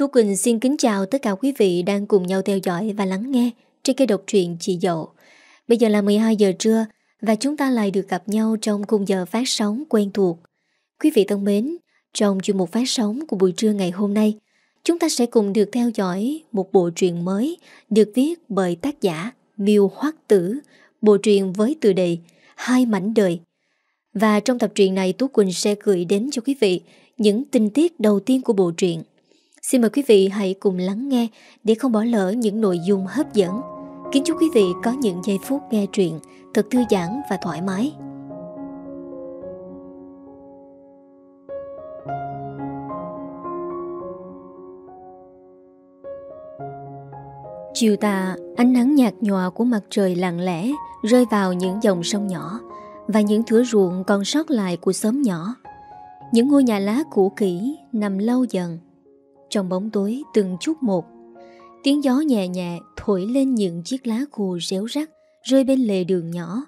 Tú Quỳnh xin kính chào tất cả quý vị đang cùng nhau theo dõi và lắng nghe trên kênh độc truyện Chị Dậu. Bây giờ là 12 giờ trưa và chúng ta lại được gặp nhau trong khung giờ phát sóng quen thuộc. Quý vị thân mến, trong chuyên mục phát sóng của buổi trưa ngày hôm nay, chúng ta sẽ cùng được theo dõi một bộ truyện mới được viết bởi tác giả Miêu Hoắc Tử, bộ truyện với tựa đề Hai mảnh đời. Và trong tập truyện này Tú Quỳnh sẽ gửi đến cho quý vị những tình tiết đầu tiên của bộ truyện. Xin mời quý vị hãy cùng lắng nghe để không bỏ lỡ những nội dung hấp dẫn. Kính chúc quý vị có những giây phút nghe truyện thật thư giãn và thoải mái. Chiều tà, ánh nắng nhạt nhòa của mặt trời lặng lẽ rơi vào những dòng sông nhỏ và những thửa ruộng còn sót lại của xóm nhỏ. Những ngôi nhà lá cũ kỹ nằm lâu dần trong bóng tối từng chút một. Tiếng gió nhẹ nhẹ thổi lên những chiếc lá khô réo rắc Rơi bên lề đường nhỏ.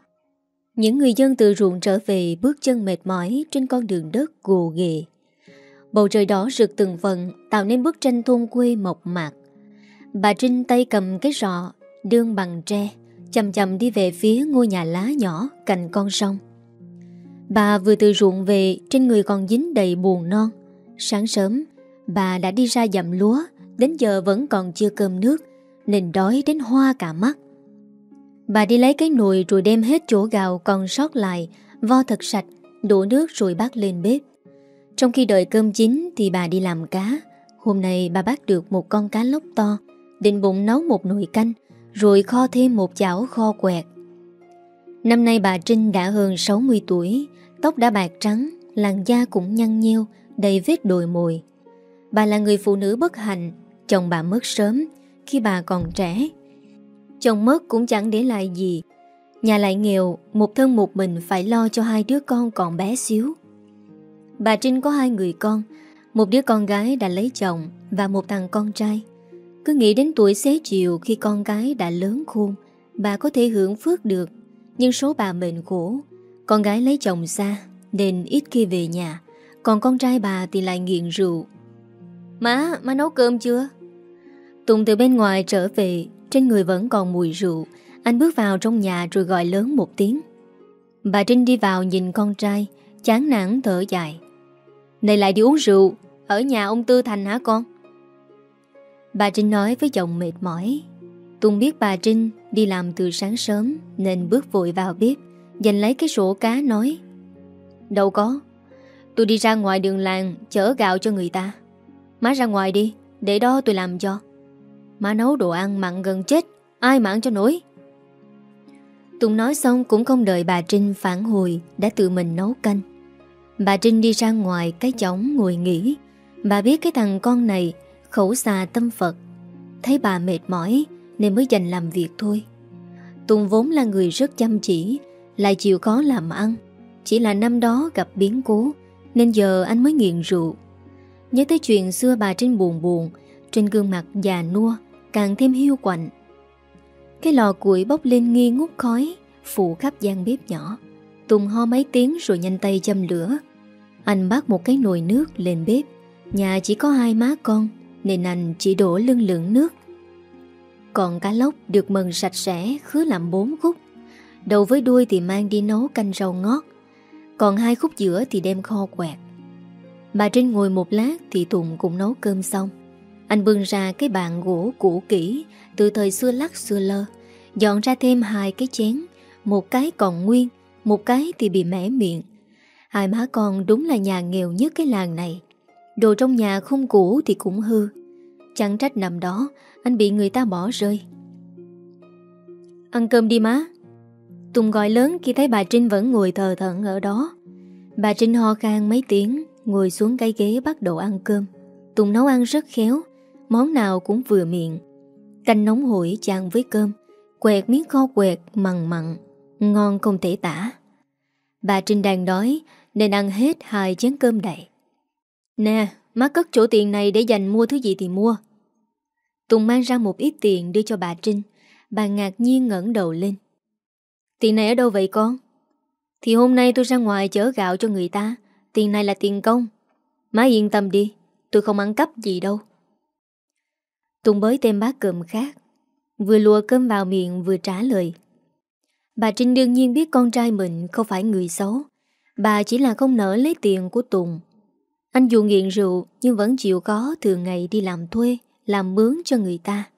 Những người dân từ ruộng trở về bước chân mệt mỏi trên con đường đất gồ ghề. Bầu trời đỏ rực từng phần, tạo nên bức tranh thôn quê mộc mạc. Bà Trinh tay cầm cái rọ, đương bằng tre chậm chậm đi về phía ngôi nhà lá nhỏ cạnh con sông. Bà vừa từ ruộng về, Trên người còn dính đầy buồn non. Sáng sớm Bà đã đi ra dặm lúa, Đến giờ vẫn còn chưa cơm nước, Nên đói đến hoa cả mắt. Bà đi lấy cái nồi rồi đem hết chỗ gạo còn sót lại, Vo thật sạch, Đổ nước rồi bắt lên bếp. Trong khi đợi cơm chín thì bà đi làm cá. Hôm nay bà bắt được một con cá lóc to, Định bụng nấu một nồi canh, Rồi kho thêm một chảo kho quẹt. Năm nay bà Trinh đã hơn 60 tuổi, Tóc đã bạc trắng, Làn da cũng nhăn nheo, Đầy vết đồi mồi. Bà là người phụ nữ bất hạnh, Chồng bà mất sớm, Khi bà còn trẻ. Chồng mất cũng chẳng để lại gì. Nhà lại nghèo, Một thân một mình phải lo cho hai đứa con còn bé xíu. Bà Trinh có hai người con, Một đứa con gái đã lấy chồng Và một thằng con trai. Cứ nghĩ đến tuổi xế chiều Khi con gái đã lớn khôn, Bà có thể hưởng phước được, Nhưng số bà mệnh khổ. Con gái lấy chồng xa, Nên ít khi về nhà, Còn con trai bà thì lại nghiện rượu. Má, má nấu cơm chưa? Tùng từ bên ngoài trở về Trên người vẫn còn mùi rượu. Anh bước vào trong nhà rồi gọi lớn một tiếng. Bà Trinh đi vào nhìn con trai Chán nản thở dài. Này lại đi uống rượu Ở nhà ông Tư Thành hả con? Bà Trinh nói với giọng mệt mỏi. Tùng biết bà Trinh đi làm từ sáng sớm Nên bước vội vào bếp Giành lấy cái sổ cá nói. Đâu có Tôi đi ra ngoài đường làng chở gạo cho người ta. Má ra ngoài đi, Để đó tôi làm cho. Má nấu đồ ăn mặn gần chết, Ai mặn cho nổi? Tùng nói xong cũng không đợi bà Trinh phản hồi, Đã tự mình nấu canh. Bà Trinh đi ra ngoài cái chóng ngồi nghỉ. Bà biết cái thằng con này Khẩu xà tâm Phật. Thấy bà mệt mỏi, Nên mới dành làm việc thôi. Tùng vốn là người rất chăm chỉ, lại chịu khó làm ăn. Chỉ là năm đó gặp biến cố, Nên giờ anh mới nghiện rượu. Nhớ tới chuyện xưa bà Trinh buồn buồn, Trên gương mặt già nua, Càng thêm hiu quạnh. Cái lò củi bốc lên nghi ngút khói, phủ khắp gian bếp nhỏ. Tùng ho mấy tiếng rồi nhanh tay châm lửa. Anh bắt một cái nồi nước lên bếp. Nhà chỉ có hai má con, Nên anh chỉ đổ lưng lượng nước. Còn cá lóc được mần sạch sẽ Khứa làm bốn khúc. Đầu với đuôi thì mang đi nấu canh rau ngót. Còn hai khúc giữa thì đem kho quẹt. Bà Trinh ngồi một lát thì Tùng cũng nấu cơm xong. Anh bưng ra cái bàn gỗ cũ kỹ Từ thời xưa lắc xưa lơ Dọn ra thêm hai cái chén Một cái còn nguyên Một cái thì bị mẻ miệng. Hai má con đúng là nhà nghèo nhất cái làng này. Đồ trong nhà không cũ thì cũng hư. Chẳng trách nằm đó Anh bị người ta bỏ rơi. Ăn cơm đi má. Tùng gọi lớn khi thấy bà Trinh vẫn ngồi thờ thận ở đó. Bà Trinh ho khan mấy tiếng, ngồi xuống cái ghế bắt đầu ăn cơm. Tùng nấu ăn rất khéo, món nào cũng vừa miệng. Canh nóng hổi chan với cơm, quẹt miếng kho quẹt mặn mặn, ngon không thể tả. Bà Trinh đang đói nên ăn hết hai chén cơm đầy. Nè, má cất chỗ tiền này để dành mua thứ gì thì mua. Tùng mang ra một ít tiền đưa cho bà Trinh. Bà ngạc nhiên ngẩng đầu lên. Tiền này ở đâu vậy con? Thì hôm nay tôi ra ngoài chở gạo cho người ta Tiền này là tiền công. Má yên tâm đi, Tôi không ăn cắp gì đâu. Tùng bới thêm bát cơm khác. Vừa lùa cơm vào miệng vừa trả lời. Bà Trinh đương nhiên biết con trai mình không phải người xấu. Bà chỉ là không nỡ lấy tiền của Tùng. Anh dù nghiện rượu Nhưng vẫn chịu có thường ngày đi làm thuê, Làm mướn cho người ta.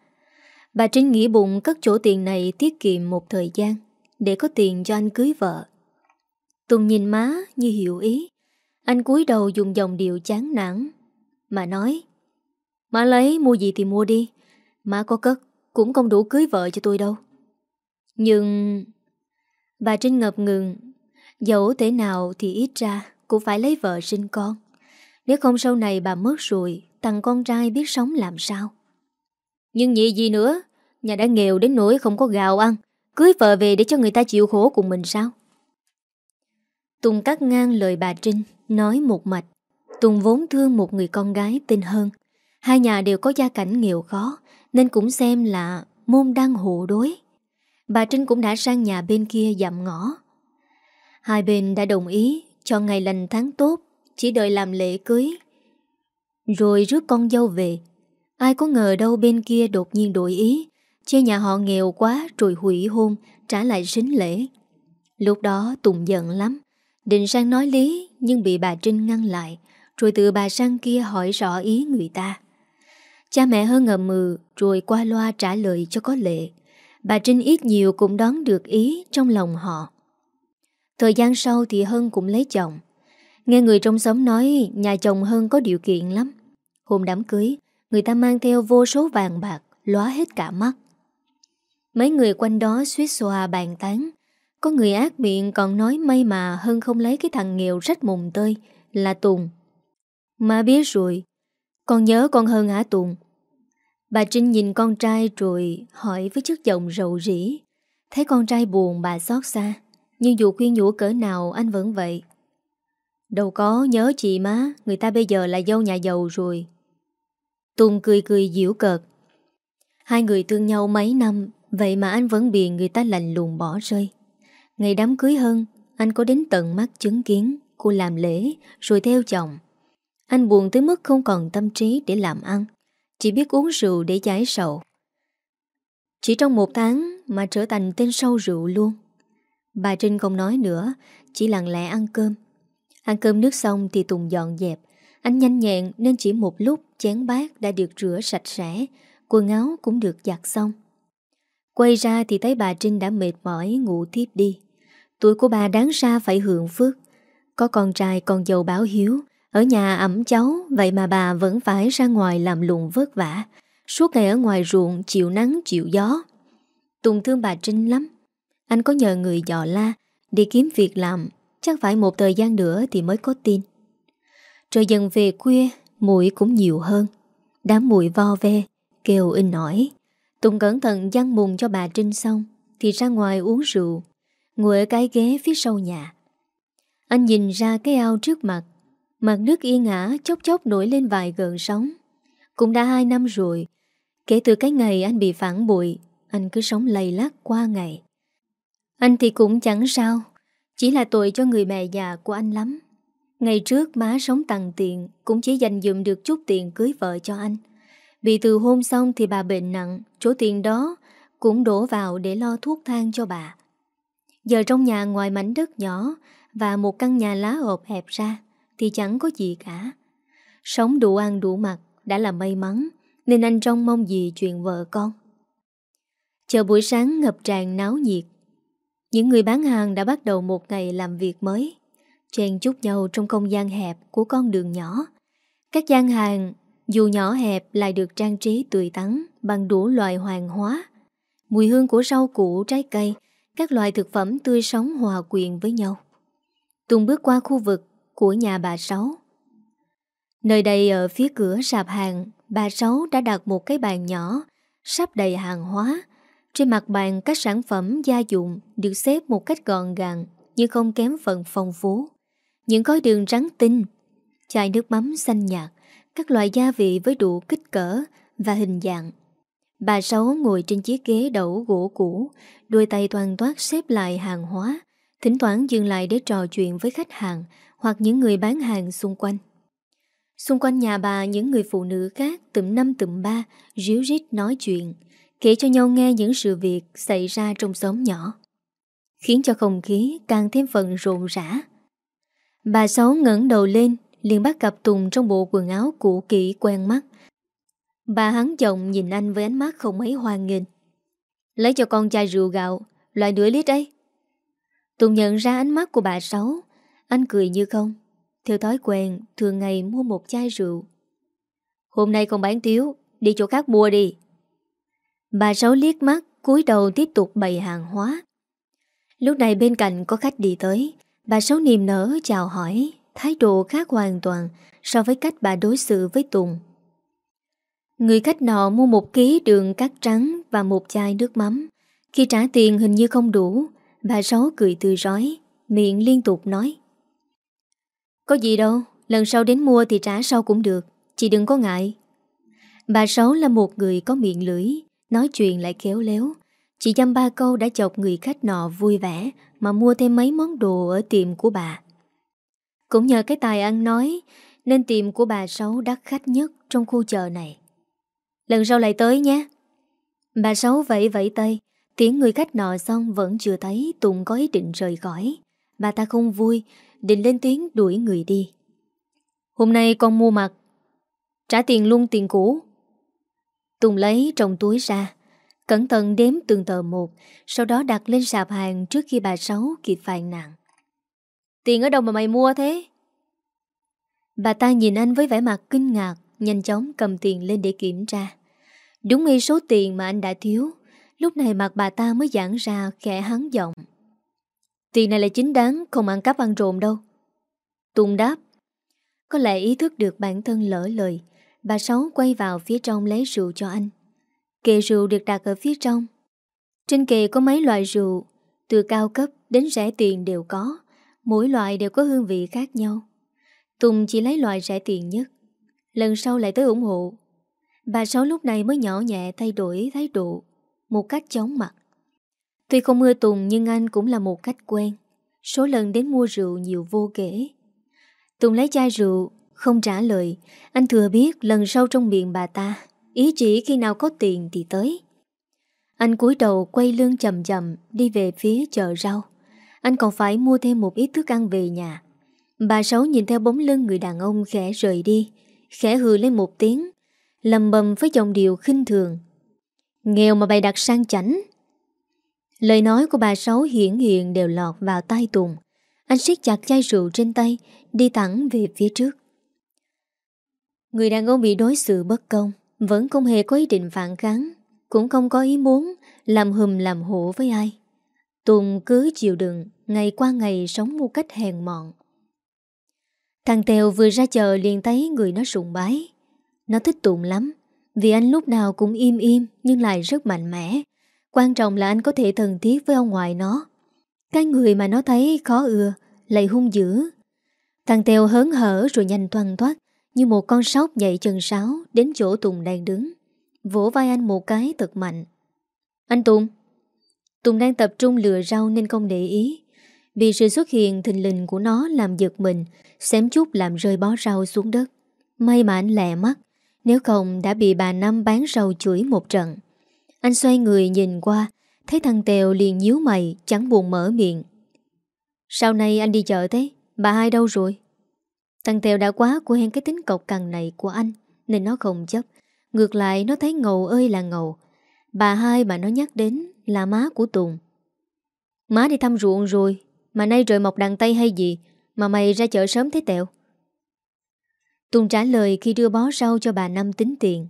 Bà Trinh nghĩ bụng cất chỗ tiền này Tiết kiệm một thời gian Để có tiền cho anh cưới vợ. Tùng nhìn má như hiểu ý. Anh cúi đầu dùng dòng điệu chán nản. Mà nói, Má lấy mua gì thì mua đi. Má có cất cũng không đủ cưới vợ cho tôi đâu. Nhưng Bà Trinh ngập ngừng, Dẫu thế nào thì ít ra Cũng phải lấy vợ sinh con. Nếu không sau này bà mất rồi, Thằng con trai biết sống làm sao? Nhưng nhị gì nữa? Nhà đã nghèo đến nỗi không có gạo ăn. Cưới vợ về để cho người ta chịu khổ cùng mình sao? Tùng cắt ngang lời bà Trinh, Nói một mạch. Tùng vốn thương một người con gái tên Hơn Hai nhà đều có gia cảnh nghèo khó, Nên cũng xem là môn đăng hộ đối. Bà Trinh cũng đã sang nhà bên kia dặm ngõ. Hai bên đã đồng ý cho ngày lành tháng tốt, Chỉ đợi làm lễ cưới, Rồi rước con dâu về. Ai có ngờ đâu bên kia đột nhiên đổi ý Chê nhà họ nghèo quá Rồi hủy hôn, Trả lại sính lễ. Lúc đó Tùng giận lắm. Định sang nói lý, Nhưng bị bà Trinh ngăn lại. Rồi từ bà sang kia hỏi rõ ý người ta. Cha mẹ hơn ngầm mừ, Rồi qua loa trả lời cho có lệ. Bà Trinh ít nhiều cũng đoán được ý Trong lòng họ. Thời gian sau thì Hân cũng lấy chồng. Nghe người trong xóm nói, Nhà chồng Hân có điều kiện lắm. Hôm đám cưới, Người ta mang theo vô số vàng bạc, Lóa hết cả mắt. Mấy người quanh đó suýt xòa bàn tán. Có người ác miệng còn nói may mà Hân không lấy cái thằng nghèo rách mùng tơi Là Tùng Má biết rồi Con nhớ con Hân hả Tùng Bà Trinh nhìn con trai rồi hỏi với chất giọng rầu rĩ. Thấy con trai buồn bà xót xa. Nhưng dù khuyên nhủ cỡ nào anh vẫn vậy. Đâu có nhớ chị má, người ta bây giờ là dâu nhà giàu rồi. Tùng cười cười diễu cợt. Hai người thương nhau mấy năm, vậy mà anh vẫn bị người ta lạnh lùng bỏ rơi. Ngày đám cưới hơn, anh có đến tận mắt chứng kiến cô làm lễ rồi theo chồng. Anh buồn tới mức không còn tâm trí để làm ăn. Chỉ biết uống rượu để giải sầu. Chỉ trong một tháng Mà trở thành tên sâu rượu luôn. Bà Trinh không nói nữa Chỉ lặng lẽ ăn cơm. Ăn cơm nước xong thì Tùng dọn dẹp. Anh nhanh nhẹn nên chỉ một lúc Chén bát đã được rửa sạch sẽ Quần áo cũng được giặt xong. Quay ra thì thấy bà Trinh đã mệt mỏi ngủ tiếp đi. Tuổi của bà đáng ra phải hưởng phước. Có con trai, con dâu báo hiếu. Ở nhà ẩm cháu, Vậy mà bà vẫn phải ra ngoài làm lụng vất vả. Suốt ngày ở ngoài ruộng, chịu nắng, chịu gió. Tùng thương bà Trinh lắm. Anh có nhờ người dò la, Đi kiếm việc làm. Chắc phải một thời gian nữa thì mới có tin. Trời dần về khuya Mũi cũng nhiều hơn. Đám mũi vo ve, Kêu in nổi Tùng cẩn thận dăng mùng cho bà Trinh xong, Thì ra ngoài uống rượu. Ngồi ở cái ghế phía sau nhà. Anh nhìn ra cái ao trước mặt. Mặt nước yên ả, chốc chốc nổi lên vài gần sóng. Cũng đã hai năm rồi. Kể từ cái ngày anh bị phản bội, Anh cứ sống lầy lắc qua ngày. Anh thì cũng chẳng sao. Chỉ là tội cho người mẹ già của anh lắm. Ngày trước má sống tặng tiền Cũng chỉ dành dụm được chút tiền cưới vợ cho anh. Bị từ hôn xong thì bà bệnh nặng, Chỗ tiền đó cũng đổ vào để lo thuốc thang cho bà. Giờ trong nhà ngoài mảnh đất nhỏ Và một căn nhà lá hộp hẹp ra thì chẳng có gì cả. Sống đủ ăn đủ mặc đã là may mắn, nên anh trông mong gì chuyện vợ con. Chờ buổi sáng ngập tràn náo nhiệt. Những người bán hàng đã bắt đầu một ngày làm việc mới, chen chúc nhau trong không gian hẹp của con đường nhỏ. Các gian hàng dù nhỏ hẹp lại được trang trí tươi tắn bằng đủ loại hoàng hóa. Mùi hương của rau củ, trái cây, các loại thực phẩm tươi sống hòa quyện với nhau. Tùng bước qua khu vực của nhà bà Sáu. Nơi đây ở phía cửa sạp hàng, bà Sáu đã đặt một cái bàn nhỏ, sắp đầy hàng hóa. Trên mặt bàn các sản phẩm gia dụng được xếp một cách gọn gàng nhưng không kém phần phong phú. Những gói đường trắng tinh, chai nước mắm xanh nhạt, các loại gia vị với đủ kích cỡ và hình dạng. Bà Sáu ngồi trên chiếc ghế đậu gỗ cũ, đôi tay toàn toát xếp lại hàng hóa, thỉnh thoảng dừng lại để trò chuyện với khách hàng hoặc những người bán hàng xung quanh. Xung quanh nhà bà những người phụ nữ khác tụm năm tụm ba ríu rít nói chuyện, kể cho nhau nghe những sự việc xảy ra trong xóm nhỏ. Khiến cho không khí càng thêm phần rộn rã. Bà Sáu ngẩng đầu lên, liền bắt gặp Tùng trong bộ quần áo cũ kỹ quen mắt. Bà hắn chồng nhìn anh với ánh mắt không mấy hoan nghênh. Lấy cho con chai rượu gạo, loại nửa lít đấy. Tùng nhận ra ánh mắt của bà Sáu, anh cười như không. Theo thói quen, thường ngày mua một chai rượu. Hôm nay không bán tiếu, đi chỗ khác mua đi. Bà Sáu liếc mắt, cúi đầu tiếp tục bày hàng hóa. Lúc này bên cạnh có khách đi tới, bà Sáu niềm nở chào hỏi, thái độ khác hoàn toàn so với cách bà đối xử với Tùng. Người khách nọ mua một ký đường cát trắng và một chai nước mắm. Khi trả tiền hình như không đủ, bà Sáu cười tươi rói, miệng liên tục nói. Có gì đâu, lần sau đến mua thì trả sau cũng được, chị đừng có ngại. Bà Sáu là một người có miệng lưỡi, nói chuyện lại khéo léo. Chỉ dăm ba câu đã chọc người khách nọ vui vẻ mà mua thêm mấy món đồ ở tiệm của bà. Cũng nhờ cái tài ăn nói nên tiệm của bà Sáu đắt khách nhất trong khu chợ này. Lần sau lại tới nhé. Bà Sáu vẫy vẫy tay, tiếng người khách nọ xong vẫn chưa thấy Tùng có ý định rời khỏi. Bà ta không vui, định lên tiếng đuổi người đi. Hôm nay con mua mặt, trả tiền luôn tiền cũ. Tùng lấy trong túi ra, cẩn thận đếm từng tờ một, sau đó đặt lên sạp hàng trước khi bà Sáu kịp phàn nặng. Tiền ở đâu mà mày mua thế? Bà ta nhìn anh với vẻ mặt kinh ngạc, nhanh chóng cầm tiền lên để kiểm tra. Đúng y số tiền mà anh đã thiếu, lúc này mặt bà ta mới giãn ra khẽ hắn giọng. Tiền này là chính đáng, không ăn cắp ăn trộm đâu. Tùng đáp. Có lẽ ý thức được bản thân lỡ lời, bà Sáu quay vào phía trong lấy rượu cho anh. Kệ rượu được đặt ở phía trong. Trên kệ có mấy loại rượu, từ cao cấp đến rẻ tiền đều có, mỗi loại đều có hương vị khác nhau. Tùng chỉ lấy loại rẻ tiền nhất, lần sau lại tới ủng hộ. Bà Sáu lúc này mới nhỏ nhẹ thay đổi thái độ, một cách chóng mặt. Tuy không mưa Tùng nhưng anh cũng là một cách quen. Số lần đến mua rượu nhiều vô kể. Tùng lấy chai rượu, không trả lời. Anh thừa biết lần sau trong miệng bà ta, ý chỉ khi nào có tiền thì tới. Anh cúi đầu quay lưng chậm chậm đi về phía chợ rau. Anh còn phải mua thêm một ít thức ăn về nhà. Bà Sáu nhìn theo bóng lưng người đàn ông khẽ rời đi, khẽ hừ lên một tiếng, lầm bầm với giọng điệu khinh thường. Nghèo mà bày đặt sang chảnh. Lời nói của bà Sáu hiển hiện đều lọt vào tai Tùng. Anh siết chặt chai rượu trên tay, đi thẳng về phía trước. Người đàn ông bị đối xử bất công, vẫn không hề có ý định phản kháng, cũng không có ý muốn làm hùm làm hổ với ai. Tùng cứ chịu đựng, ngày qua ngày sống một cách hèn mọn. Thằng Tèo vừa ra chợ liền thấy người nó sụng bái. Nó thích Tùng lắm, vì anh lúc nào cũng im im nhưng lại rất mạnh mẽ, Quan trọng là anh có thể thần thiết với ông ngoại nó. Cái người mà nó thấy khó ưa Lại hung dữ. Thằng Tèo hớn hở rồi nhanh toan thoát Như một con sóc nhảy chân sáo Đến chỗ Tùng đang đứng. Vỗ vai anh một cái thật mạnh. Anh Tùng! Tùng đang tập trung lừa rau nên không để ý. Vì sự xuất hiện thình lình của nó Làm giật mình Xém chút làm rơi bó rau xuống đất. May mà anh lẹ mắt, Nếu không đã bị bà Năm bán rau chửi một trận. Anh xoay người nhìn qua, Thấy thằng Tèo liền nhíu mày, Chẳng buồn mở miệng. Sau này anh đi chợ thế, Bà hai đâu rồi? Thằng Tèo đã quá quen cái tính cọc cằn này của anh, Nên nó không chấp. Ngược lại, nó thấy ngầu ơi là ngầu. Bà hai mà nó nhắc đến Là má của Tùng. Má đi thăm ruộng rồi, Mà nay trời mọc đằng Tây hay gì mà mày ra chợ sớm thế tẹo. Tùng trả lời khi đưa bó rau cho bà Năm tính tiền.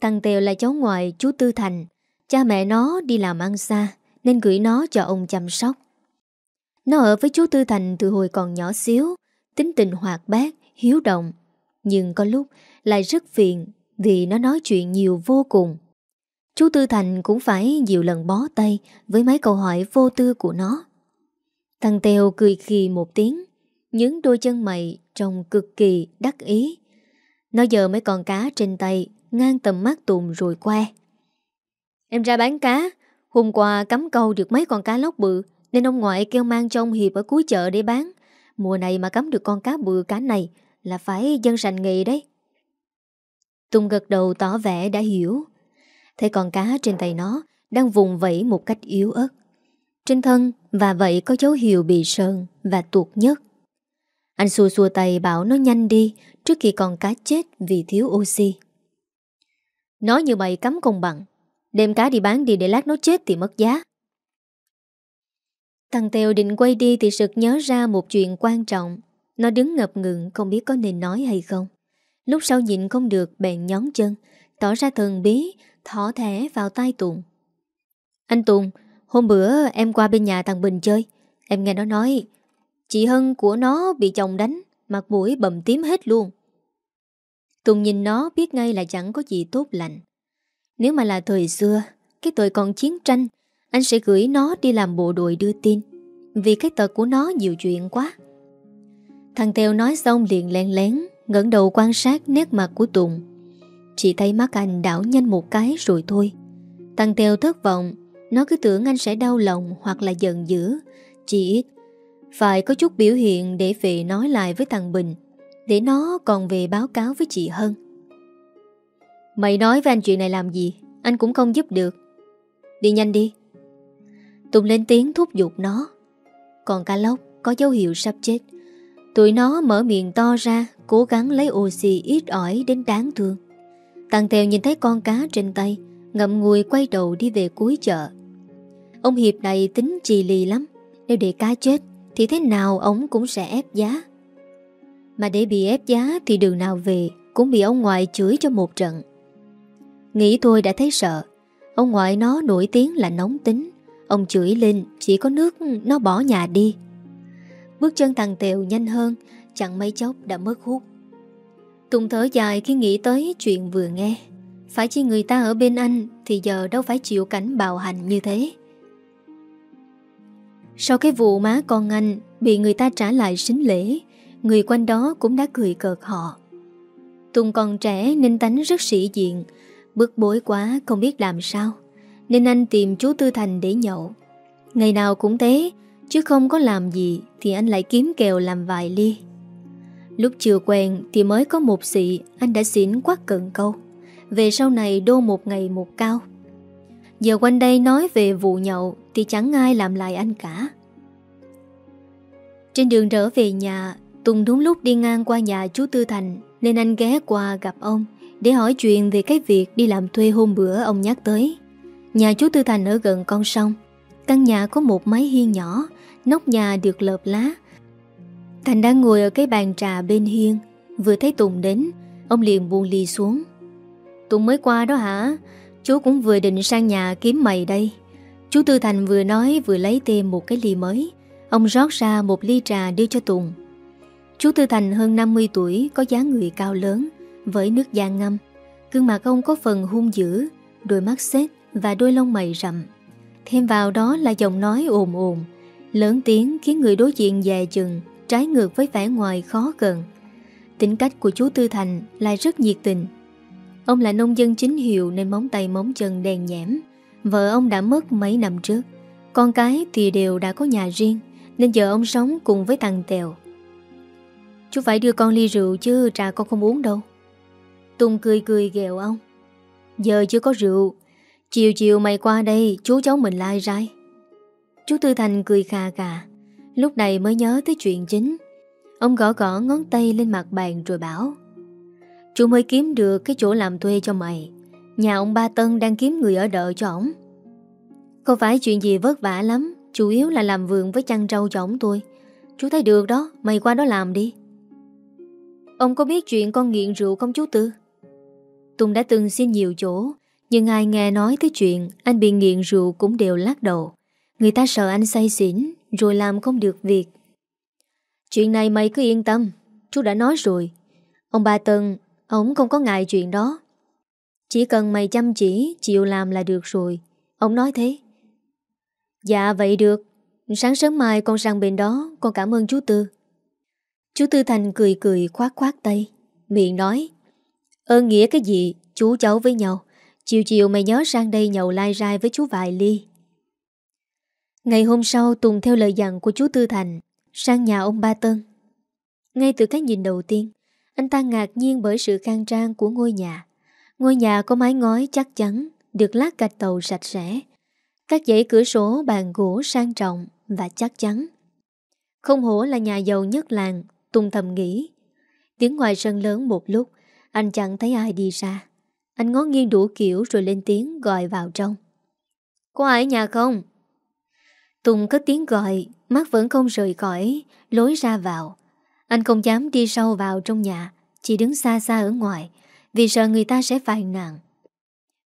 Thằng Tèo là cháu ngoại chú Tư Thành. Cha mẹ nó đi làm ăn xa Nên gửi nó cho ông chăm sóc. Nó ở với chú Tư Thành từ hồi còn nhỏ xíu Tính tình hoạt bát, hiếu động. Nhưng có lúc lại rất phiền Vì nó nói chuyện nhiều vô cùng. Chú Tư Thành cũng phải nhiều lần bó tay Với mấy câu hỏi vô tư của nó. Thằng Tèo cười khì một tiếng. Những đôi chân mày trông cực kỳ đắc ý. Nó giờ mới còn cá trên tay, Ngang tầm mắt tùm rồi que. Em ra bán cá, Hôm qua cắm câu được mấy con cá lóc bự, Nên ông ngoại kêu mang cho ông Hiệp ở cuối chợ để bán. Mùa này mà cắm được con cá bự, cá này Là phải dân sành nghị đấy. Tùng gật đầu tỏ vẻ đã hiểu. Thấy con cá trên tay nó Đang vùng vẫy một cách yếu ớt. Trên thân và vậy có dấu hiệu bị sơn Và tuột nhất anh xua xua tay bảo nó nhanh đi, Trước khi con cá chết vì thiếu oxy. Nói như vậy cấm công bằng, Đem cá đi bán đi để lát nó chết thì mất giá. Thằng Tèo định quay đi thì sực nhớ ra một chuyện quan trọng. Nó đứng ngập ngừng, không biết có nên nói hay không. Lúc sau nhịn không được, bèn nhón chân, Tỏ ra thần bí, Thỏ thẻ vào tay Tùng. Anh Tùng, Hôm bữa em qua bên nhà thằng Bình chơi. Em nghe nó nói Chị Hân của nó bị chồng đánh, Mặt mũi bầm tím hết luôn. Tùng nhìn nó biết ngay là chẳng có gì tốt lành. Nếu mà là thời xưa, Cái tội còn chiến tranh, Anh sẽ gửi nó đi làm bộ đội đưa tin. Vì cái tật của nó nhiều chuyện quá. Thằng Tèo nói xong liền len lén, ngẩng đầu quan sát nét mặt của Tùng. Chỉ thấy mắt anh đảo nhanh một cái rồi thôi. Thằng Tèo thất vọng, Nó cứ tưởng anh sẽ đau lòng hoặc là giận dữ, Chỉ ít phải có chút biểu hiện để về nói lại với thằng Bình, Để nó còn về báo cáo với chị Hân Mày nói với anh chuyện này làm gì? Anh cũng không giúp được. Đi nhanh đi. Tùng lên tiếng thúc giục nó. Còn cá lóc có dấu hiệu sắp chết. Tụi nó mở miệng to ra, Cố gắng lấy oxy ít ỏi đến đáng thương. Tăng Tèo nhìn thấy con cá trên tay, Ngậm ngùi quay đầu đi về cuối chợ. Ông Hiệp này tính trì lì lắm, Nếu để cá chết thì thế nào ông cũng sẽ ép giá. Mà để bị ép giá Thì đường nào về Cũng bị ông ngoại chửi cho một trận. Nghĩ tôi đã thấy sợ. Ông ngoại nó nổi tiếng là nóng tính. Ông chửi lên, Chỉ có nước nó bỏ nhà đi. Bước chân thằng Tèo nhanh hơn, Chẳng mấy chốc đã mất hút. Tùng thở dài khi nghĩ tới chuyện vừa nghe. Phải chi người ta ở bên anh Thì giờ đâu phải chịu cảnh bạo hành như thế. Sau cái vụ má con anh Bị người ta trả lại xính lễ, Người quanh đó cũng đã cười cợt họ. Tùng còn trẻ nên tánh rất sĩ diện, Bức bối quá không biết làm sao, Nên anh tìm chú Tư Thành để nhậu. Ngày nào cũng thế, Chứ không có làm gì Thì anh lại kiếm kèo làm vài ly. Lúc chưa quen thì mới có một xị Anh đã xỉn quát cận câu. Về sau này đô một ngày một cao. Giờ quanh đây nói về vụ nhậu Thì chẳng ai làm lại anh cả. Trên đường trở về nhà, Tùng đúng lúc đi ngang qua nhà chú Tư Thành, Nên anh ghé qua gặp ông Để hỏi chuyện về cái việc đi làm thuê hôm bữa ông nhắc tới. Nhà chú Tư Thành ở gần con sông, Căn nhà có một mái hiên nhỏ, Nóc nhà được lợp lá. Thành đang ngồi ở cái bàn trà bên hiên, Vừa thấy Tùng đến, Ông liền buông ly xuống. Tùng mới qua đó hả? Chú cũng vừa định sang nhà kiếm mày đây. Chú Tư Thành vừa nói vừa lấy thêm một cái ly mới. Ông rót ra một ly trà đưa cho Tùng. Chú Tư Thành hơn 50 tuổi, Có dáng người cao lớn, Với nước da ngâm. Cương mặt ông có phần hung dữ, Đôi mắt xếp và đôi lông mày rậm. Thêm vào đó là giọng nói ồn ồn, Lớn tiếng khiến người đối diện dè chừng, Trái ngược với vẻ ngoài khó gần. Tính cách của chú Tư Thành lại rất nhiệt tình Ông là nông dân chính hiệu Nên móng tay móng chân đèn nhẽm. Vợ ông đã mất mấy năm trước. Con cái thì đều đã có nhà riêng, Nên giờ ông sống cùng với thằng Tèo. Chú phải đưa con ly rượu chứ, Trà con không uống đâu. Tùng cười cười ghẹo ông. Giờ chưa có rượu. Chiều chiều mày qua đây, Chú cháu mình lai rai. Chú Tư Thành cười khà khà. Lúc này mới nhớ tới chuyện chính. Ông gõ gõ ngón tay lên mặt bàn rồi bảo Chú mới kiếm được cái chỗ làm thuê cho mày. Nhà ông Ba Tân đang kiếm người ở đợi cho ổng. Không phải chuyện gì vất vả lắm, Chủ yếu là làm vườn với chăn trâu cho ổng tôi Chú thấy được đó, Mày qua đó làm đi. Ông có biết chuyện con nghiện rượu không chú Tư? Tùng đã từng xin nhiều chỗ, Nhưng ai nghe nói tới chuyện Anh bị nghiện rượu cũng đều lắc đầu. Người ta sợ anh say xỉn, Rồi làm không được việc. Chuyện này mày cứ yên tâm, Chú đã nói rồi. Ông ba Tân Ông không có ngại chuyện đó. Chỉ cần mày chăm chỉ, Chịu làm là được rồi. Ông nói thế. Dạ vậy được. Sáng sớm mai con sang bên đó. Con cảm ơn chú Tư. Chú Tư Thành cười cười, khoát khoát tay. Miệng nói Ơn nghĩa cái gì? Chú, cháu với nhau. Chiều chiều mày nhớ sang đây nhậu lai rai với chú vài ly. Ngày hôm sau, Tùng theo lời dặn của chú Tư Thành, Sang nhà ông Ba Tân Ngay từ cái nhìn đầu tiên anh ta ngạc nhiên bởi sự khang trang của ngôi nhà. Ngôi nhà có mái ngói chắc chắn, được lát gạch tàu sạch sẽ. Các dãy cửa sổ bàn gỗ sang trọng và chắc chắn. Không hổ là nhà giàu nhất làng, Tùng thầm nghĩ. Tiếng ngoài sân lớn một lúc, anh chẳng thấy ai đi ra. Anh ngó nghiêng đủ kiểu rồi lên tiếng gọi vào trong. Có ai ở nhà không? Tùng có tiếng gọi, mắt vẫn không rời khỏi, lối ra vào. Anh không dám đi sâu vào trong nhà, chỉ đứng xa xa ở ngoài, vì sợ người ta sẽ phàn nàn.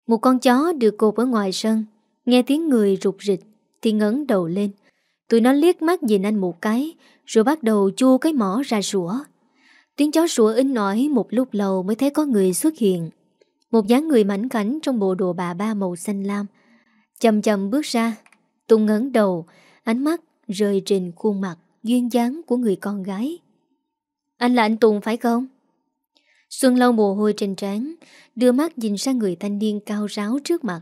Một con chó được cột ở ngoài sân, nghe tiếng người rụt rịch, thì ngấn đầu lên. Tụi nó liếc mắt nhìn anh một cái, rồi bắt đầu chua cái mỏ ra sủa. Tiếng chó sủa in nổi một lúc lâu mới thấy có người xuất hiện. Một dáng người mảnh khảnh trong bộ đồ bà ba màu xanh lam. Chầm chầm bước ra, Tùng ngấn đầu, ánh mắt rơi trên khuôn mặt duyên dáng của người con gái. Anh là anh Tùng phải không? Xuân lau mồ hôi trên trán, đưa mắt nhìn sang người thanh niên cao ráo trước mặt.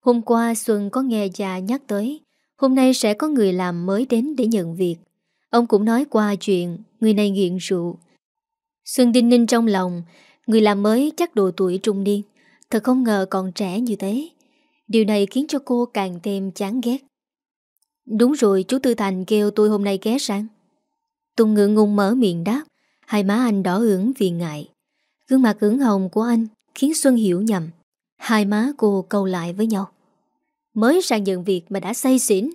Hôm qua Xuân có nghe già nhắc tới, hôm nay sẽ có người làm mới đến để nhận việc. Ông cũng nói qua chuyện người này nghiện rượu. Xuân đinh ninh trong lòng, người làm mới chắc độ tuổi trung niên, thật không ngờ còn trẻ như thế. Điều này khiến cho cô càng thêm chán ghét. Đúng rồi, chú Tư Thành kêu tôi hôm nay ghé sang. Tùng ngượng ngùng mở miệng đáp, hai má anh đỏ ửng vì ngại. Gương mặt ửng hồng của anh khiến Xuân hiểu nhầm. Hai má cô câu lại với nhau. Mới sang nhận việc mà đã say xỉn.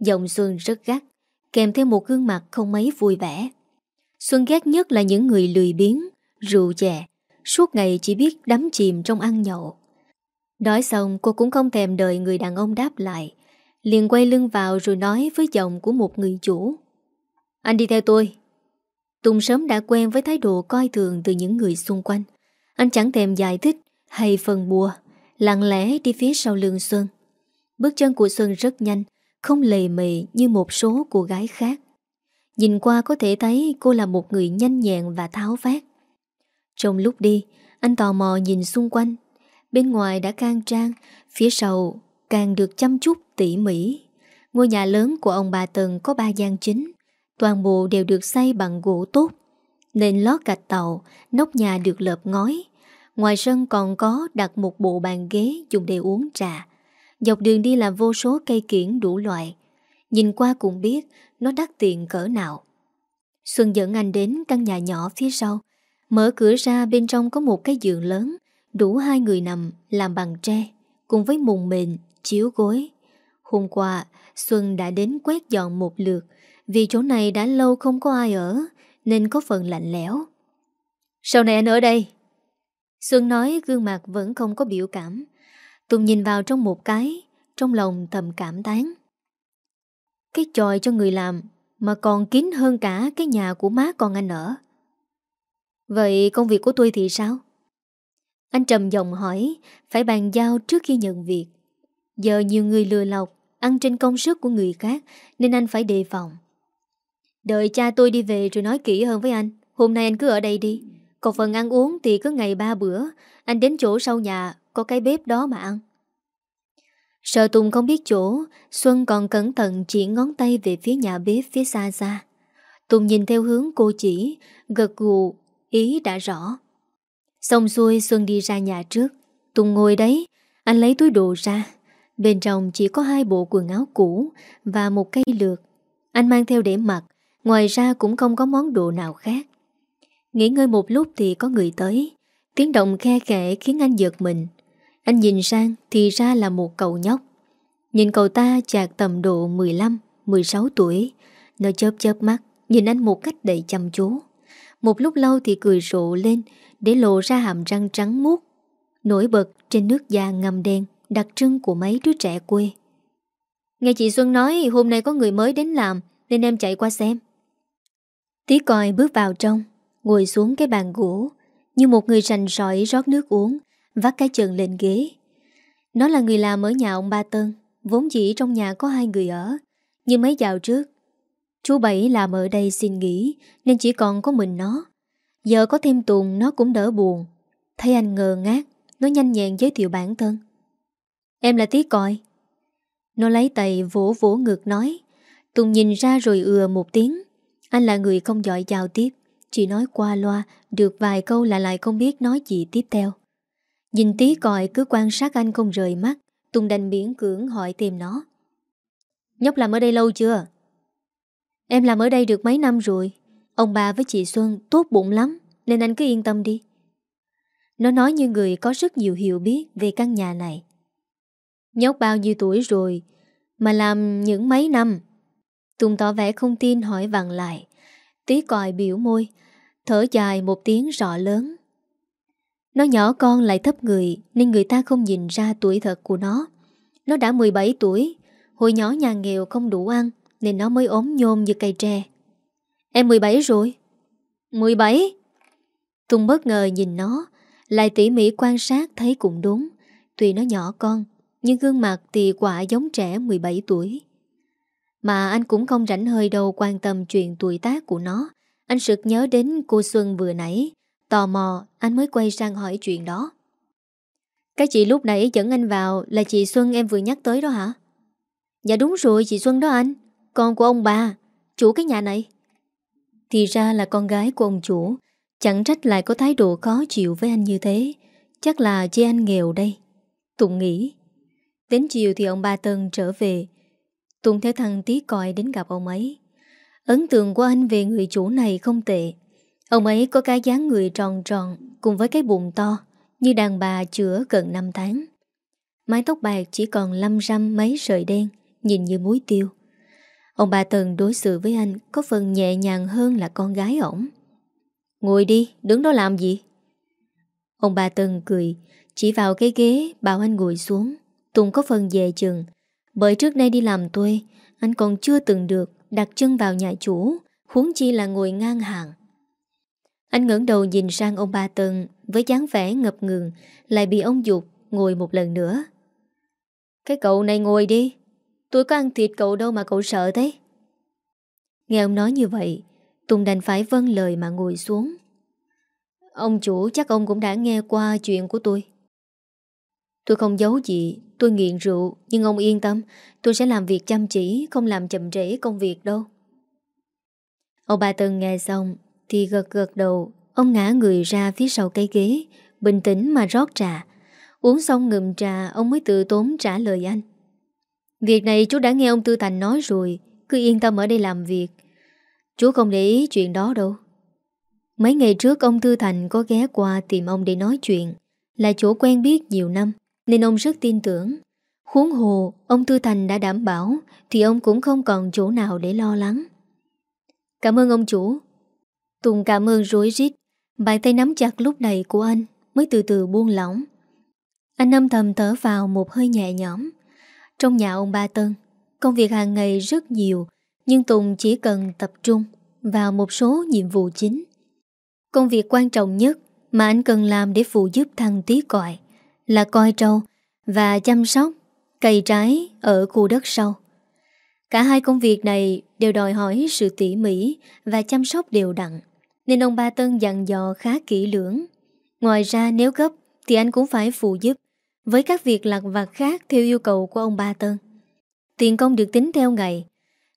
Giọng Xuân rất gắt, kèm theo một gương mặt không mấy vui vẻ. Xuân ghét nhất là những người lười biếng, rượu chè, suốt ngày chỉ biết đắm chìm trong ăn nhậu. Đói xong cô cũng không thèm đợi người đàn ông đáp lại, liền quay lưng vào rồi nói với giọng của một người chủ. Anh đi theo tôi. Tùng sớm đã quen với thái độ coi thường từ những người xung quanh. Anh chẳng thèm giải thích hay phần bùa, lặng lẽ đi phía sau lưng Xuân. Bước chân của Xuân rất nhanh, không lề mề như một số cô gái khác. Nhìn qua có thể thấy cô là một người nhanh nhẹn và tháo phát. Trong lúc đi, anh tò mò nhìn xung quanh. Bên ngoài đã can trang, phía sau càng được chăm chút tỉ mỉ. Ngôi nhà lớn của ông bà Tần có ba gian chính, toàn bộ đều được xây bằng gỗ tốt. nên lót gạch tàu, nóc nhà được lợp ngói. Ngoài sân còn có đặt một bộ bàn ghế dùng để uống trà. Dọc đường đi là vô số cây kiển đủ loại. Nhìn qua cũng biết nó đắt tiền cỡ nào. Xuân dẫn anh đến căn nhà nhỏ phía sau. Mở cửa ra bên trong có một cái giường lớn, đủ hai người nằm làm bằng tre, cùng với mùng mền, chiếu gối. Hôm qua, Xuân đã đến quét dọn một lượt, vì chỗ này đã lâu không có ai ở, nên có phần lạnh lẽo. Sau này anh ở đây. Xuân nói gương mặt vẫn không có biểu cảm. Tùng nhìn vào trong một cái, trong lòng thầm cảm tán. Cái tròi cho người làm mà còn kín hơn cả cái nhà của má con anh ở. Vậy công việc của tôi thì sao? Anh trầm giọng hỏi, phải bàn giao trước khi nhận việc. Giờ nhiều người lừa lọc, ăn trên công sức của người khác nên anh phải đề phòng. Đợi cha tôi đi về rồi nói kỹ hơn với anh. Hôm nay anh cứ ở đây đi. Còn phần ăn uống thì cứ ngày ba bữa. Anh đến chỗ sau nhà, có cái bếp đó mà ăn. Sợ Tùng không biết chỗ, Xuân còn cẩn thận chỉ ngón tay về phía nhà bếp phía xa xa. Tùng nhìn theo hướng cô chỉ, gật gù, ý đã rõ. Xong xuôi Xuân đi ra nhà trước. Tùng ngồi đấy, anh lấy túi đồ ra. Bên trong chỉ có hai bộ quần áo cũ và một cây lược. Anh mang theo để mặc, ngoài ra cũng không có món đồ nào khác. Nghỉ ngơi một lúc thì có người tới. Tiếng động khe khẽ khiến anh giật mình. Anh nhìn sang thì ra là một cậu nhóc. Nhìn cậu ta chạc tầm độ 15, 16 tuổi. Nó chớp chớp mắt, nhìn anh một cách đầy chăm chú. Một lúc lâu thì cười rộ lên để lộ ra hàm răng trắng muốt, nổi bật trên nước da ngầm đen đặc trưng của mấy đứa trẻ quê. Nghe chị Xuân nói hôm nay có người mới đến làm nên em chạy qua xem. Tí coi bước vào trong, ngồi xuống cái bàn gỗ, như một người rành sỏi rót nước uống, vắt cái chân lên ghế. Nó là người làm ở nhà ông Ba Tân, vốn chỉ trong nhà có hai người ở. Nhưng mấy dạo trước, chú Bảy làm ở đây xin nghỉ nên chỉ còn có mình nó. Giờ có thêm Tùng nó cũng đỡ buồn. Thấy anh ngờ ngát, nó nhanh nhẹn giới thiệu bản thân. Em là tí coi. Nó lấy tay vỗ vỗ ngực nói. Tùng nhìn ra rồi ừa một tiếng. Anh là người không giỏi giao tiếp, Chỉ nói qua loa Được vài câu là lại không biết nói gì tiếp theo. Nhìn tí còi cứ quan sát anh không rời mắt Tùng đành miễn cưỡng hỏi tìm nó. Nhóc làm ở đây lâu chưa? Em làm ở đây được mấy năm rồi. Ông bà với chị Xuân tốt bụng lắm Nên anh cứ yên tâm đi. Nó nói như người có rất nhiều hiểu biết Về căn nhà này. Nhóc bao nhiêu tuổi rồi Mà làm những mấy năm? Tùng tỏ vẻ không tin hỏi vặn lại. Tí còi biểu môi, Thở dài một tiếng rõ lớn. Nó nhỏ con lại thấp người, Nên người ta không nhìn ra tuổi thật của nó. Nó đã 17 tuổi, Hồi nhỏ nhà nghèo không đủ ăn, Nên nó mới ốm nhôm như cây tre. Em 17 rồi. 17 Tùng bất ngờ nhìn nó, Lại tỉ mỉ quan sát thấy cũng đúng. Tuy nó nhỏ con, Nhưng gương mặt thì quả giống trẻ 17 tuổi. Mà anh cũng không rảnh hơi đâu quan tâm chuyện tuổi tác của nó. Anh sực nhớ đến cô Xuân vừa nãy, Tò mò, anh mới quay sang hỏi chuyện đó. Cái chị lúc nãy dẫn anh vào Là chị Xuân em vừa nhắc tới đó hả? Dạ đúng rồi, chị Xuân đó anh, Con của ông bà, Chủ cái nhà này. Thì ra là con gái của ông chủ, Chẳng trách lại có thái độ khó chịu với anh như thế, Chắc là chị anh nghèo đây. Tụng nghĩ, Đến chiều thì ông ba Tân trở về Tùng theo thằng tí còi đến gặp ông ấy. Ấn tượng của anh về người chủ này không tệ. Ông ấy có cái dáng người tròn tròn Cùng với cái bụng to Như đàn bà chữa gần 5 tháng. Mái tóc bạc chỉ còn lăm răm mấy sợi đen Nhìn như muối tiêu. Ông bà Tần đối xử với anh Có phần nhẹ nhàng hơn là con gái ổng. Ngồi đi, đứng đó làm gì? Ông bà Tần cười Chỉ vào cái ghế bảo anh ngồi xuống. Tùng có phần về chừng bởi trước nay đi làm tôi, Anh còn chưa từng được đặt chân vào nhà chủ, Huống chi là ngồi ngang hàng. Anh ngẩng đầu nhìn sang ông ba Tân Với dáng vẻ ngập ngừng, Lại bị ông Dục ngồi một lần nữa. Cái cậu này ngồi đi, Tôi có ăn thịt cậu đâu mà cậu sợ thế? Nghe ông nói như vậy, Tùng đành phải vâng lời mà ngồi xuống. Ông chủ chắc ông cũng đã nghe qua chuyện của tôi. Tôi không giấu gì Tôi nghiện rượu, Nhưng ông yên tâm, Tôi sẽ làm việc chăm chỉ, Không làm chậm trễ công việc đâu. Ông bà Tân nghe xong Thì gật gật đầu. Ông ngã người ra phía sau cây ghế, Bình tĩnh mà rót trà. Uống xong ngụm trà, Ông mới tự tốn trả lời anh. Việc này chú đã nghe ông Tư Thành nói rồi, Cứ yên tâm ở đây làm việc. Chú không để ý chuyện đó đâu. Mấy ngày trước ông Tư Thành có ghé qua tìm ông để nói chuyện, Là chỗ quen biết nhiều năm. Nên ông rất tin tưởng. Huống hồ, ông Tư Thành đã đảm bảo, Thì ông cũng không còn chỗ nào để lo lắng. Cảm ơn ông chủ. Tùng cảm ơn rối rít. Bàn tay nắm chặt lúc này của anh, Mới từ từ buông lỏng. Anh âm thầm thở vào một hơi nhẹ nhõm. Trong nhà ông Ba Tân, Công việc hàng ngày rất nhiều, Nhưng Tùng chỉ cần tập trung Vào một số nhiệm vụ chính. Công việc quan trọng nhất Mà anh cần làm để phụ giúp thằng tí còi. Là coi trâu Và chăm sóc Cây trái ở khu đất sau. Cả hai công việc này đều đòi hỏi sự tỉ mỉ và chăm sóc đều đặn, nên ông Ba Tân dặn dò khá kỹ lưỡng. Ngoài ra nếu gấp thì anh cũng phải phụ giúp với các việc lặt vặt khác theo yêu cầu của ông Ba Tân. Tiền công được tính theo ngày,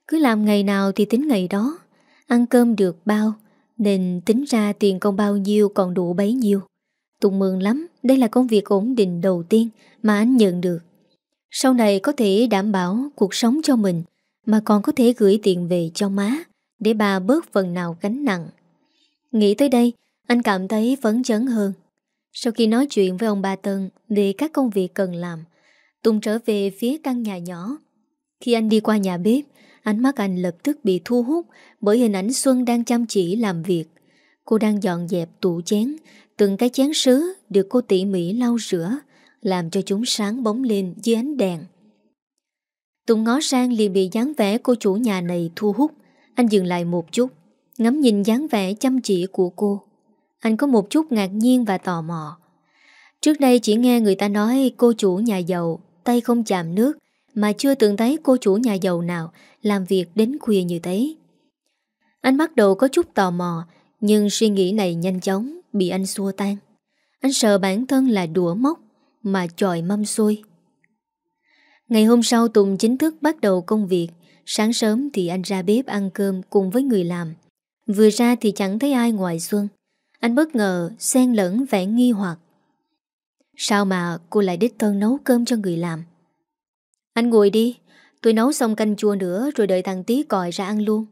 cứ làm ngày nào thì tính ngày đó, ăn cơm được bao, nên tính ra tiền công bao nhiêu còn đủ bấy nhiêu. Tùng mừng lắm, đây là công việc ổn định đầu tiên mà anh nhận được. Sau này có thể đảm bảo cuộc sống cho mình, mà còn có thể gửi tiền về cho má, để bà bớt phần nào gánh nặng. Nghĩ tới đây, anh cảm thấy phấn chấn hơn. Sau khi nói chuyện với ông bà Tân về các công việc cần làm, Tùng trở về phía căn nhà nhỏ. Khi anh đi qua nhà bếp, ánh mắt anh lập tức bị thu hút bởi hình ảnh Xuân đang chăm chỉ làm việc. Cô đang dọn dẹp tủ chén, từng cái chén sứ được cô tỉ mỉ lau rửa, làm cho chúng sáng bóng lên dưới ánh đèn. Tùng ngó sang liền bị dáng vẻ cô chủ nhà này thu hút. Anh dừng lại một chút, ngắm nhìn dáng vẻ chăm chỉ của cô. Anh có một chút ngạc nhiên và tò mò Trước đây chỉ nghe người ta nói cô chủ nhà giàu Tay không chạm nước Mà chưa từng thấy cô chủ nhà giàu nào Làm việc đến khuya như thế Anh bắt đầu có chút tò mò Nhưng suy nghĩ này nhanh chóng Bị anh xua tan. Anh sợ bản thân là đùa móc Mà chọi mâm xôi. Ngày hôm sau Tùng chính thức bắt đầu công việc. Sáng sớm thì anh ra bếp ăn cơm cùng với người làm. Vừa ra thì chẳng thấy ai ngoài Xuân. Anh bất ngờ xen lẫn vẻ nghi hoặc. Sao mà cô lại đích thân nấu cơm cho người làm? Anh ngồi đi, Tôi nấu xong canh chua nữa Rồi đợi thằng tí còi ra ăn luôn.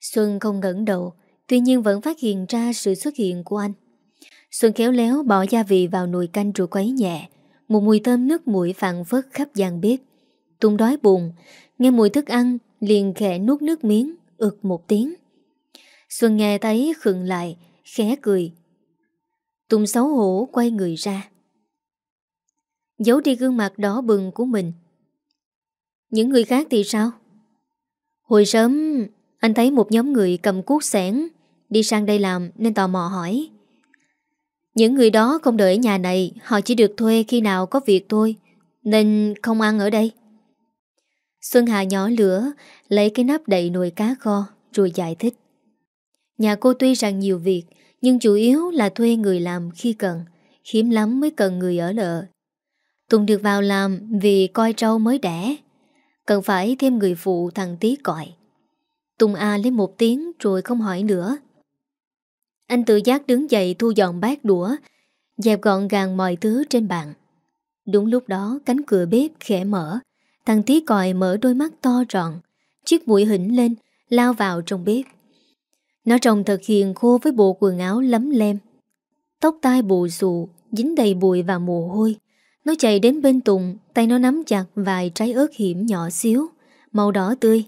Xuân không ngẩn đầu Tuy nhiên vẫn phát hiện ra sự xuất hiện của anh. Xuân khéo léo bỏ gia vị vào nồi canh rồi quấy nhẹ. Một mùi thơm nước mũi phản phất khắp gian bếp. Tùng đói buồn Nghe mùi thức ăn, liền khẽ nuốt nước miếng, ực một tiếng. Xuân nghe thấy khựng lại, Khẽ cười. Tùng xấu hổ quay người ra. Giấu đi gương mặt đỏ bừng của mình. Những người khác thì sao? Hồi sớm, Anh thấy một nhóm người cầm cuốc sẻn Đi sang đây làm nên tò mò hỏi. Những người đó không đợi ở nhà này, Họ chỉ được thuê khi nào có việc thôi, Nên không ăn ở đây. Xuân Hà nhỏ lửa, Lấy cái nắp đậy nồi cá kho, Rồi giải thích. Nhà cô tuy rằng nhiều việc, Nhưng chủ yếu là thuê người làm khi cần, Hiếm lắm mới cần người ở lợ. Tùng được vào làm Vì coi trâu mới đẻ, Cần phải thêm người phụ thằng tí còi Tùng A lên một tiếng Rồi không hỏi nữa. Anh tự giác đứng dậy thu dọn bát đũa, Dẹp gọn gàng mọi thứ trên bàn. Đúng lúc đó, cánh cửa bếp khẽ mở. Thằng tí còi mở đôi mắt to tròn, Chiếc mũi hỉnh lên, Lao vào trong bếp. Nó trông thật hiền khô với bộ quần áo lấm lem. Tóc tai bù xù, Dính đầy bụi và mồ hôi. Nó chạy đến bên Tùng, Tay nó nắm chặt vài trái ớt hiểm nhỏ xíu, Màu đỏ tươi.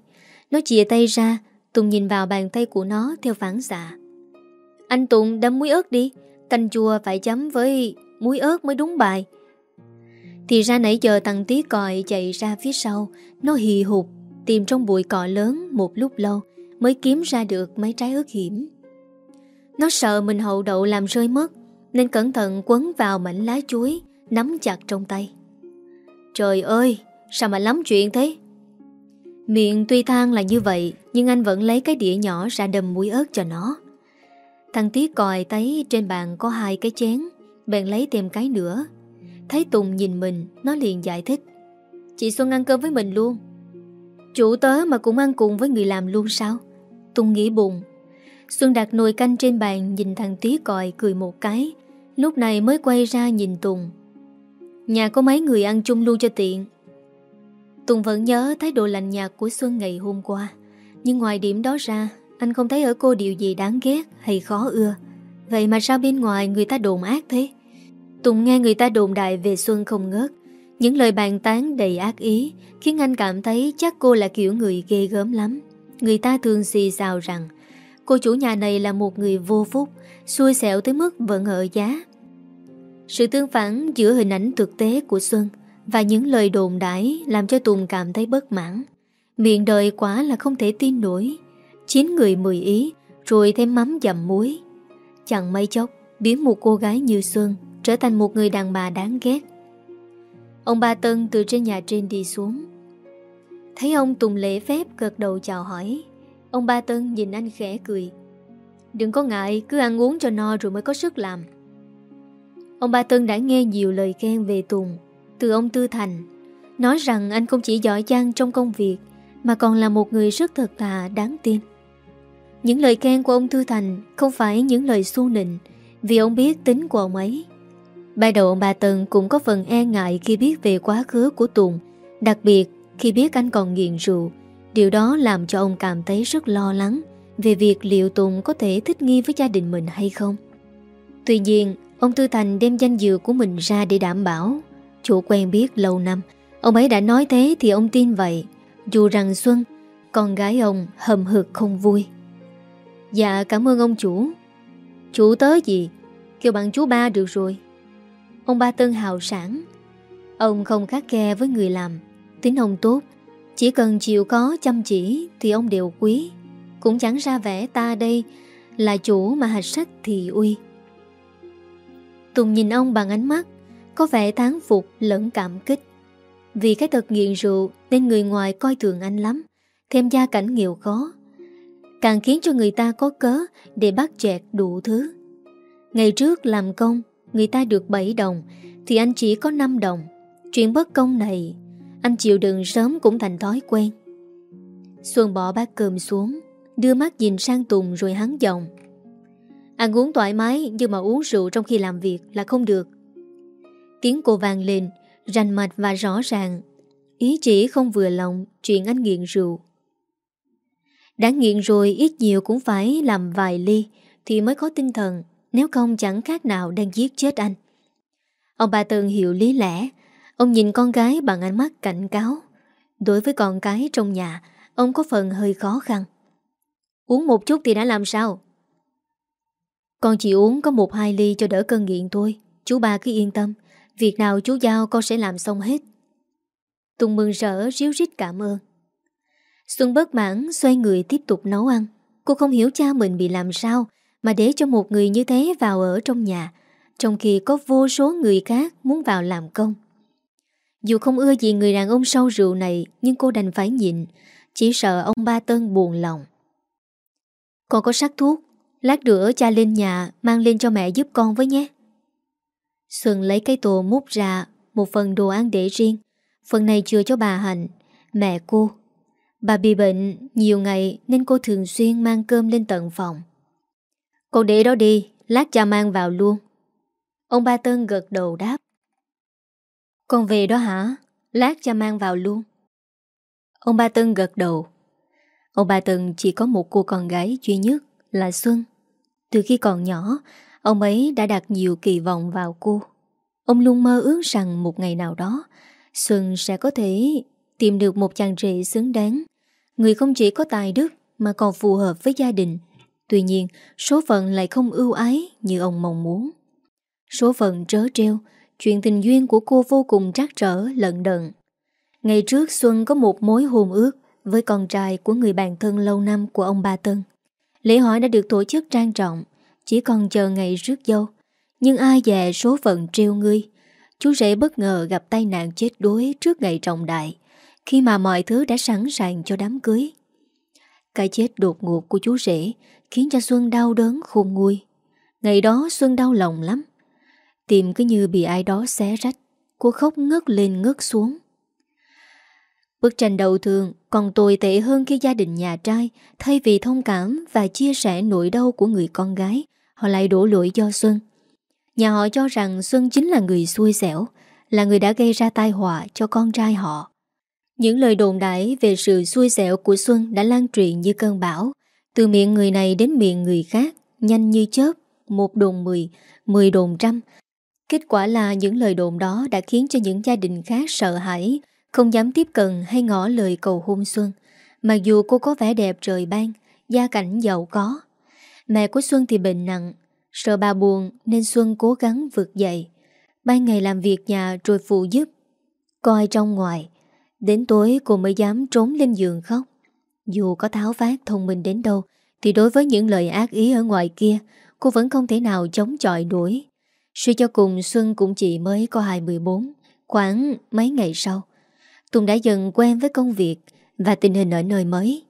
Nó chìa tay ra, Tùng nhìn vào bàn tay của nó theo phản xạ. Anh Tùng đâm muối ớt đi. Canh chua phải chấm với muối ớt mới đúng bài. Thì ra nãy giờ thằng tí còi chạy ra phía sau. Nó hì hụt Tìm trong bụi cỏ lớn một lúc lâu Mới kiếm ra được mấy trái ớt hiểm. Nó sợ mình hậu đậu làm rơi mất, Nên cẩn thận quấn vào mảnh lá chuối, Nắm chặt trong tay. Trời ơi, Sao mà lắm chuyện thế? Miệng tuy than là như vậy, Nhưng anh vẫn lấy cái đĩa nhỏ ra đầm muối ớt cho nó. Thằng tí còi thấy trên bàn có hai cái chén. Bèn lấy thêm cái nữa. Thấy Tùng nhìn mình, Nó liền giải thích. Chị Xuân ăn cơm với mình luôn. Chủ tớ mà cũng ăn cùng với người làm luôn sao? Tùng nghĩ buồn. Xuân đặt nồi canh trên bàn, Nhìn thằng tí còi cười một cái. Lúc này mới quay ra nhìn Tùng. Nhà có mấy người ăn chung luôn cho tiện. Tùng vẫn nhớ thái độ lạnh nhạt của Xuân ngày hôm qua. Nhưng ngoài điểm đó ra anh không thấy ở cô điều gì đáng ghét hay khó ưa. Vậy mà sao bên ngoài người ta đồn ác thế? Tùng nghe người ta đồn đại về Xuân không ngớt. Những lời bàn tán đầy ác ý, Khiến anh cảm thấy chắc cô là kiểu người ghê gớm lắm. Người ta thường xì xào rằng, Cô chủ nhà này là một người vô phúc, Xui xẻo tới mức vẫn ở giá. Sự tương phản giữa hình ảnh thực tế của Xuân Và những lời đồn đãi Làm cho Tùng cảm thấy bất mãn. Miệng đời quá là không thể tin nổi. Chín người mười ý, Rồi thêm mắm dầm muối. Chẳng mấy chốc, Biến một cô gái như Xuân Trở thành một người đàn bà đáng ghét. Ông ba Tân từ trên nhà trên đi xuống. Thấy ông Tùng lễ phép gật đầu chào hỏi, Ông ba Tân nhìn anh khẽ cười. Đừng có ngại, Cứ ăn uống cho no rồi mới có sức làm. Ông ba Tân đã nghe nhiều lời khen về Tùng Từ ông Tư Thành, Nói rằng anh không chỉ giỏi giang trong công việc Mà còn là một người rất thật thà, đáng tin. Những lời khen của ông Tư Thành Không phải những lời xu nịnh, Vì ông biết tính của ông ấy. Ban đầu ông bà Tân cũng có phần e ngại khi biết về quá khứ của Tùng, Đặc biệt khi biết anh còn nghiện rượu. Điều đó làm cho ông cảm thấy rất lo lắng Về việc liệu Tùng có thể thích nghi với gia đình mình hay không. Tuy nhiên, Ông Tư Thành đem danh dự của mình ra để đảm bảo. Chủ quen biết lâu năm, Ông ấy đã nói thế thì ông tin vậy. Dù rằng Xuân, Con gái ông hầm hực không vui. Dạ cảm ơn ông chủ. Chủ tớ gì? Kêu bằng chú ba được rồi. Ông ba Tân hào sản Ông không khắc khe với người làm. Tính ông tốt. Chỉ cần chịu có chăm chỉ Thì ông đều quý. Cũng chẳng ra vẻ ta đây Là chủ mà hạch sách thì uy. Tùng nhìn ông bằng ánh mắt Có vẻ tán phục lẫn cảm kích. Vì cái tật nghiện rượu Nên người ngoài coi thường anh lắm, Thêm gia cảnh nghèo khó. Càng khiến cho người ta có cớ Để bắt chẹt đủ thứ. Ngày trước làm công, người ta được 7 đồng, thì anh chỉ có 5 đồng. Chuyện bất công này, anh chịu đựng sớm cũng thành thói quen. Xuân bỏ bát cơm xuống, Đưa mắt nhìn sang Tùng rồi hắn giọng. Ăn uống thoải mái Nhưng mà uống rượu trong khi làm việc là không được. Tiếng cô vang lên, Rành mạch và rõ ràng. Ý chỉ không vừa lòng, Chuyện anh nghiện rượu. Đã nghiện rồi ít nhiều cũng phải làm vài ly Thì mới có tinh thần, Nếu không chẳng khác nào đang giết chết anh. Ông bà tường hiểu lý lẽ. Ông nhìn con gái bằng ánh mắt cảnh cáo. Đối với con cái trong nhà, Ông có phần hơi khó khăn. Uống một chút thì đã làm sao? Con chỉ uống có một hai ly cho đỡ cơn nghiện thôi. Chú ba cứ yên tâm. Việc nào chú giao con sẽ làm xong hết. Tùng mừng rỡ, ríu rít cảm ơn. Xuân bất mãn, xoay người tiếp tục nấu ăn. Cô không hiểu cha mình bị làm sao Mà để cho một người như thế vào ở trong nhà, Trong khi có vô số người khác muốn vào làm công. Dù không ưa gì người đàn ông sâu rượu này, Nhưng cô đành phải nhịn, Chỉ sợ ông ba Tân buồn lòng. Con có sắc thuốc, Lát nữa cha lên nhà Mang lên cho mẹ giúp con với nhé. Xuân lấy cái tô múc ra, Một phần đồ ăn để riêng. Phần này chưa cho bà Hạnh, Mẹ cô. Bà bị bệnh nhiều ngày Nên cô thường xuyên mang cơm lên tận phòng. Con để đó đi, Lát cha mang vào luôn. Ông ba Tân gật đầu đáp. Con về đó hả? Lát cha mang vào luôn. Ông ba Tân gật đầu. Ông ba Tân chỉ có một cô con gái duy nhất Là Xuân. Từ khi còn nhỏ, Ông ấy đã đặt nhiều kỳ vọng vào cô. Ông luôn mơ ước rằng một ngày nào đó, Xuân sẽ có thể tìm được một chàng rể xứng đáng. Người không chỉ có tài đức mà còn phù hợp với gia đình. Tuy nhiên, số phận lại không ưu ái như ông mong muốn. Số phận trớ treo Chuyện tình duyên của cô vô cùng trắc trở, lận đận. Ngày trước Xuân có một mối hôn ước Với con trai của người bạn thân lâu năm của ông Ba Tân. Lễ hỏi đã được tổ chức trang trọng, Chỉ còn chờ ngày rước dâu. Nhưng ai dè số phận treo ngươi, Chú rể bất ngờ gặp tai nạn chết đuối trước ngày trọng đại. Khi mà mọi thứ đã sẵn sàng cho đám cưới Cái chết đột ngột của chú rể Khiến cho Xuân đau đớn khôn nguôi Ngày đó Xuân đau lòng lắm Tim cứ như bị ai đó xé rách Cô khóc ngất lên ngất xuống Bức tranh đầu thường còn tồi tệ hơn khi gia đình nhà trai thay vì thông cảm và chia sẻ nỗi đau của người con gái, họ lại đổ lỗi cho Xuân. Nhà họ cho rằng Xuân chính là người xui xẻo, là người đã gây ra tai họa cho con trai họ. Những lời đồn đại về sự xui xẻo của Xuân đã lan truyền như cơn bão, từ miệng người này đến miệng người khác, nhanh như chớp, một đồn mười, mười đồn trăm. Kết quả là những lời đồn đó đã khiến cho những gia đình khác sợ hãi, không dám tiếp cận hay ngỏ lời cầu hôn Xuân. Mặc dù cô có vẻ đẹp trời ban, gia cảnh giàu có. Mẹ của Xuân thì bệnh nặng, Sợ bà buồn nên Xuân cố gắng vượt dậy Ban ngày làm việc nhà rồi phụ giúp Coi trong ngoài Đến tối cô mới dám trốn lên giường khóc Dù có tháo phát thông minh đến đâu, Thì đối với những lời ác ý ở ngoài kia, Cô vẫn không thể nào chống chọi đuổi Suy cho cùng, Xuân cũng chỉ mới có 24 Khoảng mấy ngày sau, Tùng đã dần quen với công việc Và tình hình ở nơi mới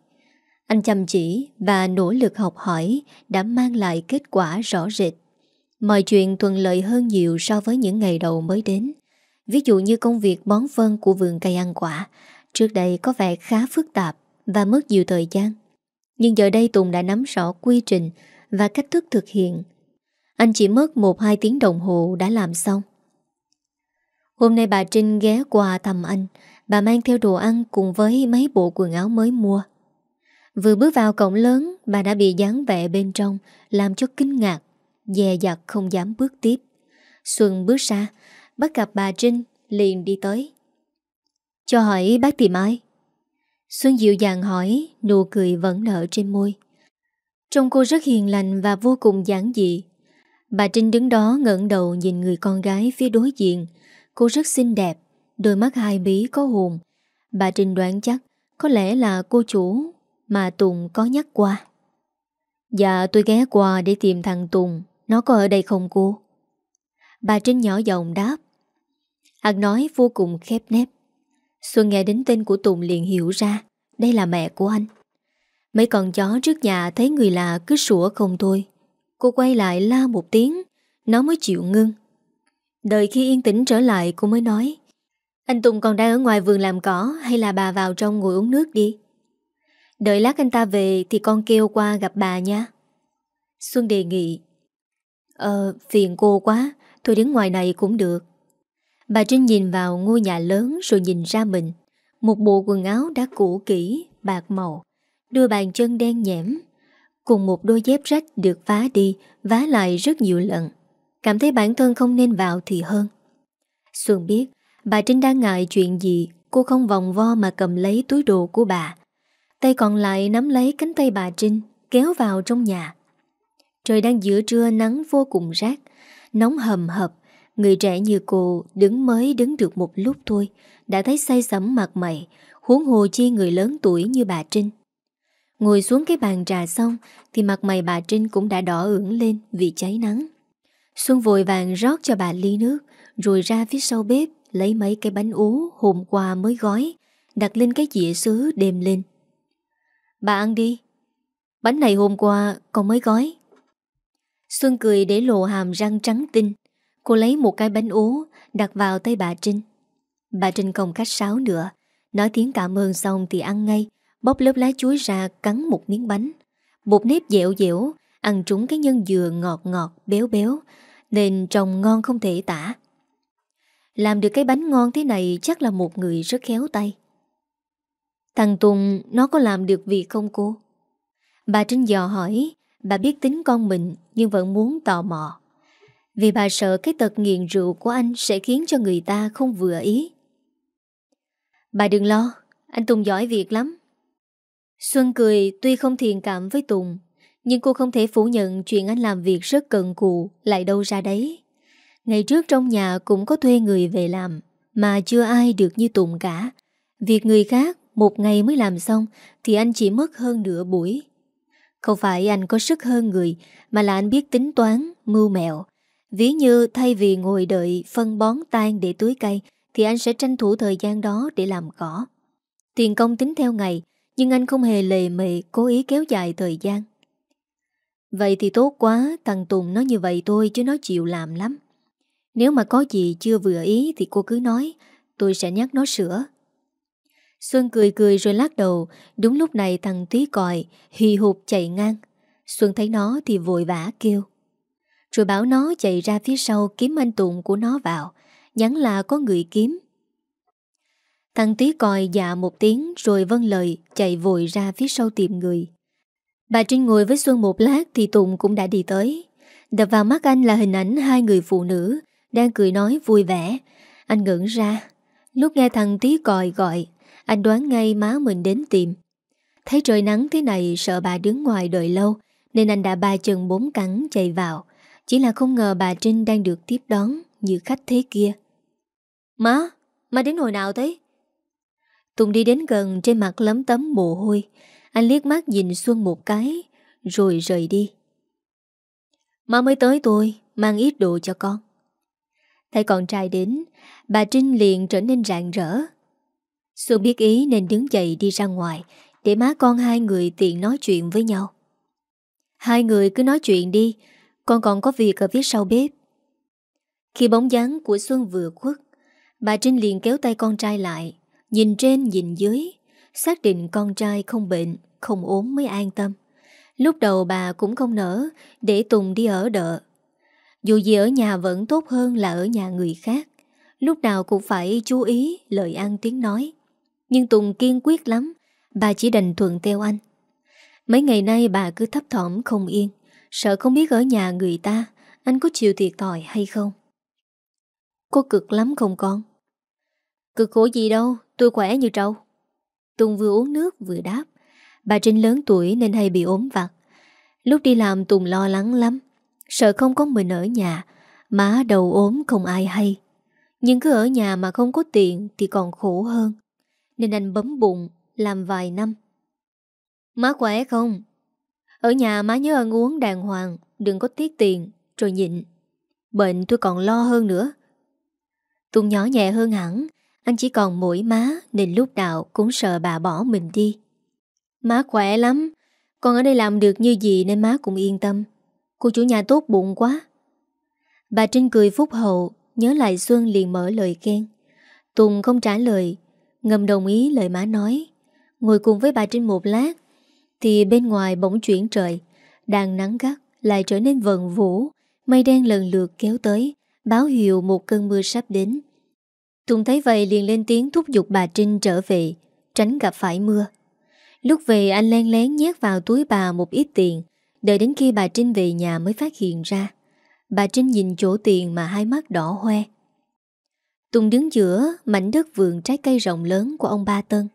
anh chăm chỉ và nỗ lực học hỏi đã mang lại kết quả rõ rệt. Mọi chuyện thuận lợi hơn nhiều so với những ngày đầu mới đến. Ví dụ như công việc bón phân của vườn cây ăn quả, trước đây có vẻ khá phức tạp và mất nhiều thời gian. Nhưng giờ đây Tùng đã nắm rõ quy trình và cách thức thực hiện. Anh chỉ mất 1-2 tiếng đồng hồ đã làm xong. Hôm nay bà Trinh ghé qua thăm anh, bà mang theo đồ ăn cùng với mấy bộ quần áo mới mua. Vừa bước vào cổng lớn Bà đã bị dáng vẻ bên trong Làm cho kinh ngạc Dè dặt không dám bước tiếp Xuân bước ra Bắt gặp bà Trinh liền đi tới. Cho hỏi bác tìm ai Xuân dịu dàng hỏi Nụ cười vẫn nở trên môi. Trông cô rất hiền lành và vô cùng giản dị. Bà Trinh đứng đó ngẩng đầu nhìn người con gái phía đối diện. Cô rất xinh đẹp Đôi mắt hai bí có hồn. Bà Trinh đoán chắc Có lẽ là cô chủ mà Tùng có nhắc qua. Dạ tôi ghé qua để tìm thằng Tùng, nó có ở đây không cô? Bà Trinh nhỏ giọng đáp. Hắn nói vô cùng khép nép. Xuân nghe đến tên của Tùng liền hiểu ra, đây là mẹ của anh. Mấy con chó trước nhà thấy người lạ cứ sủa không thôi. Cô quay lại la một tiếng, nó mới chịu ngưng. Đợi khi yên tĩnh trở lại cô mới nói Anh Tùng còn đang ở ngoài vườn làm cỏ hay là bà vào trong ngồi uống nước đi Đợi lát anh ta về Thì con kêu qua gặp bà nha Xuân đề nghị Ờ phiền cô quá Tôi đứng ngoài này cũng được Bà Trinh nhìn vào ngôi nhà lớn Rồi nhìn ra mình. Một bộ quần áo đã cũ kỹ, Bạc màu. Đôi bàn chân đen nhẽm. Cùng một đôi dép rách được vá đi, Vá lại rất nhiều lần. Cảm thấy bản thân không nên vào thì hơn. Xuân biết, Bà Trinh đang ngại chuyện gì, Cô không vòng vo mà cầm lấy túi đồ của bà. Tay còn lại nắm lấy cánh tay bà Trinh, Kéo vào trong nhà. Trời đang giữa trưa nắng vô cùng rát, Nóng hầm hập Người trẻ như cô đứng mới đứng được một lúc thôi, Đã thấy say sẩm mặt mày, Huống hồ chi người lớn tuổi như bà Trinh. Ngồi xuống cái bàn trà xong, Thì mặt mày bà Trinh cũng đã đỏ ửng lên Vì cháy nắng. Xuân vội vàng rót cho bà ly nước, Rồi ra phía sau bếp, Lấy mấy cái bánh ú hôm qua mới gói, Đặt lên cái dĩa sứ đem lên. Bà ăn đi. Bánh này hôm qua còn mới gói. Xuân cười để lộ hàm răng trắng tinh. Cô lấy một cái bánh ú, Đặt vào tay bà Trinh. Bà Trinh không khách sáo nữa, Nói tiếng cảm ơn xong thì ăn ngay Bóc lớp lá chuối ra cắn một miếng bánh. Bột nếp dẻo dẻo, Ăn trúng cái nhân dừa ngọt ngọt, béo béo, Nên trông ngon không thể tả. Làm được cái bánh ngon thế này Chắc là một người rất khéo tay. Thằng Tùng, nó có làm được việc không cô? Bà Trinh dò hỏi, Bà biết tính con mình Nhưng vẫn muốn tò mò. Vì bà sợ cái tật nghiện rượu của anh Sẽ khiến cho người ta không vừa ý. Bà đừng lo Anh Tùng giỏi việc lắm. Xuân cười tuy không thiền cảm với Tùng Nhưng cô không thể phủ nhận Chuyện anh làm việc rất cần cù Lại đâu ra đấy. Ngày trước trong nhà cũng có thuê người về làm Mà chưa ai được như Tùng cả. Việc người khác một ngày mới làm xong Thì anh chỉ mất hơn nửa buổi. Không phải anh có sức hơn người Mà là anh biết tính toán, mưu mẹo. Ví như thay vì ngồi đợi phân bón tan để tưới cây, Thì anh sẽ tranh thủ thời gian đó để làm cỏ. Tiền công tính theo ngày, Nhưng anh không hề lề mề cố ý kéo dài thời gian. Vậy thì tốt quá, Thằng Tùng nó như vậy thôi chứ nó chịu làm lắm. Nếu mà có gì chưa vừa ý Thì cô cứ nói, Tôi sẽ nhắc nó sửa. Xuân cười cười rồi lắc đầu, Đúng lúc này thằng tí còi, Hì hụt chạy ngang. Xuân thấy nó thì vội vã kêu. Rồi bảo nó chạy ra phía sau Kiếm anh Tụng của nó vào, Nhắn là có người kiếm. Thằng tí còi dạ một tiếng Rồi vâng lời, chạy vội ra phía sau tìm người. Bà Trinh ngồi với Xuân một lát Thì Tùng cũng đã đi tới. Đập vào mắt anh là hình ảnh hai người phụ nữ Đang cười nói vui vẻ. Anh ngẩn ra, Lúc nghe thằng tí còi gọi, anh đoán ngay má mình đến tìm. Thấy trời nắng thế này, sợ bà đứng ngoài đợi lâu, Nên anh đã ba chân bốn cắn chạy vào. Chỉ là không ngờ bà Trinh đang được tiếp đón Như khách thế kia. Má, má đến hồi nào thế? Tùng đi đến gần trên mặt lấm tấm mồ hôi. Anh liếc mắt nhìn Xuân một cái Rồi rời đi. Má mới tới tôi Mang ít đồ cho con. Thấy con trai đến Bà Trinh liền trở nên rạng rỡ. Xuân biết ý nên đứng dậy đi ra ngoài Để má con hai người tiện nói chuyện với nhau. Hai người cứ nói chuyện đi con còn có việc ở phía sau bếp. Khi bóng dáng của Xuân vừa khuất, Bà Trinh liền kéo tay con trai lại, Nhìn trên, nhìn dưới, Xác định con trai không bệnh, Không ốm mới an tâm. Lúc đầu bà cũng không nỡ Để Tùng đi ở đợ. Dù gì ở nhà vẫn tốt hơn là ở nhà người khác, Lúc nào cũng phải chú ý lời ăn tiếng nói. Nhưng Tùng kiên quyết lắm, Bà chỉ đành thuận theo anh. Mấy ngày nay bà cứ thấp thỏm không yên. Sợ không biết ở nhà người ta, Anh có chịu thiệt thòi hay không? Có cực lắm không con. Cực khổ gì đâu, Tôi khỏe như trâu. Tùng vừa uống nước vừa đáp. Bà Trinh lớn tuổi nên hay bị ốm vặt. Lúc đi làm Tùng lo lắng lắm. Sợ không có mình ở nhà, Má đầu ốm không ai hay. Nhưng cứ ở nhà mà không có tiền Thì còn khổ hơn. Nên anh bấm bụng Làm vài năm. Má khỏe không? Ở nhà má nhớ ăn uống đàng hoàng, Đừng có tiết tiền, Rồi nhịn. Bệnh tôi còn lo hơn nữa. Tùng nhỏ nhẹ hơn hẳn, Anh chỉ còn mỗi má Nên lúc nào cũng sợ bà bỏ mình đi. Má khỏe lắm, Con ở đây làm được như gì nên má cũng yên tâm. Cô chủ nhà tốt bụng quá. Bà Trinh cười phúc hậu, Nhớ lại Xuân liền mở lời khen. Tùng không trả lời, Ngầm đồng ý lời má nói. Ngồi cùng với bà Trinh một lát thì bên ngoài bỗng chuyển trời. Đang nắng gắt, lại trở nên vần vũ. Mây đen lần lượt kéo tới, Báo hiệu một cơn mưa sắp đến. Tùng thấy vậy liền lên tiếng thúc giục bà Trinh trở về, Tránh gặp phải mưa. Lúc về, anh len lén nhét vào túi bà một ít tiền. Đợi đến khi bà Trinh về nhà mới phát hiện ra. Bà Trinh nhìn chỗ tiền mà hai mắt đỏ hoe. Tùng đứng giữa mảnh đất vườn trái cây rộng lớn của ông Ba Tân.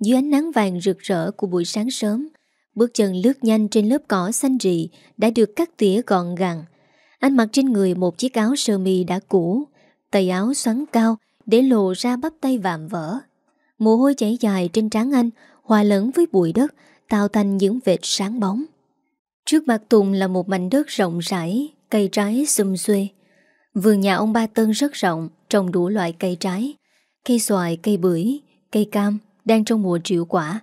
Dưới ánh nắng vàng rực rỡ của buổi sáng sớm Bước chân lướt nhanh trên lớp cỏ xanh rì Đã được cắt tỉa gọn gàng. Anh mặc trên người một chiếc áo sơ mi đã cũ Tay áo xoắn cao Để lộ ra bắp tay vạm vỡ. Mồ hôi chảy dài trên trán anh Hòa lẫn với bụi đất Tạo thành những vệt sáng bóng. Trước mặt Tùng là một mảnh đất rộng rãi Cây trái xum xuê. Vườn nhà ông Ba Tân rất rộng Trồng đủ loại cây trái Cây xoài, cây bưởi, cây cam Đang trong mùa triệu quả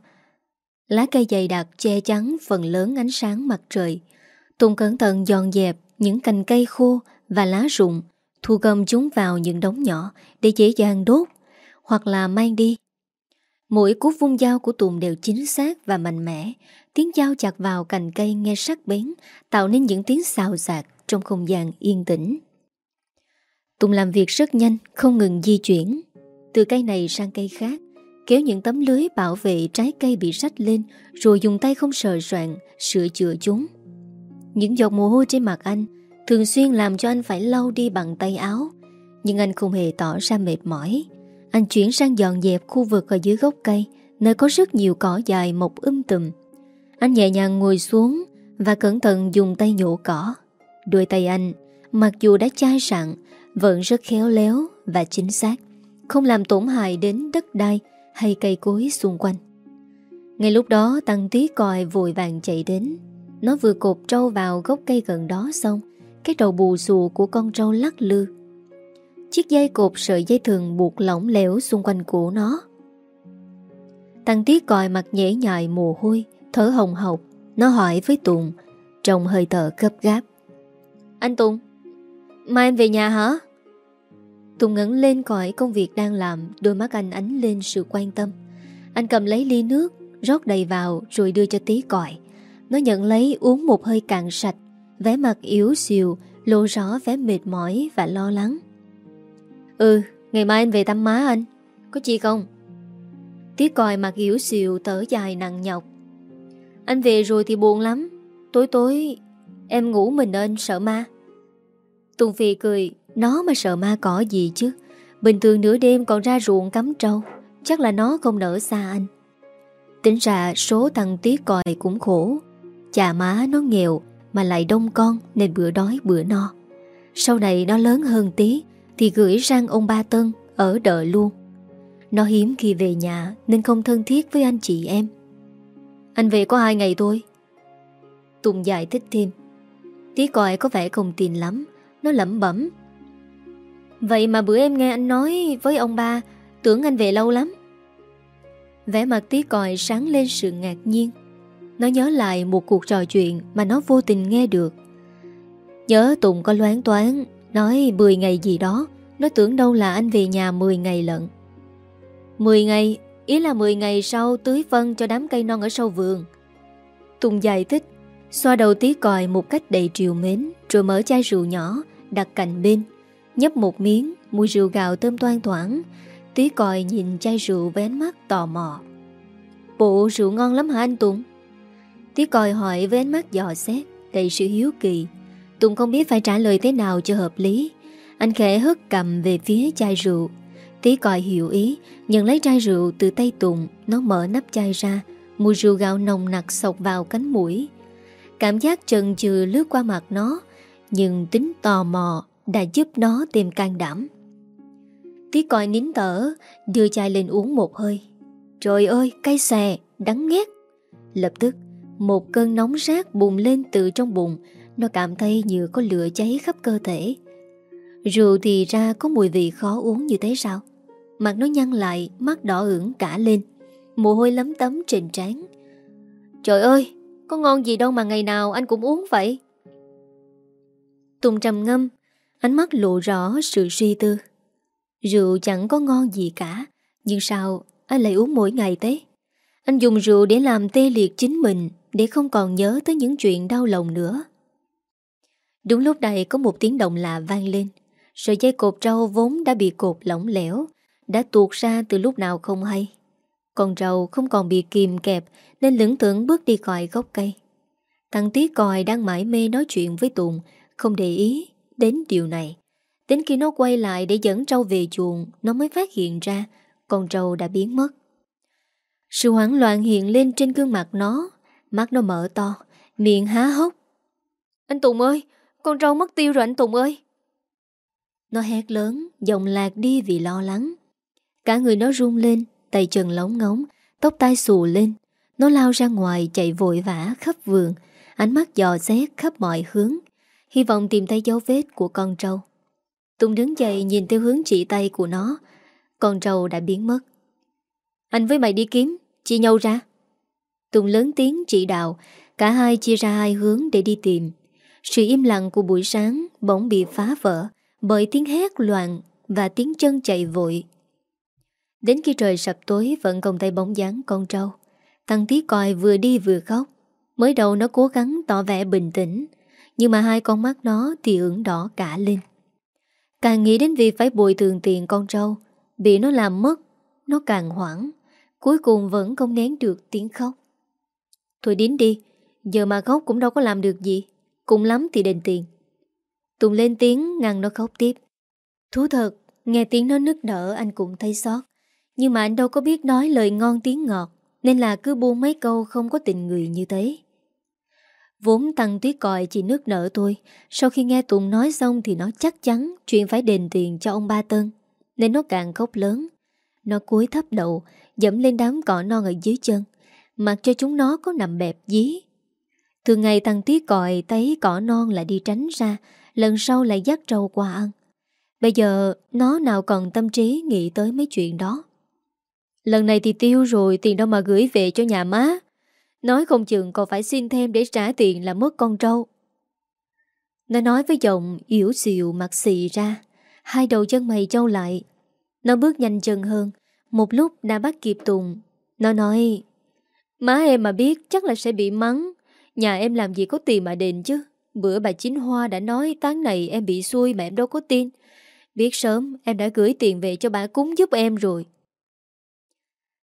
Lá cây dày đặc che chắn phần lớn ánh sáng mặt trời. Tùng cẩn thận dọn dẹp những cành cây khô và lá rụng, Thu gom chúng vào những đống nhỏ Để dễ dàng đốt Hoặc là mang đi. Mỗi cú vung dao của Tùng đều chính xác và mạnh mẽ. Tiếng dao chặt vào cành cây nghe sắc bén, Tạo nên những tiếng xào xạc Trong không gian yên tĩnh. Tùng làm việc rất nhanh, Không ngừng di chuyển. Từ cây này sang cây khác Kéo những tấm lưới bảo vệ trái cây bị rách lên, Rồi dùng tay không sờ soạn Sửa chữa chúng. Những giọt mồ hôi trên mặt anh Thường xuyên làm cho anh phải lau đi bằng tay áo, Nhưng anh không hề tỏ ra mệt mỏi. Anh chuyển sang dọn dẹp khu vực ở dưới gốc cây, Nơi có rất nhiều cỏ dài mọc um tùm. Anh nhẹ nhàng ngồi xuống Và cẩn thận dùng tay nhổ cỏ. Đôi tay anh, Mặc dù đã chai sẵn, Vẫn rất khéo léo và chính xác, Không làm tổn hại đến đất đai hay cây cối xung quanh. Ngay lúc đó Tăng tí còi vội vàng chạy đến. Nó vừa cột trâu vào gốc cây gần đó xong, cái đầu bù xù của con trâu lắc lư. Chiếc dây cột sợi dây thường buộc lỏng lẻo xung quanh cổ nó. Tăng tí còi mặt nhễ nhại mồ hôi, thở hồng hộc. Nó hỏi với Tùng, trông hơi thở gấp gáp. Anh Tùng, mai em về nhà hả? Tùng ngẩng lên khỏi công việc đang làm, Đôi mắt anh ánh lên sự quan tâm. Anh cầm lấy ly nước, Rót đầy vào, rồi đưa cho tí còi Nó nhận lấy, uống một hơi cạn sạch. Vẻ mặt yếu xìu, Lộ rõ vẻ mệt mỏi và lo lắng. Ừ Ngày mai anh về thăm má anh. Có chi không? Tí còi mặt yếu xìu tở dài nặng nhọc. Anh về rồi thì buồn lắm. Tối tối, Em ngủ mình nên sợ ma. Tùng Phi cười nó mà sợ ma cỏ gì chứ? Bình thường nửa đêm còn ra ruộng cắm trâu. Chắc là nó không nở xa anh. Tính ra số thằng Tiết còi cũng khổ. Chà má, nó nghèo Mà lại đông con Nên bữa đói bữa no. Sau này nó lớn hơn tí Thì gửi sang ông ba Tân Ở đợi luôn. Nó hiếm khi về nhà Nên không thân thiết với anh chị em. Anh về có hai ngày thôi. Tùng giải thích thêm. Tí còi có vẻ không tin lắm. Nó lẩm bẩm. Vậy mà bữa em nghe anh nói với ông ba, Tưởng anh về lâu lắm. Vẻ mặt tí còi sáng lên sự ngạc nhiên. Nó nhớ lại một cuộc trò chuyện Mà nó vô tình nghe được. Nhớ Tùng có loán toán Nói 10 ngày gì đó, Nó tưởng đâu là anh về nhà 10 ngày lận. 10 ngày, Ý là 10 ngày sau tưới phân cho đám cây non ở sau vườn. Tùng giải thích, Xoa đầu tí còi một cách đầy triều mến, Rồi mở chai rượu nhỏ Đặt cạnh bên. Nhấp một miếng, Mùi rượu gạo thơm toan thoảng. Tí còi nhìn chai rượu với ánh mắt tò mò. Bộ rượu ngon lắm hả anh Tùng? Tí còi hỏi với ánh mắt dò xét, Đầy sự hiếu kỳ. Tùng không biết phải trả lời thế nào cho hợp lý. Anh khẽ hất cầm về phía chai rượu. Tí còi hiểu ý, Nhận lấy chai rượu từ tay Tùng, Nó mở nắp chai ra, Mùi rượu gạo nồng nặc sọc vào cánh mũi. Cảm giác chần chừ lướt qua mặt nó, Nhưng tính tò mò đã giúp nó tìm can đảm. Tí coi nín tở, đưa chai lên uống một hơi. Trời ơi, cay xè, đắng ghét. Lập tức, một cơn nóng rát bùng lên từ trong bụng, nó cảm thấy như có lửa cháy khắp cơ thể. Rượu thì ra có mùi vị khó uống như thế sao? Mặt nó nhăn lại, mắt đỏ ửng cả lên. Mồ hôi lấm tấm trên trán. Trời ơi, có ngon gì đâu mà ngày nào anh cũng uống vậy? Tùng trầm ngâm, Ánh mắt lộ rõ sự suy tư Rượu chẳng có ngon gì cả Nhưng sao anh lại uống mỗi ngày thế Anh dùng rượu để làm tê liệt chính mình để không còn nhớ tới những chuyện đau lòng nữa. Đúng lúc này có một tiếng động lạ vang lên. Sợi dây cột trâu vốn đã bị cột lỏng lẻo, đã tuột ra từ lúc nào không hay. Con trâu không còn bị kìm kẹp nên lưỡng tưởng bước đi khỏi gốc cây. Thằng tí còi đang mãi mê nói chuyện với Tùng, không để ý đến điều này. Đến khi nó quay lại để dẫn trâu về chuồng, nó mới phát hiện ra con trâu đã biến mất. Sự hoảng loạn hiện lên trên gương mặt nó, mắt nó mở to, miệng há hốc. Anh Tùng ơi, con trâu mất tiêu rồi anh Tùng ơi. Nó hét lớn, giọng lạc đi vì lo lắng. Cả người nó run lên, tay chân lóng ngóng, tóc tai xù lên. Nó lao ra ngoài chạy vội vã khắp vườn, ánh mắt dò xét khắp mọi hướng, hy vọng tìm thấy dấu vết của con trâu. Tùng đứng dậy nhìn theo hướng chỉ tay của nó, con trâu đã biến mất. Anh với mày đi kiếm, chia nhau ra. Tùng lớn tiếng chỉ đạo, cả hai chia ra hai hướng để đi tìm. Sự im lặng của buổi sáng bỗng bị phá vỡ bởi tiếng hét loạn và tiếng chân chạy vội. Đến khi trời sập tối vẫn còn tay bóng dáng con trâu. Thằng tí coi vừa đi vừa khóc. Mới đầu nó cố gắng tỏ vẻ bình tĩnh, nhưng mà hai con mắt nó thì ửng đỏ cả lên. Càng nghĩ đến việc phải bồi thường tiền con trâu, bị nó làm mất, nó càng hoảng. Cuối cùng vẫn không nén được tiếng khóc. Thôi đến đi, giờ mà khóc cũng đâu có làm được gì. Cùng lắm thì đền tiền. Tùng lên tiếng ngăn nó khóc tiếp. Thú thật, nghe tiếng nó nức nở anh cũng thấy xót. Nhưng mà anh đâu có biết nói lời ngon tiếng ngọt, nên là cứ buông mấy câu không có tình người như thế. Vốn tăng tuyết còi chỉ nước nở thôi. Sau khi nghe Tùng nói xong Thì nó chắc chắn chuyện phải đền tiền cho ông Ba Tân, Nên nó càng khóc lớn. Nó cúi thấp đầu, Dẫm lên đám cỏ non ở dưới chân, Mặc cho chúng nó có nằm bẹp dí. Thường ngày tăng tuyết còi Thấy cỏ non lại đi tránh ra, Lần sau lại dắt trâu qua ăn. Bây giờ nó nào còn tâm trí Nghĩ tới mấy chuyện đó. Lần này thì tiêu rồi, Tiền đâu mà gửi về cho nhà má. Nói không chừng còn phải xin thêm để trả tiền là mất con trâu. Nó nói với giọng yếu xìu mặt xì ra. Hai đầu chân mày trâu lại. Nó bước nhanh chân hơn. Một lúc đã bắt kịp Tùng. Nó nói, Má em mà biết chắc là sẽ bị mắng. Nhà em làm gì có tiền mà đền chứ. Bữa bà Chính Hoa đã nói tháng này em bị xui mà em đâu có tin. Biết sớm em đã gửi tiền về cho bà cúng giúp em rồi.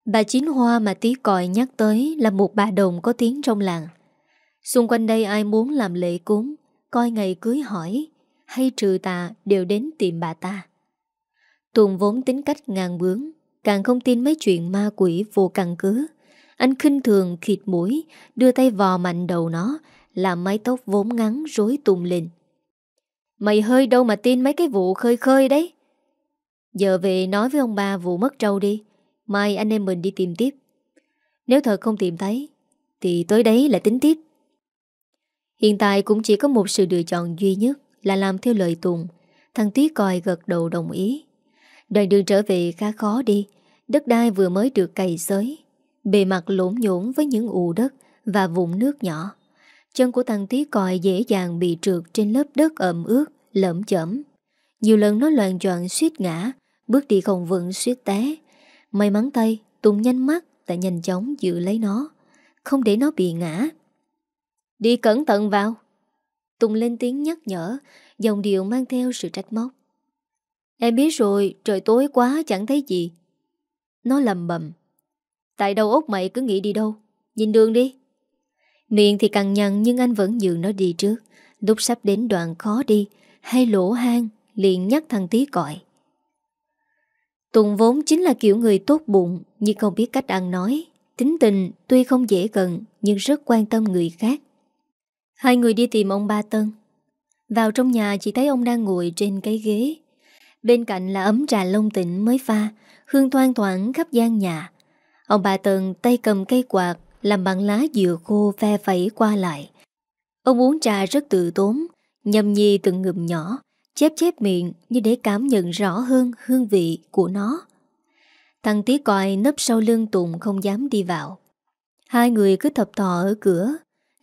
Bà Chín Hoa mà tí còi nhắc tới là một bà đồng có tiếng trong làng. Xung quanh đây ai muốn làm lễ cúng, coi ngày cưới hỏi hay trừ tà đều đến tìm bà ta. Tùng vốn tính cách ngang bướng, càng không tin mấy chuyện ma quỷ vô căn cứ. Anh khinh thường khịt mũi, đưa tay vò mạnh đầu nó, làm mái tóc vốn ngắn rối tung lên. Mày hơi đâu mà tin mấy cái vụ khơi khơi đấy. Giờ về nói với ông ba vụ mất trâu đi. Mai anh em mình đi tìm tiếp. Nếu thật không tìm thấy Thì tới đấy là tính tiếp. Hiện tại cũng chỉ có một sự lựa chọn duy nhất Là làm theo lời Tùng. Thằng tuyết coi gật đầu đồng ý. Đoạn đường trở về khá khó đi. Đất đai vừa mới được cày xới. Bề mặt lỗn nhổn với những ù đất Và vùng nước nhỏ. Chân của thằng Tí còi dễ dàng bị trượt Trên lớp đất ẩm ướt, lẫm chẩm Nhiều lần nó loạn choạng suýt ngã Bước đi không vững suýt té. May mắn tay, Tùng nhanh mắt đã nhanh chóng giữ lấy nó. Không để nó bị ngã. Đi cẩn thận vào. Tùng lên tiếng nhắc nhở, Dòng điệu mang theo sự trách móc. Em biết rồi, Trời tối quá chẳng thấy gì. Nó lầm bầm. Tại đầu ốc mày cứ nghĩ đi đâu? Nhìn đường đi. Miệng thì cằn nhằn nhưng anh vẫn dường nó đi trước. Lúc sắp đến đoạn khó đi Hay lỗ hang liền nhắc thằng tí còi Tùng vốn chính là kiểu người tốt bụng nhưng không biết cách ăn nói. Tính tình tuy không dễ gần nhưng rất quan tâm người khác. Hai người đi tìm ông Ba Tân. Vào trong nhà chỉ thấy ông đang ngồi trên cái ghế. Bên cạnh là ấm trà lông tịnh mới pha, hương thoang thoảng khắp gian nhà. Ông Ba Tân tay cầm cây quạt làm bằng lá dừa khô ve phẩy qua lại. Ông uống trà rất tự tốn, nhầm nhi từng ngụm nhỏ, chép chép miệng như để cảm nhận rõ hơn hương vị của nó. Thằng tí coi nấp sau lưng Tùng không dám đi vào. Hai người cứ thập thò ở cửa.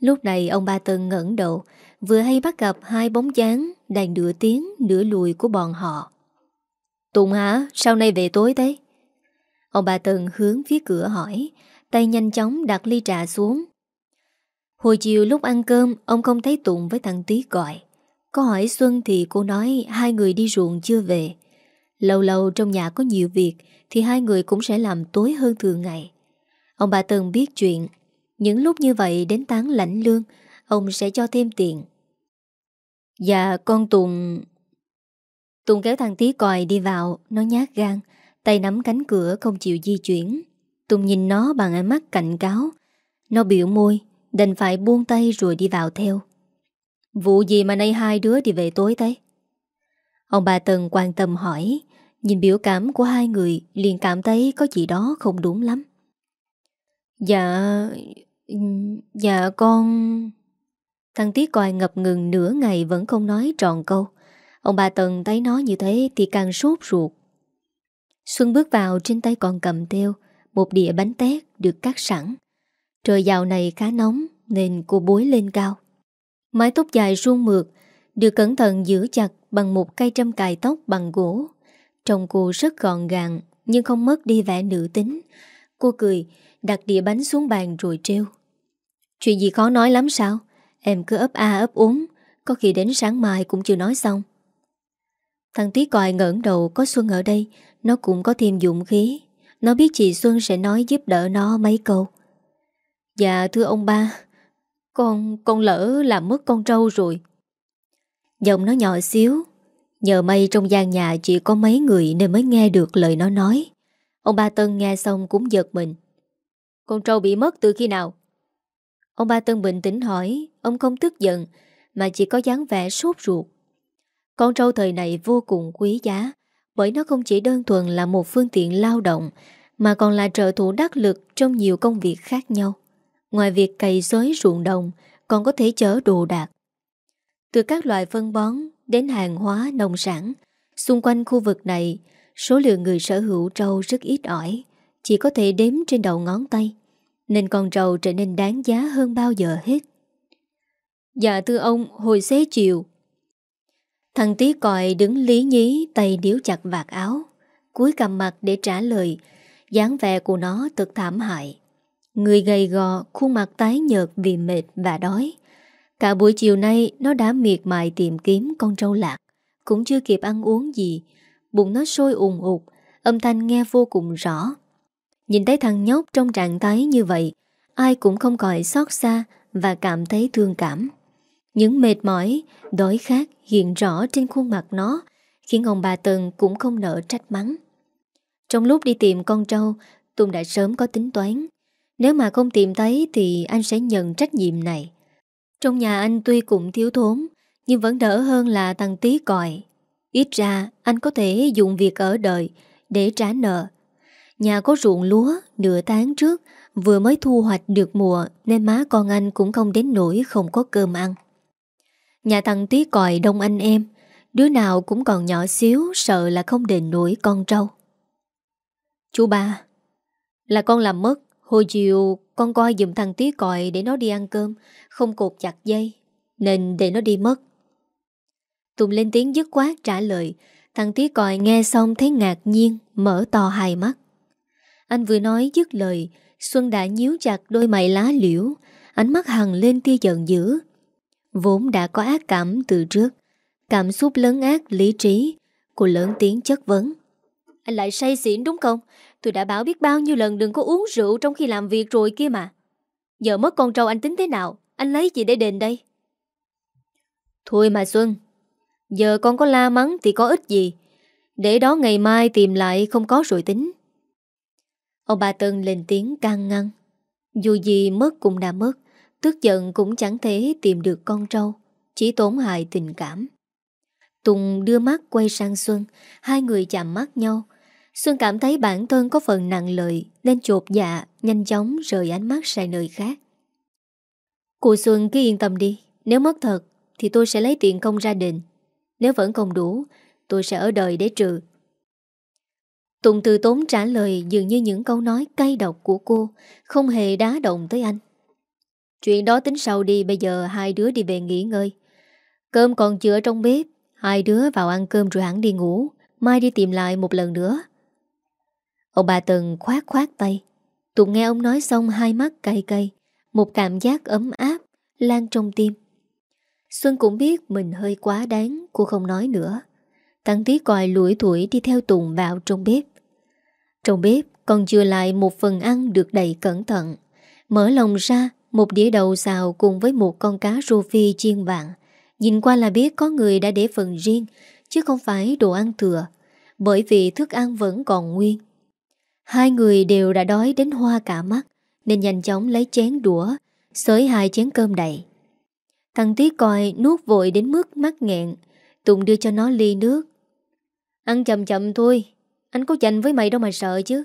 Lúc này ông ba Tân ngẩn đầu, vừa hay bắt gặp hai bóng dáng đang nửa tiếng nửa lùi của bọn họ. Tùng hả? Sau này về tối thế? Ông bà Tân hướng phía cửa hỏi, tay nhanh chóng đặt ly trà xuống. Hồi chiều lúc ăn cơm Ông không thấy Tùng với thằng Tí gọi có hỏi Xuân thì cô nói Hai người đi ruộng chưa về. Lâu lâu trong nhà có nhiều việc Thì hai người cũng sẽ làm tối hơn thường ngày. Ông bà Tân biết chuyện. Những lúc như vậy đến tán lãnh lương, Ông sẽ cho thêm tiền. Dạ con Tùng. Tùng kéo thằng Tí còi đi vào, Nó nhát gan, Tay nắm cánh cửa không chịu di chuyển. Tùng nhìn nó bằng ánh mắt cảnh cáo. Nó biểu môi, Đành phải buông tay rồi đi vào theo. Vụ gì mà nay hai đứa đi về tối thế? Ông bà Tần quan tâm hỏi, Nhìn biểu cảm của hai người, liền cảm thấy có gì đó không đúng lắm. Dạ... Dạ con... Thằng Tiết coi ngập ngừng nửa ngày vẫn không nói tròn câu. Ông bà Tần thấy nó như thế thì càng sốt ruột. Xuân bước vào trên tay còn cầm theo Một đĩa bánh tét được cắt sẵn. Trời dạo này khá nóng Nên cô bối lên cao. Mái tóc dài suôn mượt, Được cẩn thận giữ chặt bằng một cây trăm cài tóc bằng gỗ. Trông cô rất gọn gàng, Nhưng không mất đi vẻ nữ tính. Cô cười, Đặt đĩa bánh xuống bàn rồi treo Chuyện gì khó nói lắm sao? Em cứ ấp a ấp úng Có khi đến sáng mai cũng chưa nói xong. Thằng Tí còi ngẩn đầu, có Xuân ở đây, Nó cũng có thêm dụng khí. Nó biết chị Xuân sẽ nói giúp đỡ nó mấy câu. Dạ thưa ông ba. Con, con lỡ làm mất con trâu rồi. Giọng nó nhỏ xíu Nhờ may trong gian nhà chỉ có mấy người Nên mới nghe được lời nó nói. Ông ba Tân nghe xong cũng giật mình. Con trâu bị mất từ khi nào? Ông ba Tân bình tĩnh hỏi Ông không tức giận Mà chỉ có dáng vẻ sốt ruột. Con trâu thời này vô cùng quý giá Bởi nó không chỉ đơn thuần là một phương tiện lao động Mà còn là trợ thủ đắc lực Trong nhiều công việc khác nhau. Ngoài việc cày xới ruộng đồng, Còn có thể chở đồ đạc. Từ các loại phân bón Đến hàng hóa nông sản, Xung quanh khu vực này, Số lượng người sở hữu trâu rất ít ỏi, Chỉ có thể đếm trên đầu ngón tay, Nên con trâu trở nên đáng giá hơn bao giờ hết. Dạ thưa ông, hồi xế chiều, Thằng tí còi đứng lý nhí Tay điếu chặt vạt áo, Cúi cầm mặt để trả lời, dáng vẻ của nó thật thảm hại. Người gầy gò, khuôn mặt tái nhợt vì mệt và đói. Cả buổi chiều nay nó đã miệt mài tìm kiếm con trâu lạc. Cũng chưa kịp ăn uống gì. Bụng nó sôi ùn ụt, âm thanh nghe vô cùng rõ. Nhìn thấy thằng nhóc trong trạng thái như vậy, ai cũng không khỏi xót xa và cảm thấy thương cảm. Những mệt mỏi, đói khát hiện rõ trên khuôn mặt nó, khiến ông bà Tần cũng không nỡ trách mắng. Trong lúc đi tìm con trâu, Tùng đã sớm có tính toán. Nếu mà không tìm thấy thì anh sẽ nhận trách nhiệm này. Trong nhà anh tuy cũng thiếu thốn, nhưng vẫn đỡ hơn là thằng tí còi. Ít ra anh có thể dùng việc ở đời để trả nợ. Nhà có ruộng lúa nửa tháng trước vừa mới thu hoạch được mùa nên má con anh cũng không đến nỗi không có cơm ăn. Nhà thằng tí còi đông anh em, đứa nào cũng còn nhỏ xíu sợ là không đền nổi con trâu. Chú ba, là con làm mất Hồi chiều con coi dùm thằng tí còi để nó đi ăn cơm, Không cột chặt dây, Nên để nó đi mất. Tùng lên tiếng dứt quát trả lời, Thằng tí còi nghe xong thấy ngạc nhiên, Mở to hai mắt. Anh vừa nói dứt lời, Xuân đã nhíu chặt đôi mày lá liễu, Ánh mắt hằng lên tia giận dữ. Vốn đã có ác cảm từ trước, Cảm xúc lớn ác lý trí, Cô lớn tiếng chất vấn. Anh lại say xỉn đúng không? Tôi đã bảo biết bao nhiêu lần đừng có uống rượu trong khi làm việc rồi kia mà. Giờ mất con trâu anh tính thế nào? Anh lấy gì để đền đây? Thôi mà Xuân, giờ con có la mắng thì có ích gì. Để đó ngày mai tìm lại không có rồi tính. Ông bà Tân lên tiếng can ngăn. Dù gì mất cũng đã mất, tức giận cũng chẳng thể tìm được con trâu, chỉ tổn hại tình cảm. Tùng đưa mắt quay sang Xuân, hai người chạm mắt nhau, Xuân cảm thấy bản thân có phần nặng lợi Nên chột dạ Nhanh chóng rời ánh mắt sang nơi khác. Cô Xuân cứ yên tâm đi, Nếu mất thật, Thì tôi sẽ lấy tiền công ra định Nếu vẫn không đủ, Tôi sẽ ở đời để trừ. Tùng từ tốn trả lời Dường như những câu nói cay độc của cô, Không hề đá động tới anh. Chuyện đó tính sau đi, Bây giờ hai đứa đi về nghỉ ngơi. Cơm còn chưa trong bếp, Hai đứa vào ăn cơm rồi hẳn đi ngủ, Mai đi tìm lại một lần nữa. Ông bà Tần khoát khoát tay Tụng nghe ông nói xong hai mắt cay cay Một cảm giác ấm áp lan trong tim. Xuân cũng biết mình hơi quá đáng, cô không nói nữa. Tăng tí còi lủi tuổi đi theo Tùng vào trong bếp. Trong bếp còn chưa lại một phần ăn được đầy cẩn thận. Mở lòng ra, một đĩa đầu xào cùng với một con cá rô phi chiên vàng. Nhìn qua là biết có người đã để phần riêng, chứ không phải đồ ăn thừa, bởi vì thức ăn vẫn còn nguyên. Hai người đều đã đói đến hoa cả mắt, nên nhanh chóng lấy chén đũa, xới hai chén cơm đầy. Thằng tí coi nuốt vội đến mức mắt nghẹn, Tùng đưa cho nó ly nước. Ăn chậm chậm thôi, anh có chành với mày đâu mà sợ chứ.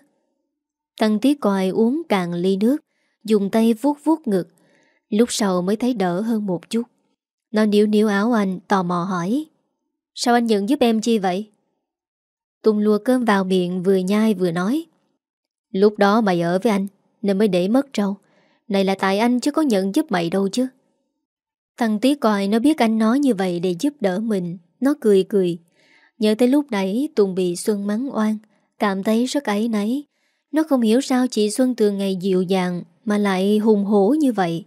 Thằng tí coi uống càng ly nước, dùng tay vuốt vuốt ngực, lúc sau mới thấy đỡ hơn một chút. Nó níu níu áo anh tò mò hỏi Sao anh nhận giúp em chi vậy? Tùng lùa cơm vào miệng vừa nhai vừa nói Lúc đó mày ở với anh, Nên mới để mất trâu. Này là tại anh chứ có nhận giúp mày đâu chứ. Thằng tí coi nó biết anh nói như vậy Để giúp đỡ mình, Nó cười cười. Nhớ tới lúc nãy Tùng bị Xuân mắng oan, Cảm thấy rất ấy nấy Nó không hiểu sao chị Xuân từ ngày dịu dàng Mà lại hùng hổ như vậy.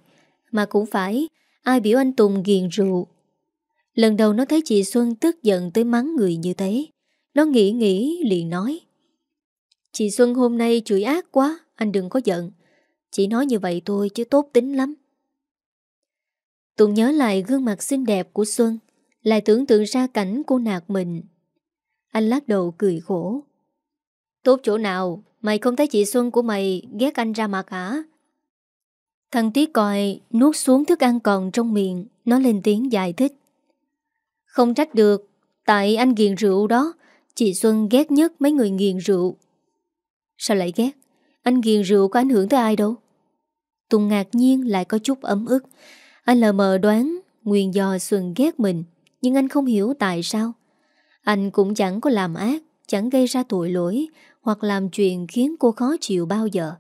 Mà cũng phải, Ai biểu anh Tùng ghiền rượu? Lần đầu nó thấy chị Xuân tức giận tới mắng người như thế. Nó nghĩ nghĩ liền nói. Chị Xuân hôm nay chửi ác quá, Anh đừng có giận. Chị nói như vậy thôi chứ tốt tính lắm. Tùng nhớ lại gương mặt xinh đẹp của Xuân, Lại tưởng tượng ra cảnh cô nạt mình. Anh lắc đầu cười khổ. Tốt chỗ nào, Mày không thấy chị Xuân của mày ghét anh ra mặt hả? Thằng tí còi nuốt xuống thức ăn còn trong miệng, Nó lên tiếng giải thích. Không trách được, Tại anh nghiền rượu đó, Chị Xuân ghét nhất mấy người nghiền rượu. Sao lại ghét? Anh ghiền rượu có ảnh hưởng tới ai đâu? Tùng ngạc nhiên lại có chút ấm ức. Anh lờ mờ đoán Nguyên do Xuân ghét mình, Nhưng anh không hiểu tại sao. Anh cũng chẳng có làm ác, Chẳng gây ra tội lỗi Hoặc làm chuyện khiến cô khó chịu bao giờ.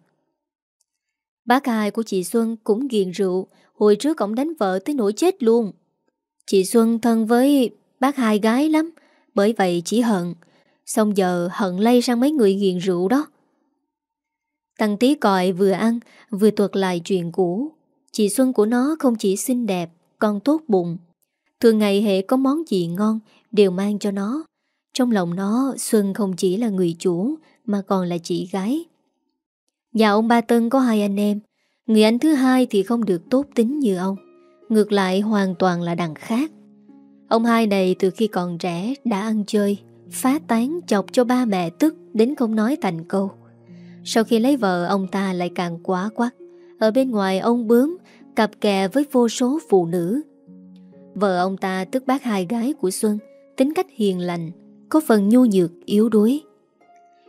Bác hai của chị Xuân cũng ghiền rượu, Hồi trước cổng đánh vợ tới nỗi chết luôn. Chị Xuân thân với bác hai gái lắm, Bởi vậy chỉ hận. Xong giờ hận lây sang mấy người ghiền rượu đó. Tăng tí còi vừa ăn, Vừa tuột lại chuyện cũ. Chị Xuân của nó không chỉ xinh đẹp, Còn tốt bụng. Thường ngày hệ có món gì ngon Đều mang cho nó. Trong lòng nó, Xuân không chỉ là người chủ, Mà còn là chị gái. Nhà ông Ba Tân có hai anh em. Người anh thứ hai thì không được tốt tính như ông. Ngược lại hoàn toàn là đằng khác. Ông hai này từ khi còn trẻ đã ăn chơi, Phá tán chọc cho ba mẹ tức Đến không nói thành câu. Sau khi lấy vợ, ông ta lại càng quá quắc. Ở bên ngoài, ông bướm, Cặp kè với vô số phụ nữ. Vợ ông ta tức bác hai gái của Xuân, Tính cách hiền lành, Có phần nhu nhược, yếu đuối.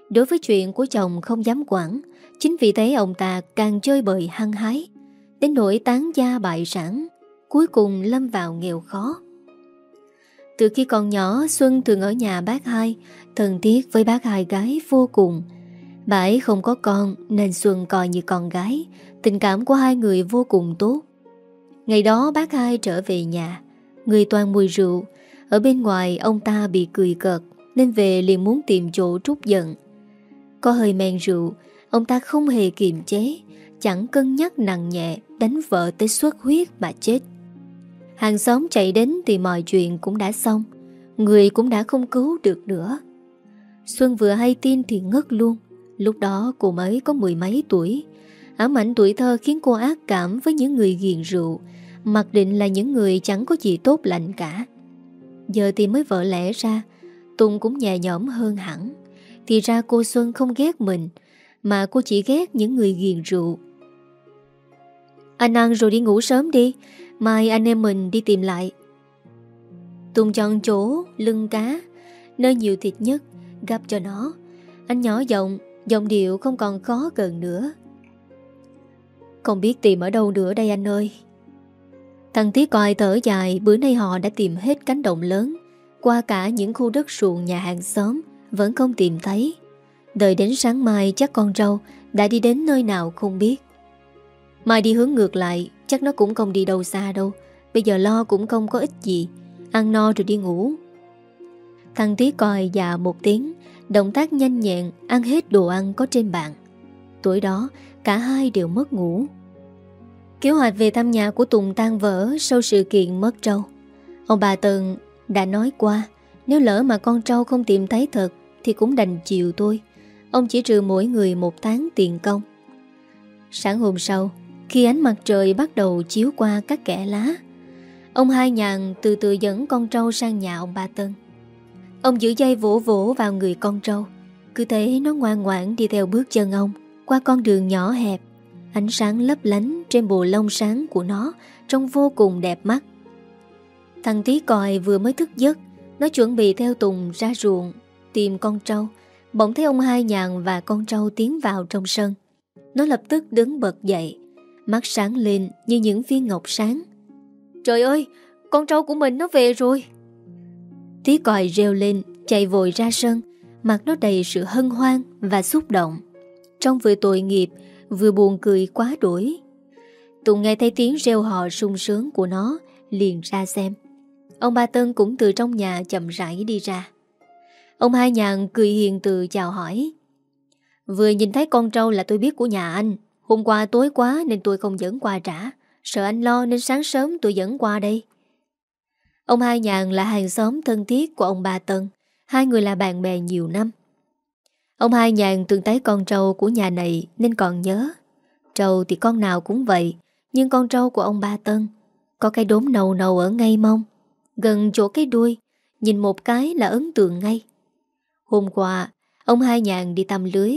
Đối với chuyện của chồng không dám quản, Chính vì thế ông ta càng chơi bời hăng hái, Đến nỗi tán gia bại sản, Cuối cùng lâm vào nghèo khó. Từ khi còn nhỏ, Xuân thường ở nhà bác hai, Thân thiết với bác hai gái vô cùng Bà ấy không có con, Nên Xuân coi như con gái. Tình cảm của hai người vô cùng tốt. Ngày đó bác hai trở về nhà. Người toàn mùi rượu. Ở bên ngoài, ông ta bị cười cợt, Nên về liền muốn tìm chỗ trút giận. Có hơi men rượu, Ông ta không hề kiềm chế. Chẳng cân nhắc nặng nhẹ, Đánh vợ tới xuất huyết mà chết. Hàng xóm chạy đến thì mọi chuyện cũng đã xong. Người cũng đã không cứu được nữa. Xuân vừa hay tin thì ngất luôn. Lúc đó cô mới có mười mấy tuổi. Ám ảnh tuổi thơ khiến cô ác cảm với những người ghiền rượu. Mặc định là những người chẳng có gì tốt lành cả. Giờ thì mới vợ lẽ ra, Tùng cũng nhẹ nhõm hơn hẳn. Thì ra cô Xuân không ghét mình, mà cô chỉ ghét những người ghiền rượu. Anh ăn rồi đi ngủ sớm đi, Mai anh em mình đi tìm lại. Tùng chọn chỗ lưng cá, Nơi nhiều thịt nhất Gặp cho nó. Anh nhỏ giọng Giọng điệu không còn khó gần nữa. Không biết tìm ở đâu nữa đây anh ơi. Thằng tí coi thở dài, Bữa nay họ đã tìm hết cánh đồng lớn. Qua cả những khu đất ruộng nhà hàng xóm, Vẫn không tìm thấy. Đợi đến sáng mai, chắc con râu Đã đi đến nơi nào không biết. Mai đi hướng ngược lại, Chắc nó cũng không đi đâu xa đâu. Bây giờ lo cũng không có ích gì. Ăn no rồi đi ngủ. Thằng tí coi dạ một tiếng. Động tác nhanh nhẹn Ăn hết đồ ăn có trên bàn tối đó cả hai đều mất ngủ Kế hoạch về thăm nhà của Tùng tan vỡ sau sự kiện mất trâu. Ông bà Tần đã nói qua, nếu lỡ mà con trâu không tìm thấy thật thì cũng đành chịu tôi. Ông chỉ trừ mỗi người một tháng tiền công. Sáng hôm sau, khi ánh mặt trời bắt đầu chiếu qua các kẻ lá, ông hai nhàn từ từ dẫn con trâu sang nhà ông ba Tân. Ông giữ dây vỗ vỗ vào người con trâu, cứ thế nó ngoan ngoãn đi theo bước chân ông qua con đường nhỏ hẹp. Ánh sáng lấp lánh trên bộ lông sáng của nó Trông vô cùng đẹp mắt. Thằng tí còi vừa mới thức giấc Nó chuẩn bị theo Tùng ra ruộng Tìm con trâu. Bỗng thấy ông hai nhàn và con trâu tiến vào trong sân. Nó lập tức đứng bật dậy Mắt sáng lên như những viên ngọc sáng. Trời ơi Con trâu của mình nó về rồi! Tí còi reo lên, Chạy vội ra sân, Mặt nó đầy sự hân hoan và xúc động. Trong vừa tội nghiệp, Vừa buồn cười quá đuổi. Tùng nghe thấy tiếng reo hò sung sướng của nó, Liền ra xem. Ông ba Tân cũng từ trong nhà chậm rãi đi ra. Ông hai nhàn cười hiền từ chào hỏi. Vừa nhìn thấy con trâu là tôi biết của nhà anh. Hôm qua tối quá nên tôi không dẫn qua trả. Sợ anh lo nên sáng sớm tôi dẫn qua đây. Ông hai nhàn là hàng xóm thân thiết của ông bà Tân Hai người là bạn bè nhiều năm Ông hai nhàn từng thấy con trâu của nhà này nên còn nhớ. Trâu thì con nào cũng vậy, nhưng con trâu của ông ba Tân có cái đốm nầu nầu ở ngay mông, gần chỗ cái đuôi, nhìn một cái là ấn tượng ngay. Hôm qua, ông hai nhàn đi tầm lưới,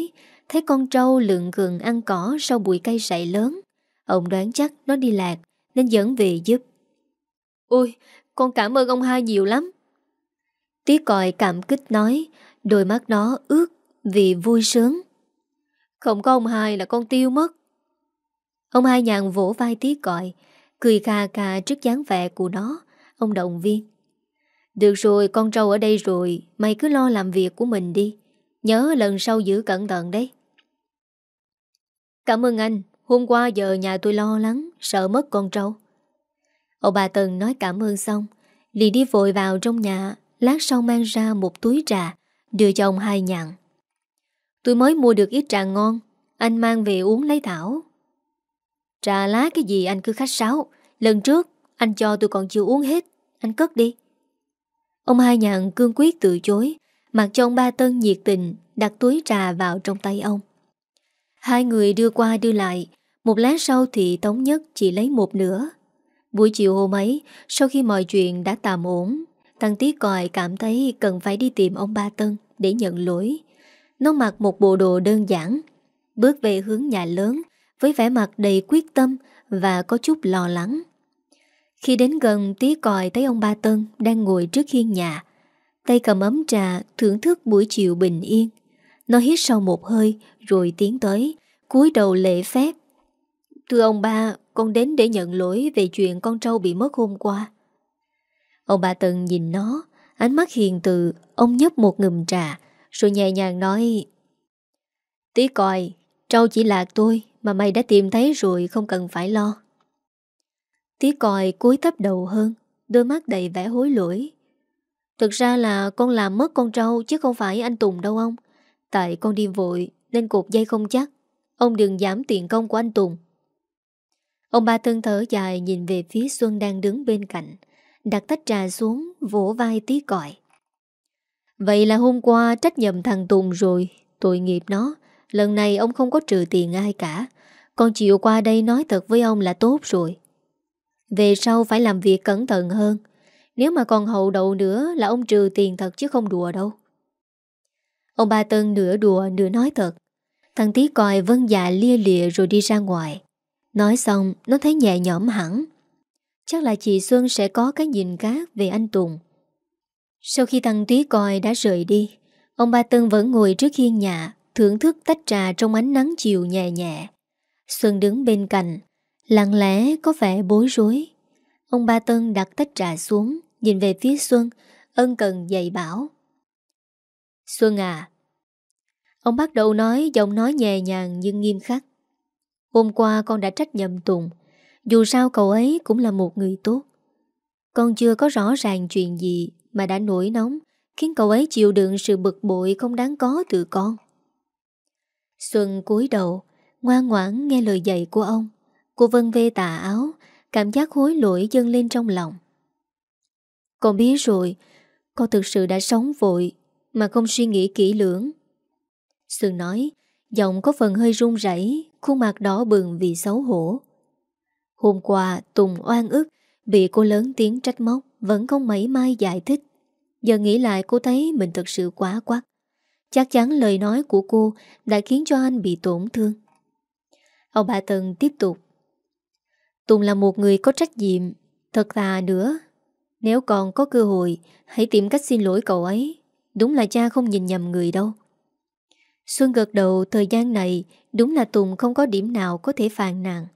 thấy con trâu lượn gần ăn cỏ sau bụi cây sậy lớn. Ông đoán chắc nó đi lạc nên dẫn về giúp. Ôi, con cảm ơn ông hai nhiều lắm. Tí còi cảm kích nói, đôi mắt nó ướt vì vui sướng. Không có ông hai là con tiêu mất. Ông hai nhàn vỗ vai tí còi, cười kha kha trước dáng vẻ của nó, ông động viên. Được rồi, con trâu ở đây rồi, mày cứ lo làm việc của mình đi. Nhớ lần sau giữ cẩn thận đấy. Cảm ơn anh, hôm qua giờ nhà tôi lo lắng, sợ mất con trâu. Ông bà Tần nói cảm ơn xong, liền đi vội vào trong nhà, lát sau mang ra một túi trà, đưa cho ông hai nhạn. Tôi mới mua được ít trà ngon Anh mang về uống lấy thảo. Trà lá cái gì anh cứ khách sáo. Lần trước anh cho tôi còn chưa uống hết. Anh cất đi. Ông hai nhạn cương quyết từ chối Mặc cho ông ba tân nhiệt tình Đặt túi trà vào trong tay ông. Hai người đưa qua đưa lại Một lát sau thì Tống Nhất chỉ lấy một nửa. Buổi chiều hôm ấy, Sau khi mọi chuyện đã tạm ổn, Tăng Tí Còi cảm thấy cần phải đi tìm ông ba Tân Để nhận lỗi. Nó mặc một bộ đồ đơn giản, Bước về hướng nhà lớn Với vẻ mặt đầy quyết tâm Và có chút lo lắng. Khi đến gần tí còi thấy ông ba Tân Đang ngồi trước hiên nhà. Tay cầm ấm trà, Thưởng thức buổi chiều bình yên. Nó hít sâu một hơi, Rồi tiến tới, cúi đầu lễ phép. Thưa ông ba con đến để nhận lỗi về chuyện con trâu bị mất hôm qua. Ông bà Tân nhìn nó, Ánh mắt hiền từ, Ông nhấp một ngùm trà, rồi nhẹ nhàng nói Tí coi, Trâu chỉ lạc tôi Mà mày đã tìm thấy rồi không cần phải lo. Tí coi cúi thấp đầu hơn, Đôi mắt đầy vẻ hối lỗi. Thực ra là con làm mất con trâu Chứ không phải anh Tùng đâu ông. Tại con đi vội Nên cột dây không chắc. Ông đừng giảm tiền công của anh Tùng. Ông ba thân thở dài nhìn về phía Xuân đang đứng bên cạnh, Đặt tách trà xuống, Vỗ vai tí còi Vậy là hôm qua trách nhầm thằng Tùng rồi, Tội nghiệp nó. Lần này ông không có trừ tiền ai cả. Con chịu qua đây nói thật với ông là tốt rồi. Về sau phải làm việc cẩn thận hơn. Nếu mà còn hậu đậu nữa Là ông trừ tiền thật chứ không đùa đâu. Ông ba Tân nửa đùa nửa nói thật. Thằng tí còi vân dạ lia lịa rồi đi ra ngoài. Nói xong, nó thấy nhẹ nhõm hẳn. Chắc là chị Xuân sẽ có cái nhìn khác về anh Tùng. Sau khi thằng Tí coi đã rời đi, Ông ba Tân vẫn ngồi trước hiên nhà, Thưởng thức tách trà trong ánh nắng chiều nhẹ nhẹ. Xuân đứng bên cạnh, Lặng lẽ có vẻ bối rối. Ông ba Tân đặt tách trà xuống, Nhìn về phía Xuân, Ân cần dạy bảo. Xuân à. Ông bắt đầu nói giọng nói nhẹ nhàng nhưng nghiêm khắc. Hôm qua con đã trách nhầm Tùng. Dù sao cậu ấy cũng là một người tốt. Con chưa có rõ ràng chuyện gì mà đã nổi nóng, khiến cậu ấy chịu đựng sự bực bội không đáng có từ con. Xuân cúi đầu, ngoan ngoãn nghe lời dạy của ông, Cô vân vê tà áo Cảm giác hối lỗi dâng lên trong lòng. Con biết rồi Con thực sự đã sống vội Mà không suy nghĩ kỹ lưỡng. Xuân nói Giọng có phần hơi run rẩy Khuôn mặt đỏ bừng vì xấu hổ. Hôm qua, Tùng oan ức, Bị cô lớn tiếng trách móc, Vẫn không mấy mai giải thích. Giờ nghĩ lại cô thấy mình thật sự quá quắc. Chắc chắn lời nói của cô Đã khiến cho anh bị tổn thương. Ông bà Tần tiếp tục. Tùng là một người có trách nhiệm, Thật thà nữa. Nếu còn có cơ hội, Hãy tìm cách xin lỗi cậu ấy. Đúng là cha không nhìn nhầm người đâu. Xuân gật đầu, thời gian này Đúng là Tùng không có điểm nào có thể phàn nàn.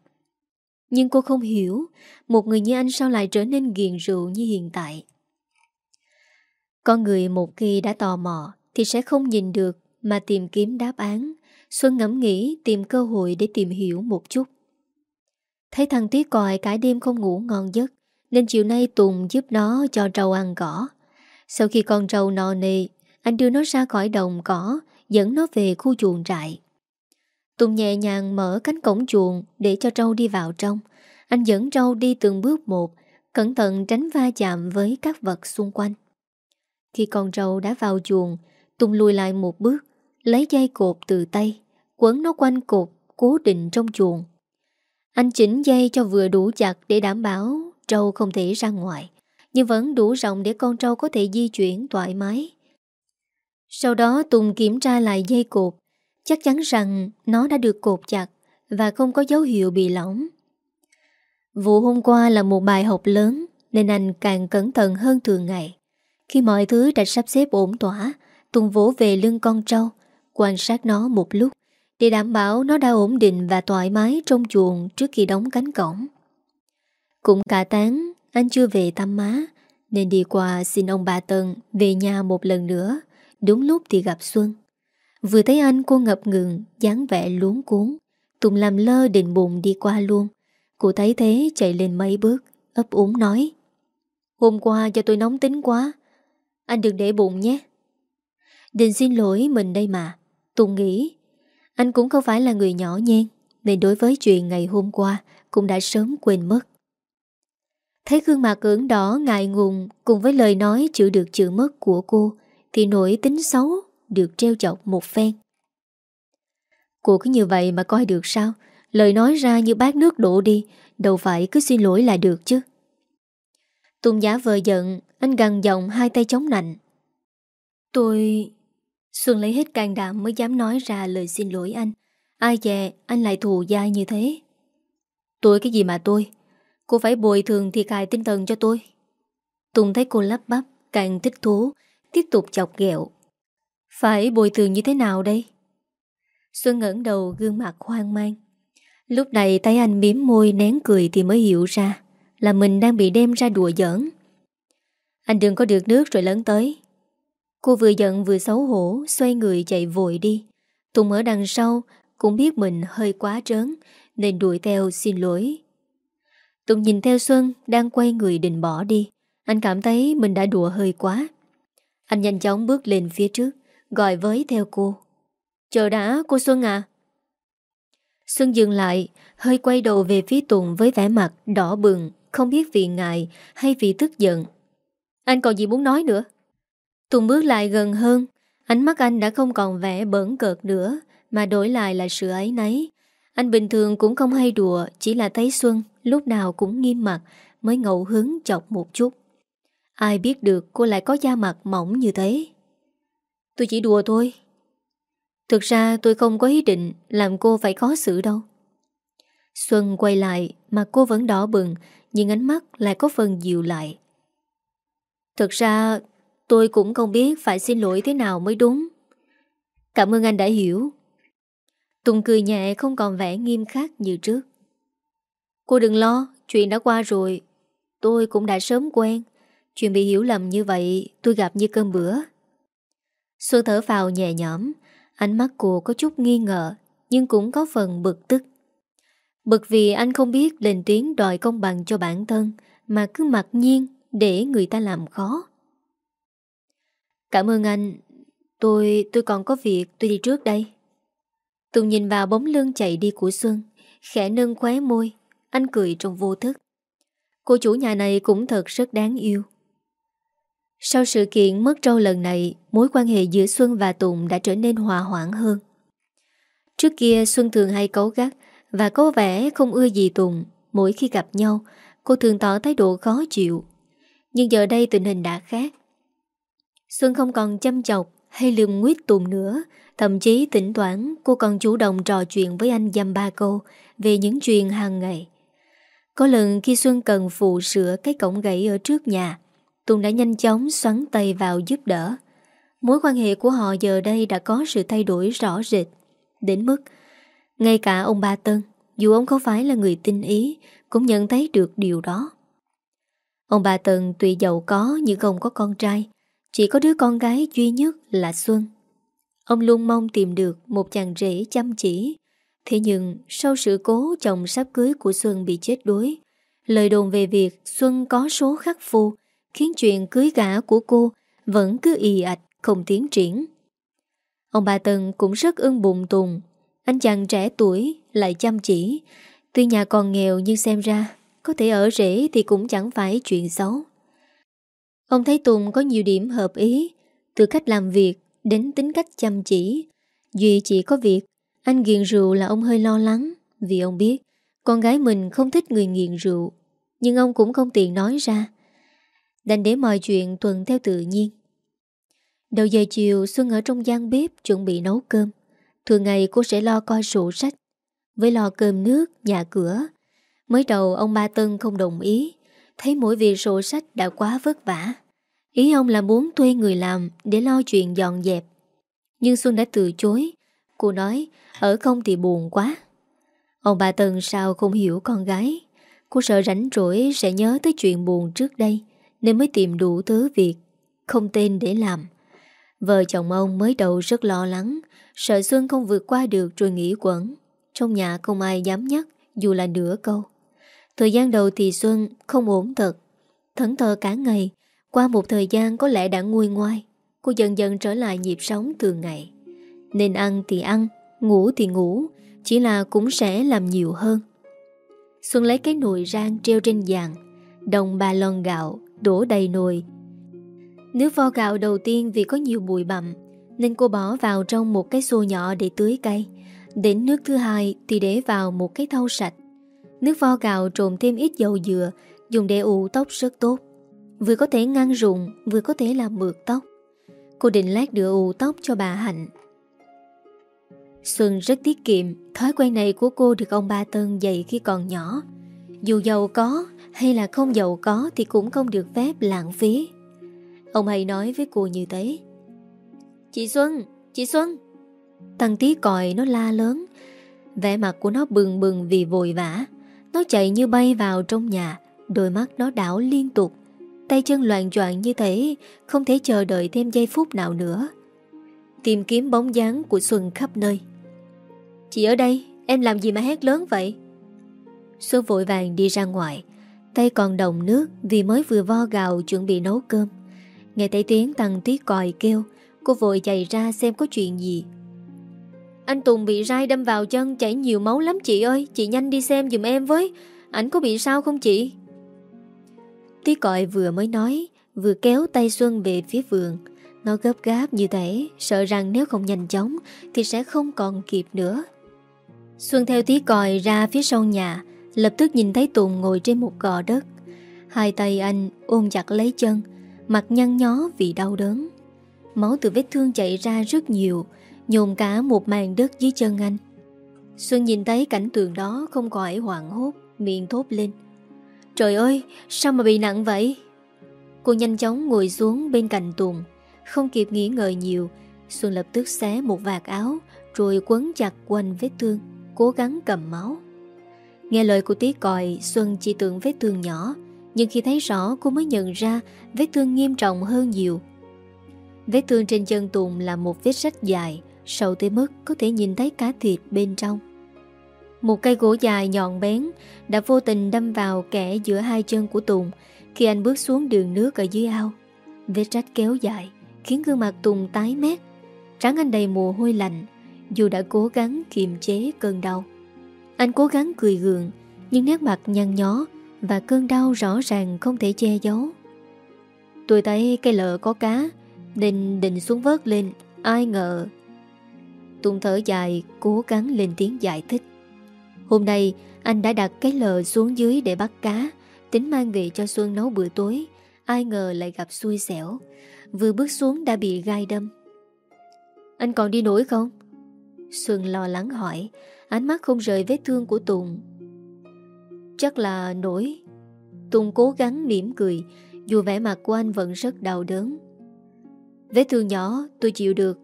Nhưng cô không hiểu, Một người như anh sao lại trở nên ghiền rượu như hiện tại? Con người một khi đã tò mò Thì sẽ không nhìn được Mà tìm kiếm đáp án. Xuân ngẫm nghĩ tìm cơ hội để tìm hiểu một chút. Thấy thằng tuyết còi cả đêm không ngủ ngon giấc, Nên chiều nay Tùng giúp nó cho trâu ăn cỏ. Sau khi con trâu no nê, Anh đưa nó ra khỏi đồng cỏ Dẫn nó về khu chuồng trại. Tùng nhẹ nhàng mở cánh cổng chuồng Để cho trâu đi vào trong. Anh dẫn trâu đi từng bước một, Cẩn thận tránh va chạm với các vật xung quanh. Khi con trâu đã vào chuồng, Tùng lùi lại một bước, Lấy dây cột từ tay, Quấn nó quanh cột Cố định trong chuồng. Anh chỉnh dây cho vừa đủ chặt Để đảm bảo trâu không thể ra ngoài, Nhưng vẫn đủ rộng để con trâu có thể di chuyển thoải mái. Sau đó Tùng kiểm tra lại dây cột, Chắc chắn rằng nó đã được cột chặt Và không có dấu hiệu bị lỏng Vụ hôm qua là một bài học lớn, Nên anh càng cẩn thận hơn thường ngày. Khi mọi thứ đã sắp xếp ổn tỏa Tùng vỗ về lưng con trâu, Quan sát nó một lúc Để đảm bảo nó đã ổn định và thoải mái trong chuồng trước khi đóng cánh cổng. Cũng cả tháng, Anh chưa về thăm má, Nên đi qua xin ông bà Tân Về nhà một lần nữa. Đúng lúc thì gặp Xuân. Vừa thấy anh, cô ngập ngừng, dáng vẻ luống cuốn Tùng làm lơ định bụng đi qua luôn. Cô thấy thế, chạy lên mấy bước, ấp úng nói. Hôm qua cho tôi nóng tính quá, Anh đừng để bụng nhé. Định xin lỗi mình đây mà. Tùng nghĩ. Anh cũng không phải là người nhỏ nhen, Nên đối với chuyện ngày hôm qua Cũng đã sớm quên mất. Thấy gương mặt ửng đỏ ngại ngùng, Cùng với lời nói chịu được chữ mất của cô thì nỗi tính xấu Được treo chọc một phen. Cô cứ như vậy mà coi được sao? Lời nói ra như bát nước đổ đi, Đâu phải cứ xin lỗi là được chứ? Tùng giả vờ giận, Anh gằn giọng hai tay chống nạnh. Tôi... Xuân lấy hết can đảm mới dám nói ra lời xin lỗi anh. Ai dè anh lại thù dai như thế. Tôi cái gì mà tôi? Cô phải bồi thường thiệt hại tinh thần cho tôi. Tùng thấy cô lắp bắp, Càng thích thú Tiếp tục chọc ghẹo. Phải bồi thường như thế nào đây? Xuân ngẩng đầu, gương mặt hoang mang. Lúc này tay anh miếm môi, nén cười Thì mới hiểu ra Là mình đang bị đem ra đùa giỡn. Anh đừng có được nước rồi lớn tới. Cô vừa giận vừa xấu hổ, Xoay người chạy vội đi. Tùng ở đằng sau Cũng biết mình hơi quá trớn, Nên đuổi theo xin lỗi. Tùng nhìn theo Xuân, Đang quay người định bỏ đi. Anh cảm thấy mình đã đùa hơi quá. Anh nhanh chóng bước lên phía trước, Gọi với theo cô. Chờ đã, cô Xuân à. Xuân dừng lại, Hơi quay đầu về phía Tùng với vẻ mặt đỏ bừng, Không biết vì ngại hay vì tức giận. Anh còn gì muốn nói nữa? Tùng bước lại gần hơn, Ánh mắt anh đã không còn vẻ bẩn cợt nữa, Mà đổi lại là sự ấy nấy Anh bình thường cũng không hay đùa, Chỉ là thấy Xuân lúc nào cũng nghiêm mặt, Mới ngẫu hứng chọc một chút. Ai biết được cô lại có da mặt mỏng như thế. Tôi chỉ đùa thôi. Thực ra tôi không có ý định Làm cô phải khó xử đâu. Xuân quay lại Mà cô vẫn đỏ bừng, Nhưng ánh mắt lại có phần dịu lại. Thực ra Tôi cũng không biết phải xin lỗi thế nào mới đúng. Cảm ơn anh đã hiểu. Tùng cười nhẹ không còn vẻ nghiêm khắc như trước. Cô đừng lo, Chuyện đã qua rồi. Tôi cũng đã sớm quen. Chuyện bị hiểu lầm như vậy tôi gặp như cơm bữa. Xuân thở vào nhẹ nhõm Ánh mắt cô có chút nghi ngờ Nhưng cũng có phần bực tức. Bực vì anh không biết lên tiếng đòi công bằng cho bản thân Mà cứ mặc nhiên để người ta làm khó. Cảm ơn anh Tôi, tôi còn có việc tôi đi trước đây. Tùng nhìn vào bóng lưng chạy đi của Xuân Khẽ nâng khóe môi Anh cười trong vô thức. Cô chủ nhà này cũng thật rất đáng yêu. Sau sự kiện mất trâu lần này, Mối quan hệ giữa Xuân và Tùng đã trở nên hòa hoãn hơn. Trước kia, Xuân thường hay cấu gắt Và có vẻ không ưa gì Tùng. Mỗi khi gặp nhau, Cô thường tỏ thái độ khó chịu. Nhưng giờ đây tình hình đã khác. Xuân không còn chăm chọc Hay lườm nguyết Tùng nữa. Thậm chí tỉnh toán cô còn chủ động trò chuyện với anh dăm ba câu Về những chuyện hàng ngày. Có lần khi Xuân cần phụ sửa cái cổng gãy ở trước nhà Tùng đã nhanh chóng xoắn tay vào giúp đỡ. Mối quan hệ của họ giờ đây đã có sự thay đổi rõ rệt. Đến mức, Ngay cả ông ba Tân, Dù ông không phải là người tinh ý, Cũng nhận thấy được điều đó. Ông ba Tân tuy giàu có nhưng không có con trai, Chỉ có đứa con gái duy nhất là Xuân. Ông luôn mong tìm được một chàng rể chăm chỉ. Thế nhưng, sau sự cố chồng sắp cưới của Xuân bị chết đuối, Lời đồn về việc Xuân có số khắc phu Khiến chuyện cưới gã của cô vẫn cứ y ạch, không tiến triển. Ông bà Tân cũng rất ưng bụng Tùng. Anh chàng trẻ tuổi lại chăm chỉ. Tuy nhà còn nghèo nhưng xem ra Có thể ở rể thì cũng chẳng phải chuyện xấu. Ông thấy Tùng có nhiều điểm hợp ý, Từ cách làm việc đến tính cách chăm chỉ. Duy chỉ có việc, Anh nghiện rượu là ông hơi lo lắng, Vì ông biết Con gái mình không thích người nghiện rượu. Nhưng ông cũng không tiện nói ra. Đành để mọi chuyện tuần theo tự nhiên. Đầu giờ chiều Xuân ở trong gian bếp chuẩn bị nấu cơm. Thường ngày cô sẽ lo coi sổ sách. Với lo cơm nước, nhà cửa Mới đầu ông Ba Tân không đồng ý. Thấy mỗi việc sổ sách đã quá vất vả. Ý ông là muốn thuê người làm Để lo chuyện dọn dẹp. Nhưng Xuân đã từ chối. Cô nói ở không thì buồn quá. Ông bà Tân sao không hiểu con gái. Cô sợ rảnh rỗi sẽ nhớ tới chuyện buồn trước đây. Nên mới tìm đủ thứ việc, Không tên để làm. Vợ chồng ông mới đầu rất lo lắng, Sợ Xuân không vượt qua được rồi nghỉ quẩn. Trong nhà không ai dám nhắc, Dù là nửa câu. Thời gian đầu thì Xuân không ổn thật. Thẫn thờ cả ngày, Qua một thời gian có lẽ đã nguôi ngoai, Cô dần dần trở lại nhịp sống thường ngày. Nên ăn thì ăn, Ngủ thì ngủ, Chỉ là cũng sẽ làm nhiều hơn. Xuân lấy cái nồi rang treo trên giàn, Đồng ba lon gạo Đổ đầy nồi. Nước vo gạo đầu tiên vì có nhiều bụi bặm, Nên cô bỏ vào trong một cái xô nhỏ để tưới cây Đến nước thứ hai thì để vào một cái thau sạch. Nước vo gạo trộn thêm ít dầu dừa, Dùng để ủ tóc rất tốt. Vừa có thể ngăn rụng Vừa có thể làm mượt tóc. Cô định lát đưa ủ tóc cho bà Hạnh. Xuân rất tiết kiệm, Thói quen này của cô được ông ba Tân dạy khi còn nhỏ. Dù giàu có hay là không giàu có Thì cũng không được phép lãng phí. Ông hay nói với cô như thế. Chị Xuân Chị Xuân. Thằng tí còi nó la lớn. Vẻ mặt của nó bừng bừng vì vội vã. Nó chạy như bay vào trong nhà. Đôi mắt nó đảo liên tục. Tay chân loạn choạng như thế Không thể chờ đợi thêm giây phút nào nữa. Tìm kiếm bóng dáng của Xuân khắp nơi. Chị ở đây Em làm gì mà hét lớn vậy Xuân vội vàng đi ra ngoài. Tay còn đồng nước Vì mới vừa vo gạo chuẩn bị nấu cơm. Nghe thấy tiếng Tăng tí còi kêu, Cô vội chạy ra xem có chuyện gì. Anh Tùng bị rai đâm vào chân, Chảy nhiều máu lắm chị ơi, Chị nhanh đi xem dùm em với. Ảnh có bị sao không chị? Tí còi vừa mới nói, Vừa kéo tay Xuân về phía vườn. Nó gấp gáp như thế, Sợ rằng nếu không nhanh chóng Thì sẽ không còn kịp nữa. Xuân theo tí còi ra phía sau nhà. Lập tức nhìn thấy Tùng ngồi trên một gò đất. Hai tay anh ôm chặt lấy chân, Mặt nhăn nhó vì đau đớn. Máu từ vết thương chảy ra rất nhiều, Nhồn cả một màn đất dưới chân anh. Xuân nhìn thấy cảnh tượng đó Không khỏi hoảng hốt, Miệng thốt lên. Trời ơi, sao mà bị nặng vậy? Cô nhanh chóng ngồi xuống bên cạnh Tùng, Không kịp nghĩ ngợi nhiều. Xuân lập tức xé một vạt áo, Rồi quấn chặt quanh vết thương, Cố gắng cầm máu. Nghe lời của tí còi, Xuân chỉ tưởng vết thương nhỏ, Nhưng khi thấy rõ, cô mới nhận ra Vết thương nghiêm trọng hơn nhiều. Vết thương trên chân Tùng là một vết rách dài, Sâu tới mức có thể nhìn thấy cá thịt bên trong. Một cây gỗ dài nhọn bén Đã vô tình đâm vào kẻ giữa hai chân của Tùng Khi anh bước xuống đường nước ở dưới ao. Vết rách kéo dài, Khiến gương mặt Tùng tái mét. Trắng anh đầy mồ hôi lạnh, Dù đã cố gắng kiềm chế cơn đau. Anh cố gắng cười gượng, Nhưng nét mặt nhăn nhó Và cơn đau rõ ràng không thể che giấu. Tôi thấy cây lợ có cá Định định xuống vớt lên, Ai ngờ. Tùng thở dài, Cố gắng lên tiếng giải thích. Hôm nay, anh đã đặt cái lờ xuống dưới để bắt cá, Tính mang về cho Xuân nấu bữa tối, Ai ngờ lại gặp xui xẻo. Vừa bước xuống đã bị gai đâm. Anh còn đi nổi không? Xuân lo lắng hỏi Ánh mắt không rời vết thương của Tùng. Chắc là nổi. Tùng cố gắng mỉm cười, Dù vẻ mặt của anh vẫn rất đau đớn. Vết thương nhỏ, tôi chịu được.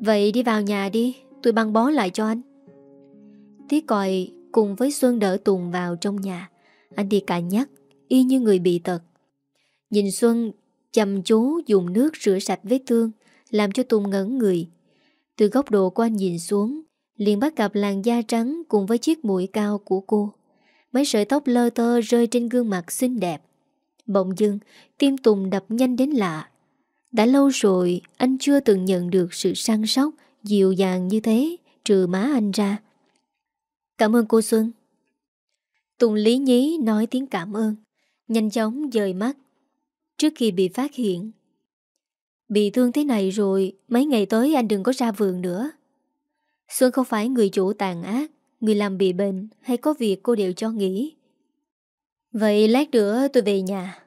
Vậy đi vào nhà đi, Tôi băng bó lại cho anh. Tí còi cùng với Xuân đỡ Tùng vào trong nhà. Anh đi cả nhắc, Y như người bị tật. Nhìn Xuân chăm chú dùng nước rửa sạch vết thương, Làm cho Tùng ngẩn người. Từ góc độ của anh nhìn xuống liền bắt gặp làn da trắng Cùng với chiếc mũi cao của cô. Mấy sợi tóc lơ tơ rơi trên gương mặt xinh đẹp. Bỗng dưng, Tim Tùng đập nhanh đến lạ. Đã lâu rồi, anh chưa từng nhận được sự săn sóc Dịu dàng như thế, Trừ má anh ra. Cảm ơn cô Xuân. Tùng lý nhí nói tiếng cảm ơn, Nhanh chóng dời mắt. Trước khi bị phát hiện, Bị thương thế này rồi, Mấy ngày tới anh đừng có ra vườn nữa. Xuân không phải người chủ tàn ác, Người làm bị bệnh Hay có việc cô đều cho nghỉ. Vậy lát nữa tôi về nhà.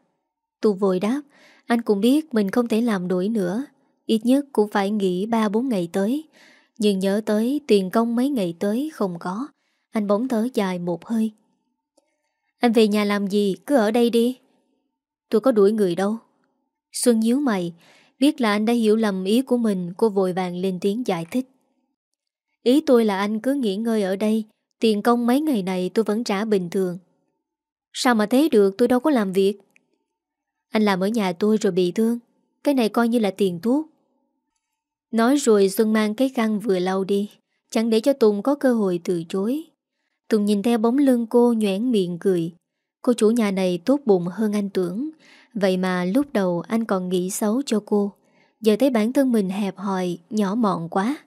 Tu vội đáp, Anh cũng biết mình không thể làm đuổi nữa, Ít nhất cũng phải nghỉ 3-4 ngày tới. Nhưng nhớ tới tiền công mấy ngày tới không có, Anh bỗng thở dài một hơi. Anh về nhà làm gì? Cứ ở đây đi. Tôi có đuổi người đâu. Xuân nhíu mày, Biết là anh đã hiểu lầm ý của mình, Cô vội vàng lên tiếng giải thích. Ý tôi là anh cứ nghỉ ngơi ở đây, Tiền công mấy ngày này tôi vẫn trả bình thường. Sao mà thế được, tôi đâu có làm việc. Anh làm ở nhà tôi rồi bị thương, Cái này coi như là tiền thuốc. Nói rồi Xuân mang cái khăn vừa lau đi, Chẳng để cho Tùng có cơ hội từ chối. Tùng nhìn theo bóng lưng cô nhoảng miệng cười. Cô chủ nhà này tốt bụng hơn anh tưởng, Vậy mà lúc đầu anh còn nghĩ xấu cho cô. Giờ thấy bản thân mình hẹp hòi, Nhỏ mọn quá.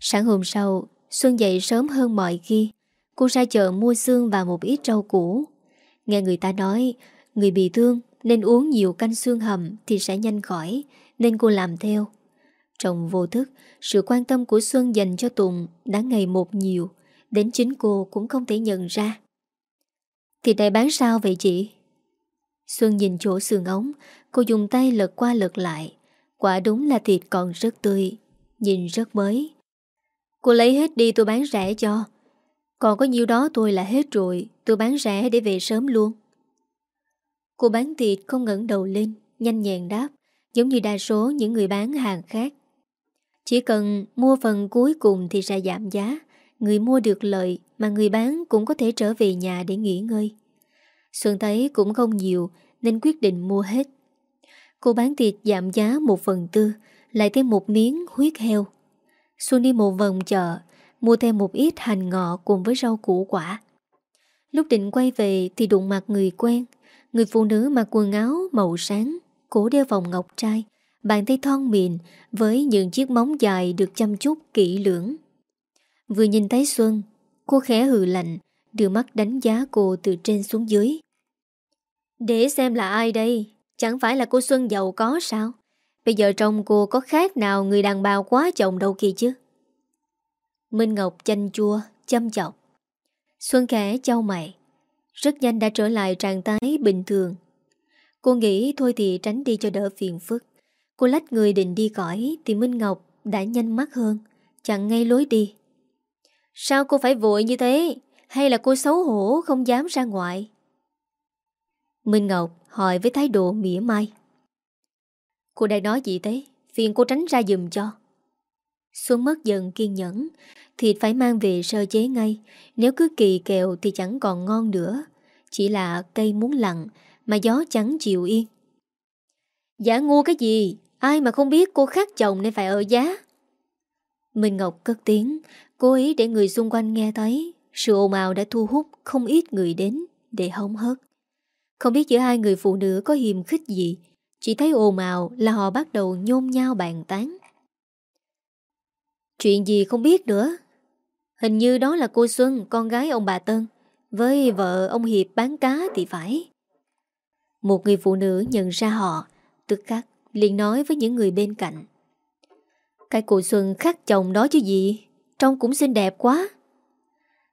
Sáng hôm sau, Xuân dậy sớm hơn mọi khi. Cô ra chợ mua xương và một ít rau củ. Nghe người ta nói, Người bị thương nên uống nhiều canh xương hầm Thì sẽ nhanh khỏi, Nên cô làm theo. Trong vô thức, Sự quan tâm của Xuân dành cho Tùng Đã ngày một nhiều, Đến chính cô cũng không thể nhận ra. Thịt này bán sao vậy chị? Xuân nhìn chỗ xương ống, Cô dùng tay lật qua lật lại. Quả đúng là thịt còn rất tươi, Nhìn rất mới. Cô lấy hết đi, tôi bán rẻ cho. Còn có nhiêu đó tôi là hết rồi, Tôi bán rẻ để về sớm luôn. Cô bán thịt không ngẩng đầu lên, Nhanh nhẹn đáp, Giống như đa số những người bán hàng khác. Chỉ cần mua phần cuối cùng thì sẽ giảm giá. Người mua được lợi Mà người bán cũng có thể trở về nhà để nghỉ ngơi. Xuân thấy cũng không nhiều, Nên quyết định mua hết. Cô bán thịt giảm giá một phần tư, Lại thêm một miếng huyết heo. Xuân đi một vòng chợ, Mua thêm một ít hành ngọ cùng với rau củ quả. Lúc định quay về Thì đụng mặt người quen. Người phụ nữ mặc quần áo màu sáng, Cổ đeo vòng ngọc trai, Bàn tay thon mịn Với những chiếc móng dài được chăm chút kỹ lưỡng. Vừa nhìn thấy Xuân, Cô khẽ hừ lạnh, Đưa mắt đánh giá cô từ trên xuống dưới. Để xem là ai đây? Chẳng phải là cô Xuân giàu có sao? Bây giờ trong cô có khác nào Người đàn bà quá chồng đâu kia chứ? Minh Ngọc chanh chua, Chăm chọc. Xuân khẽ trao mày. Rất nhanh đã trở lại trạng thái bình thường. Cô nghĩ thôi thì tránh đi cho đỡ phiền phức. Cô lách người định đi cõi Thì Minh Ngọc đã nhanh mắt hơn, Chặn ngay lối đi. Sao cô phải vội như thế? Hay là cô xấu hổ không dám ra ngoài? Minh Ngọc hỏi với thái độ mỉa mai. Cô đang nói gì thế? Phiền cô tránh ra giùm cho. Xuân mất dần kiên nhẫn Thịt phải mang về sơ chế ngay. Nếu cứ kỳ kẹo thì chẳng còn ngon nữa. Chỉ là cây muốn lặng Mà gió chẳng chịu yên. Giả ngu cái gì? Ai mà không biết cô khác chồng nên phải ở giá. Minh Ngọc cất tiếng, Cố ý để người xung quanh nghe thấy. Sự ồn ào đã thu hút không ít người đến Để hóng hớt. Không biết giữa hai người phụ nữ có hiềm khích gì chỉ thấy ồn ào là họ bắt đầu nhôn nhau bàn tán. Chuyện gì không biết nữa. Hình như đó là cô Xuân, Con gái ông bà Tân. Với vợ ông Hiệp bán cá thì phải. Một người phụ nữ nhận ra họ, Tức khắc liền nói với những người bên cạnh. Cái cô Xuân khác chồng đó chứ gì, Trông cũng xinh đẹp quá.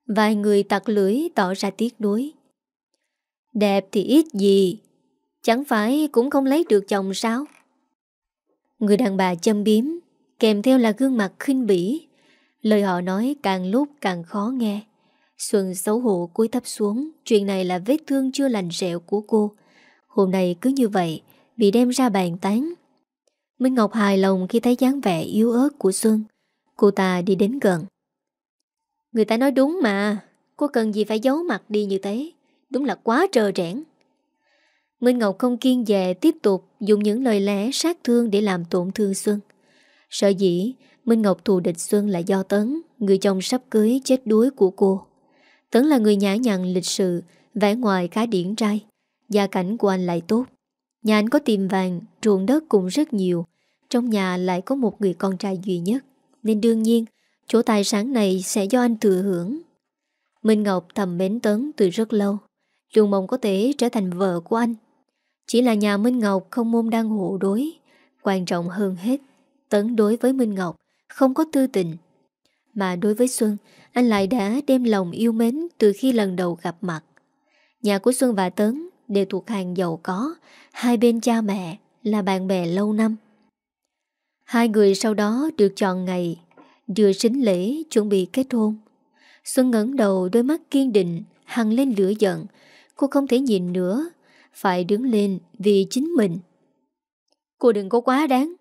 Vài người tặc lưỡi tỏ ra tiếc nuối. Đẹp thì ít gì Chẳng phải cũng không lấy được chồng sao? Người đàn bà châm biếm, Kèm theo là gương mặt khinh bỉ. Lời họ nói càng lúc càng khó nghe. Xuân xấu hổ cúi thấp xuống, Chuyện này là vết thương chưa lành sẹo của cô. Hôm nay cứ như vậy, Bị đem ra bàn tán. Minh Ngọc hài lòng khi thấy dáng vẻ yếu ớt của Xuân. Cô ta đi đến gần. Người ta nói đúng mà, Cô cần gì phải giấu mặt đi như thế? Đúng là quá trơ trẽn. Minh Ngọc không kiên dè tiếp tục Dùng những lời lẽ sát thương để làm tổn thương Xuân. Sợ dĩ Minh Ngọc thù địch Xuân là do Tấn Người chồng sắp cưới chết đuối của cô. Tấn là người nhã nhặn lịch sự Vẻ ngoài khá điển trai. Gia cảnh của anh lại tốt. Nhà anh có tiệm vàng, ruộng đất cũng rất nhiều. Trong nhà lại có một người con trai duy nhất. Nên đương nhiên Chỗ tài sản này sẽ do anh thừa hưởng. Minh Ngọc thầm mến Tấn từ rất lâu. Luôn mong có thể trở thành vợ của anh. Chỉ là nhà Minh Ngọc không môn đang hộ đối. Quan trọng hơn hết, Tấn đối với Minh Ngọc, Không có tư tình. Mà đối với Xuân, Anh lại đã đem lòng yêu mến Từ khi lần đầu gặp mặt. Nhà của Xuân và Tấn đều thuộc hàng giàu có, Hai bên cha mẹ Là bạn bè lâu năm. Hai người sau đó được chọn ngày Đưa sính lễ chuẩn bị kết hôn. Xuân ngẩng đầu, đôi mắt kiên định, Hằng lên lửa giận. Cô không thể nhìn nữa phải đứng lên vì chính mình. Cô đừng có quá đáng.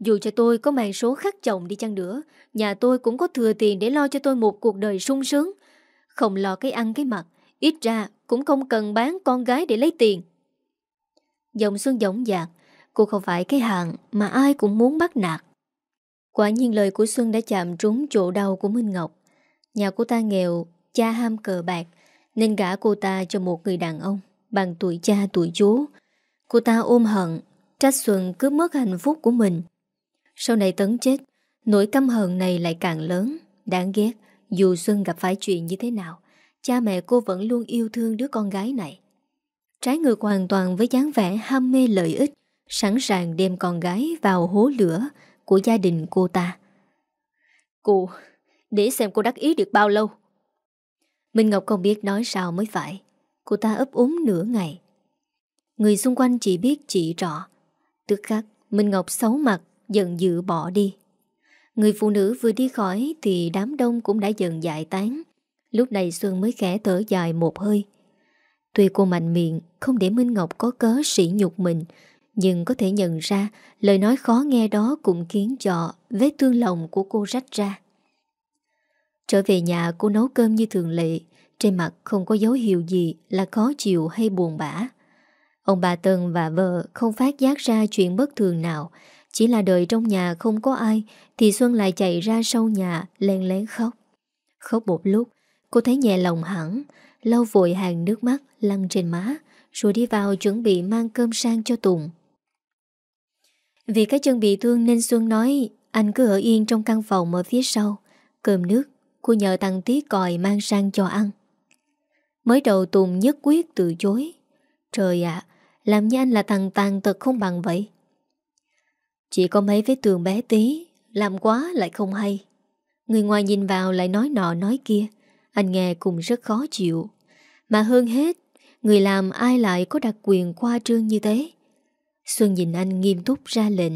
Dù cho tôi có mạng số khắc chồng đi chăng nữa Nhà tôi cũng có thừa tiền để lo cho tôi một cuộc đời sung sướng. Không lo cái ăn cái mặt Ít ra cũng không cần bán con gái để lấy tiền. Giọng Xuân giọng dạc Cô không phải cái hạng mà ai cũng muốn bắt nạt. Quả nhiên lời của Xuân đã chạm trúng chỗ đau của Minh Ngọc. Nhà cô ta nghèo, cha ham cờ bạc Nên gả cô ta cho một người đàn ông. Bằng tuổi cha tuổi chú. Cô ta ôm hận Trách Xuân cướp mất hạnh phúc của mình. Sau này Tấn chết, Nỗi căm hận này lại càng lớn. Đáng ghét, Dù Xuân gặp phải chuyện như thế nào, Cha mẹ cô vẫn luôn yêu thương đứa con gái này. Trái ngược hoàn toàn với dáng vẻ ham mê lợi ích, Sẵn sàng đem con gái vào hố lửa Của gia đình cô ta. Cô, Để xem cô đắc ý được bao lâu. Minh Ngọc không biết nói sao mới phải. Cô ta ấp úng nửa ngày. Người xung quanh chỉ biết chỉ rõ Tức khắc, Minh Ngọc xấu mặt, Giận dữ bỏ đi. Người phụ nữ vừa đi khỏi Thì đám đông cũng đã dần dại tán. Lúc này Xuân mới khẽ thở dài một hơi. Tuy cô mạnh miệng, Không để Minh Ngọc có cớ sỉ nhục mình, Nhưng có thể nhận ra Lời nói khó nghe đó cũng khiến cho Vết thương lòng của cô rách ra. Trở về nhà, cô nấu cơm như thường lệ trên mặt không có dấu hiệu gì Là khó chịu hay buồn bã. Ông bà Tân và vợ không phát giác ra chuyện bất thường nào. Chỉ là đợi trong nhà không có ai, Thì Xuân lại chạy ra sau nhà, len lén khóc. Khóc một lúc, Cô thấy nhẹ lòng hẳn, Lau vội hàng nước mắt, lăn trên má, Rồi đi vào chuẩn bị mang cơm sang cho Tùng. Vì cái chân bị thương nên Xuân nói, Anh cứ ở yên trong căn phòng ở phía sau, Cơm nước, Cô nhờ tăng tí còi mang sang cho ăn. Mới đầu Tùng nhất quyết từ chối. Trời ạ, Làm như anh là thằng tàn tật không bằng vậy. Chỉ có mấy vết tường bé tí, Làm quá lại không hay. Người ngoài nhìn vào lại nói nọ nói kia, Anh nghe cũng rất khó chịu. Mà hơn hết, Người làm ai lại có đặc quyền qua trương như thế? Xuân nhìn anh nghiêm túc ra lệnh.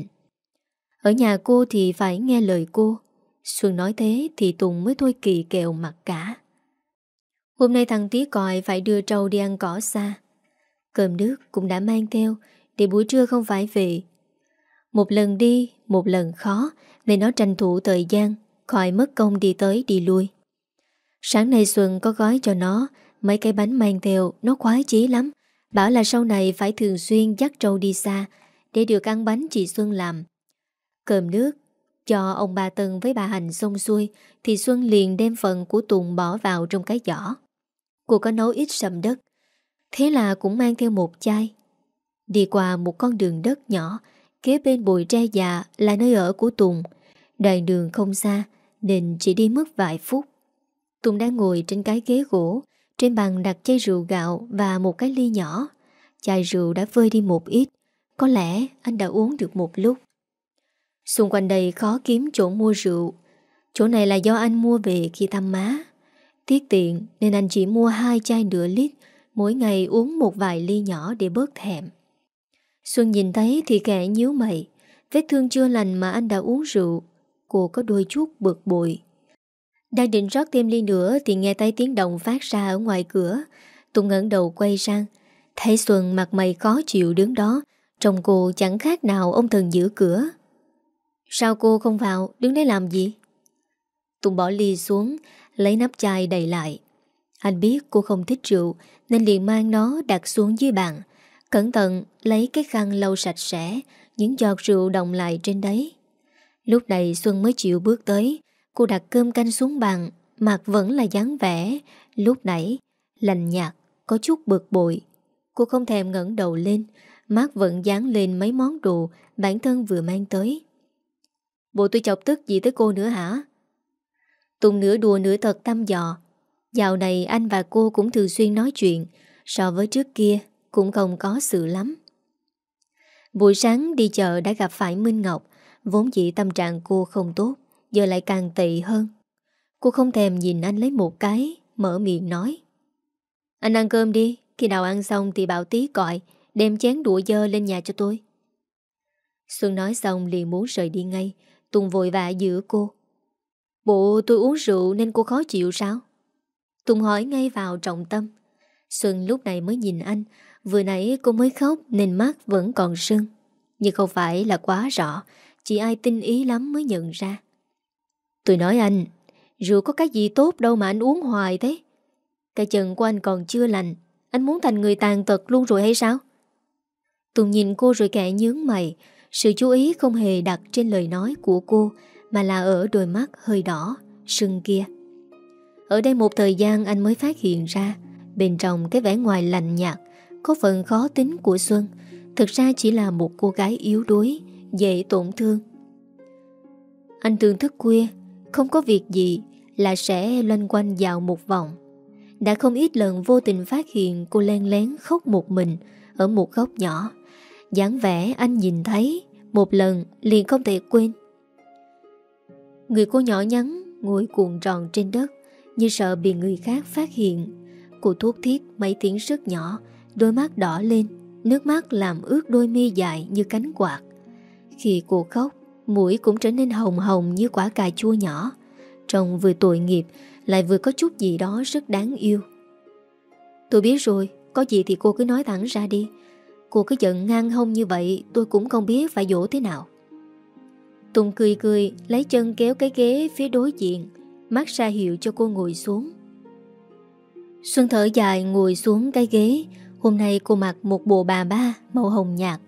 Ở nhà cô thì phải nghe lời cô. Xuân nói thế thì Tùng mới thôi kỳ kèo mặt cả. Hôm nay thằng tí còi phải đưa trâu đi ăn cỏ xa. Cơm nước cũng đã mang theo Để buổi trưa không phải về. Một lần đi, một lần khó Nên nó tranh thủ thời gian Khỏi mất công đi tới đi lui. Sáng nay Xuân có gói cho nó Mấy cái bánh mang theo Nó khoái chí lắm. Bảo là sau này phải thường xuyên dắt trâu đi xa Để được ăn bánh chị Xuân làm. Cơm nước Cho ông bà Tân với bà Hành xong xuôi Thì Xuân liền đem phần của Tùng bỏ vào trong cái giỏ. Cô có nấu ít sầm đất Thế là cũng mang theo một chai Đi qua một con đường đất nhỏ, Kế bên bụi tre già là nơi ở của Tùng Đoạn đường không xa, Nên chỉ đi mất vài phút Tùng đang ngồi trên cái ghế gỗ, Trên bàn đặt chai rượu gạo và một cái ly nhỏ. Chai rượu đã vơi đi một ít. Có lẽ anh đã uống được một lúc. Xung quanh đây khó kiếm chỗ mua rượu. Chỗ này là do anh mua về khi thăm má. Tiết tiện nên anh chỉ mua hai chai nửa lít, mỗi ngày uống một vài ly nhỏ để bớt thèm. Xuân nhìn thấy thì kẻ nhíu mày, vết thương chưa lành mà anh đã uống rượu. Cô có đôi chút bực bội. Đang định rót thêm ly nữa thì nghe thấy tiếng động phát ra ở ngoài cửa. Tùng ngẩng đầu quay sang, thấy Xuân mặt mày khó chịu đứng đó, trông cô chẳng khác nào ông thần giữ cửa. Sao cô không vào, đứng đấy làm gì? Tùng bỏ ly xuống, lấy nắp chai đầy lại. Anh biết cô không thích rượu nên liền mang nó đặt xuống dưới bàn. Cẩn thận lấy cái khăn lau sạch sẽ, những giọt rượu đồng lại trên đấy. Lúc này Xuân mới chịu bước tới, cô đặt cơm canh xuống bàn, mặt vẫn là dáng vẻ, lúc nãy, lành nhạt, có chút bực bội. Cô không thèm ngẩng đầu lên, mắt vẫn dán lên mấy món đồ bản thân vừa mang tới. Bộ tôi chọc tức gì tới cô nữa hả? Tùng nửa đùa nửa thật tâm dò. Dạo này anh và cô cũng thường xuyên nói chuyện, So với trước kia Cũng không có sự lắm. Buổi sáng đi chợ đã gặp phải Minh Ngọc, Vốn dĩ tâm trạng cô không tốt, Giờ lại càng tệ hơn. Cô không thèm nhìn anh lấy một cái, Mở miệng nói. Anh ăn cơm đi, Khi nào ăn xong thì bảo tí gọi, Đem chén đũa dơ lên nhà cho tôi. Xuân nói xong liền muốn rời đi ngay, Tùng vội vã giữ cô. Bộ tôi uống rượu nên cô khó chịu sao? Tùng hỏi ngay vào trọng tâm. Xuân lúc này mới nhìn anh, vừa nãy cô mới khóc nên mắt vẫn còn sưng. Nhưng không phải là quá rõ, chỉ ai tinh ý lắm mới nhận ra. Tôi nói anh, rượu có cái gì tốt đâu mà anh uống hoài thế. Cái chân của anh còn chưa lành, anh muốn thành người tàn tật luôn rồi hay sao? Tùng nhìn cô rồi kẻ nhướng mày, sự chú ý không hề đặt trên lời nói của cô, mà là ở đôi mắt hơi đỏ, sưng kia. Ở đây một thời gian anh mới phát hiện ra bên trong cái vẻ ngoài lạnh nhạt, có phần khó tính của Xuân, thực ra chỉ là một cô gái yếu đuối, dễ tổn thương. Anh thường thức khuya, không có việc gì là sẽ loanh quanh dạo một vòng. Đã không ít lần vô tình phát hiện cô len lén khóc một mình ở một góc nhỏ. dáng vẻ anh nhìn thấy một lần liền không thể quên. Người cô nhỏ nhắn ngồi cuộn tròn trên đất Như sợ bị người khác phát hiện. Cô thuốc thiết mấy tiếng rất nhỏ, Đôi mắt đỏ lên, Nước mắt làm ướt đôi mi dài như cánh quạt. Khi cô khóc, Mũi cũng trở nên hồng hồng như quả cà chua nhỏ. Trông vừa tội nghiệp, Lại vừa có chút gì đó rất đáng yêu. Tôi biết rồi, Có gì thì cô cứ nói thẳng ra đi. Cô cứ giận ngang hông như vậy, Tôi cũng không biết phải dỗ thế nào. Tùng cười cười Lấy chân kéo cái ghế phía đối diện Mắt ra hiệu cho cô ngồi xuống. Xuân thở dài ngồi xuống cái ghế. Hôm nay cô mặc một bộ bà ba Màu hồng nhạt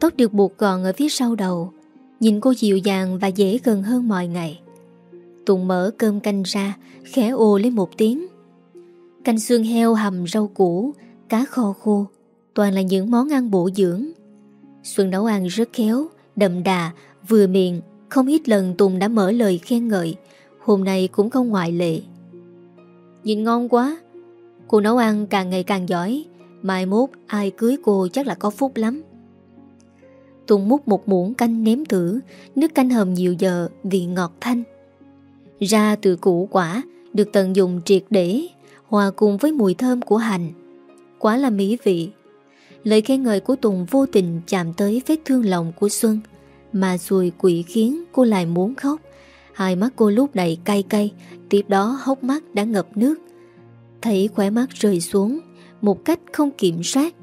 Tóc được buộc gọn ở phía sau đầu. Nhìn cô dịu dàng và dễ gần hơn mọi ngày. Tùng mở cơm canh ra Khẽ ô lên một tiếng. Canh xương heo hầm rau củ Cá kho khô Toàn là những món ăn bổ dưỡng. Xuân nấu ăn rất khéo Đậm đà, vừa miệng, không ít lần Tùng đã mở lời khen ngợi. Hôm nay cũng không ngoại lệ. Nhìn ngon quá. Cô nấu ăn càng ngày càng giỏi. Mai mốt ai cưới cô chắc là có phúc lắm. Tùng múc một muỗng canh nếm thử. Nước canh hầm nhiều giờ, vị ngọt thanh. Ra từ củ quả, Được tận dụng triệt để, Hòa cùng với mùi thơm của hành. Quá là mỹ vị. Lời khen ngợi của Tùng vô tình chạm tới vết thương lòng của Xuân mà rồi quỷ khiến cô lại muốn khóc. Hai mắt cô lúc này cay cay Tiếp đó hốc mắt đã ngập nước. Thấy khỏe mắt rơi xuống Một cách không kiểm soát.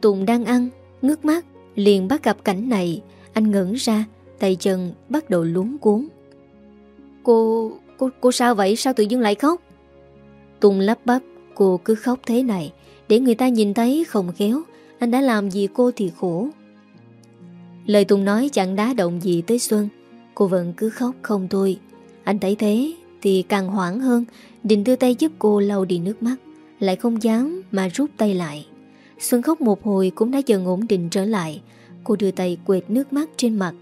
Tùng đang ăn Ngước mắt Liền bắt gặp cảnh này. Anh ngẩn ra Tay chân bắt đầu luống cuốn. Cô... cô cô sao vậy? Sao tự dưng lại khóc? Tùng lắp bắp Cô cứ khóc thế này. Để người ta nhìn thấy không khéo Anh đã làm gì cô thì khổ Lời Tùng nói chẳng đá động gì tới Xuân. Cô vẫn cứ khóc không thôi. Anh thấy thế thì càng hoảng hơn. Định đưa tay giúp cô lau đi nước mắt. Lại không dám mà rút tay lại. Xuân khóc một hồi cũng đã dần ổn định trở lại. Cô đưa tay quệt nước mắt trên mặt.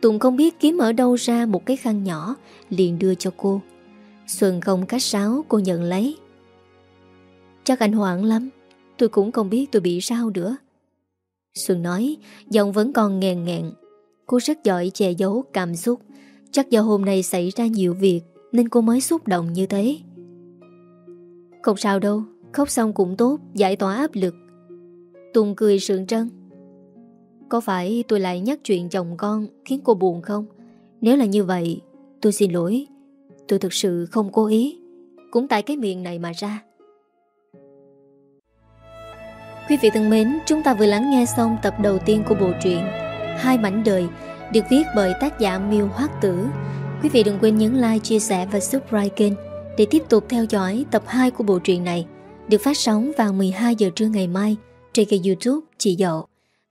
Tùng không biết kiếm ở đâu ra một cái khăn nhỏ, Liền đưa cho cô. Xuân không cách sáo, cô nhận lấy. Chắc anh hoảng lắm. Tôi cũng không biết tôi bị sao nữa. Xuân nói, Giọng vẫn còn nghèn nghẹn. Cô rất giỏi che giấu cảm xúc. Chắc do hôm nay xảy ra nhiều việc, Nên cô mới xúc động như thế. Không sao đâu, Khóc xong cũng tốt, Giải tỏa áp lực. Tùng cười sượng trân. Có phải tôi lại nhắc chuyện chồng con Khiến cô buồn không? Nếu là như vậy, Tôi xin lỗi. Tôi thực sự không cố ý. Cũng tại cái miệng này mà ra. Quý vị thân mến Chúng ta vừa lắng nghe xong tập đầu tiên của bộ truyện Hai mảnh đời Được viết bởi tác giả Miêu Hoác Tử Quý vị đừng quên nhấn like, chia sẻ và subscribe kênh Để tiếp tục theo dõi tập 2 của bộ truyện này Được phát sóng vào 12 giờ trưa ngày mai Trên kênh youtube Chị Dậu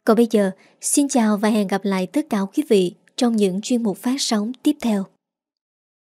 Còn bây giờ, xin chào và hẹn gặp lại tất cả quý vị trong những chuyên mục phát sóng tiếp theo.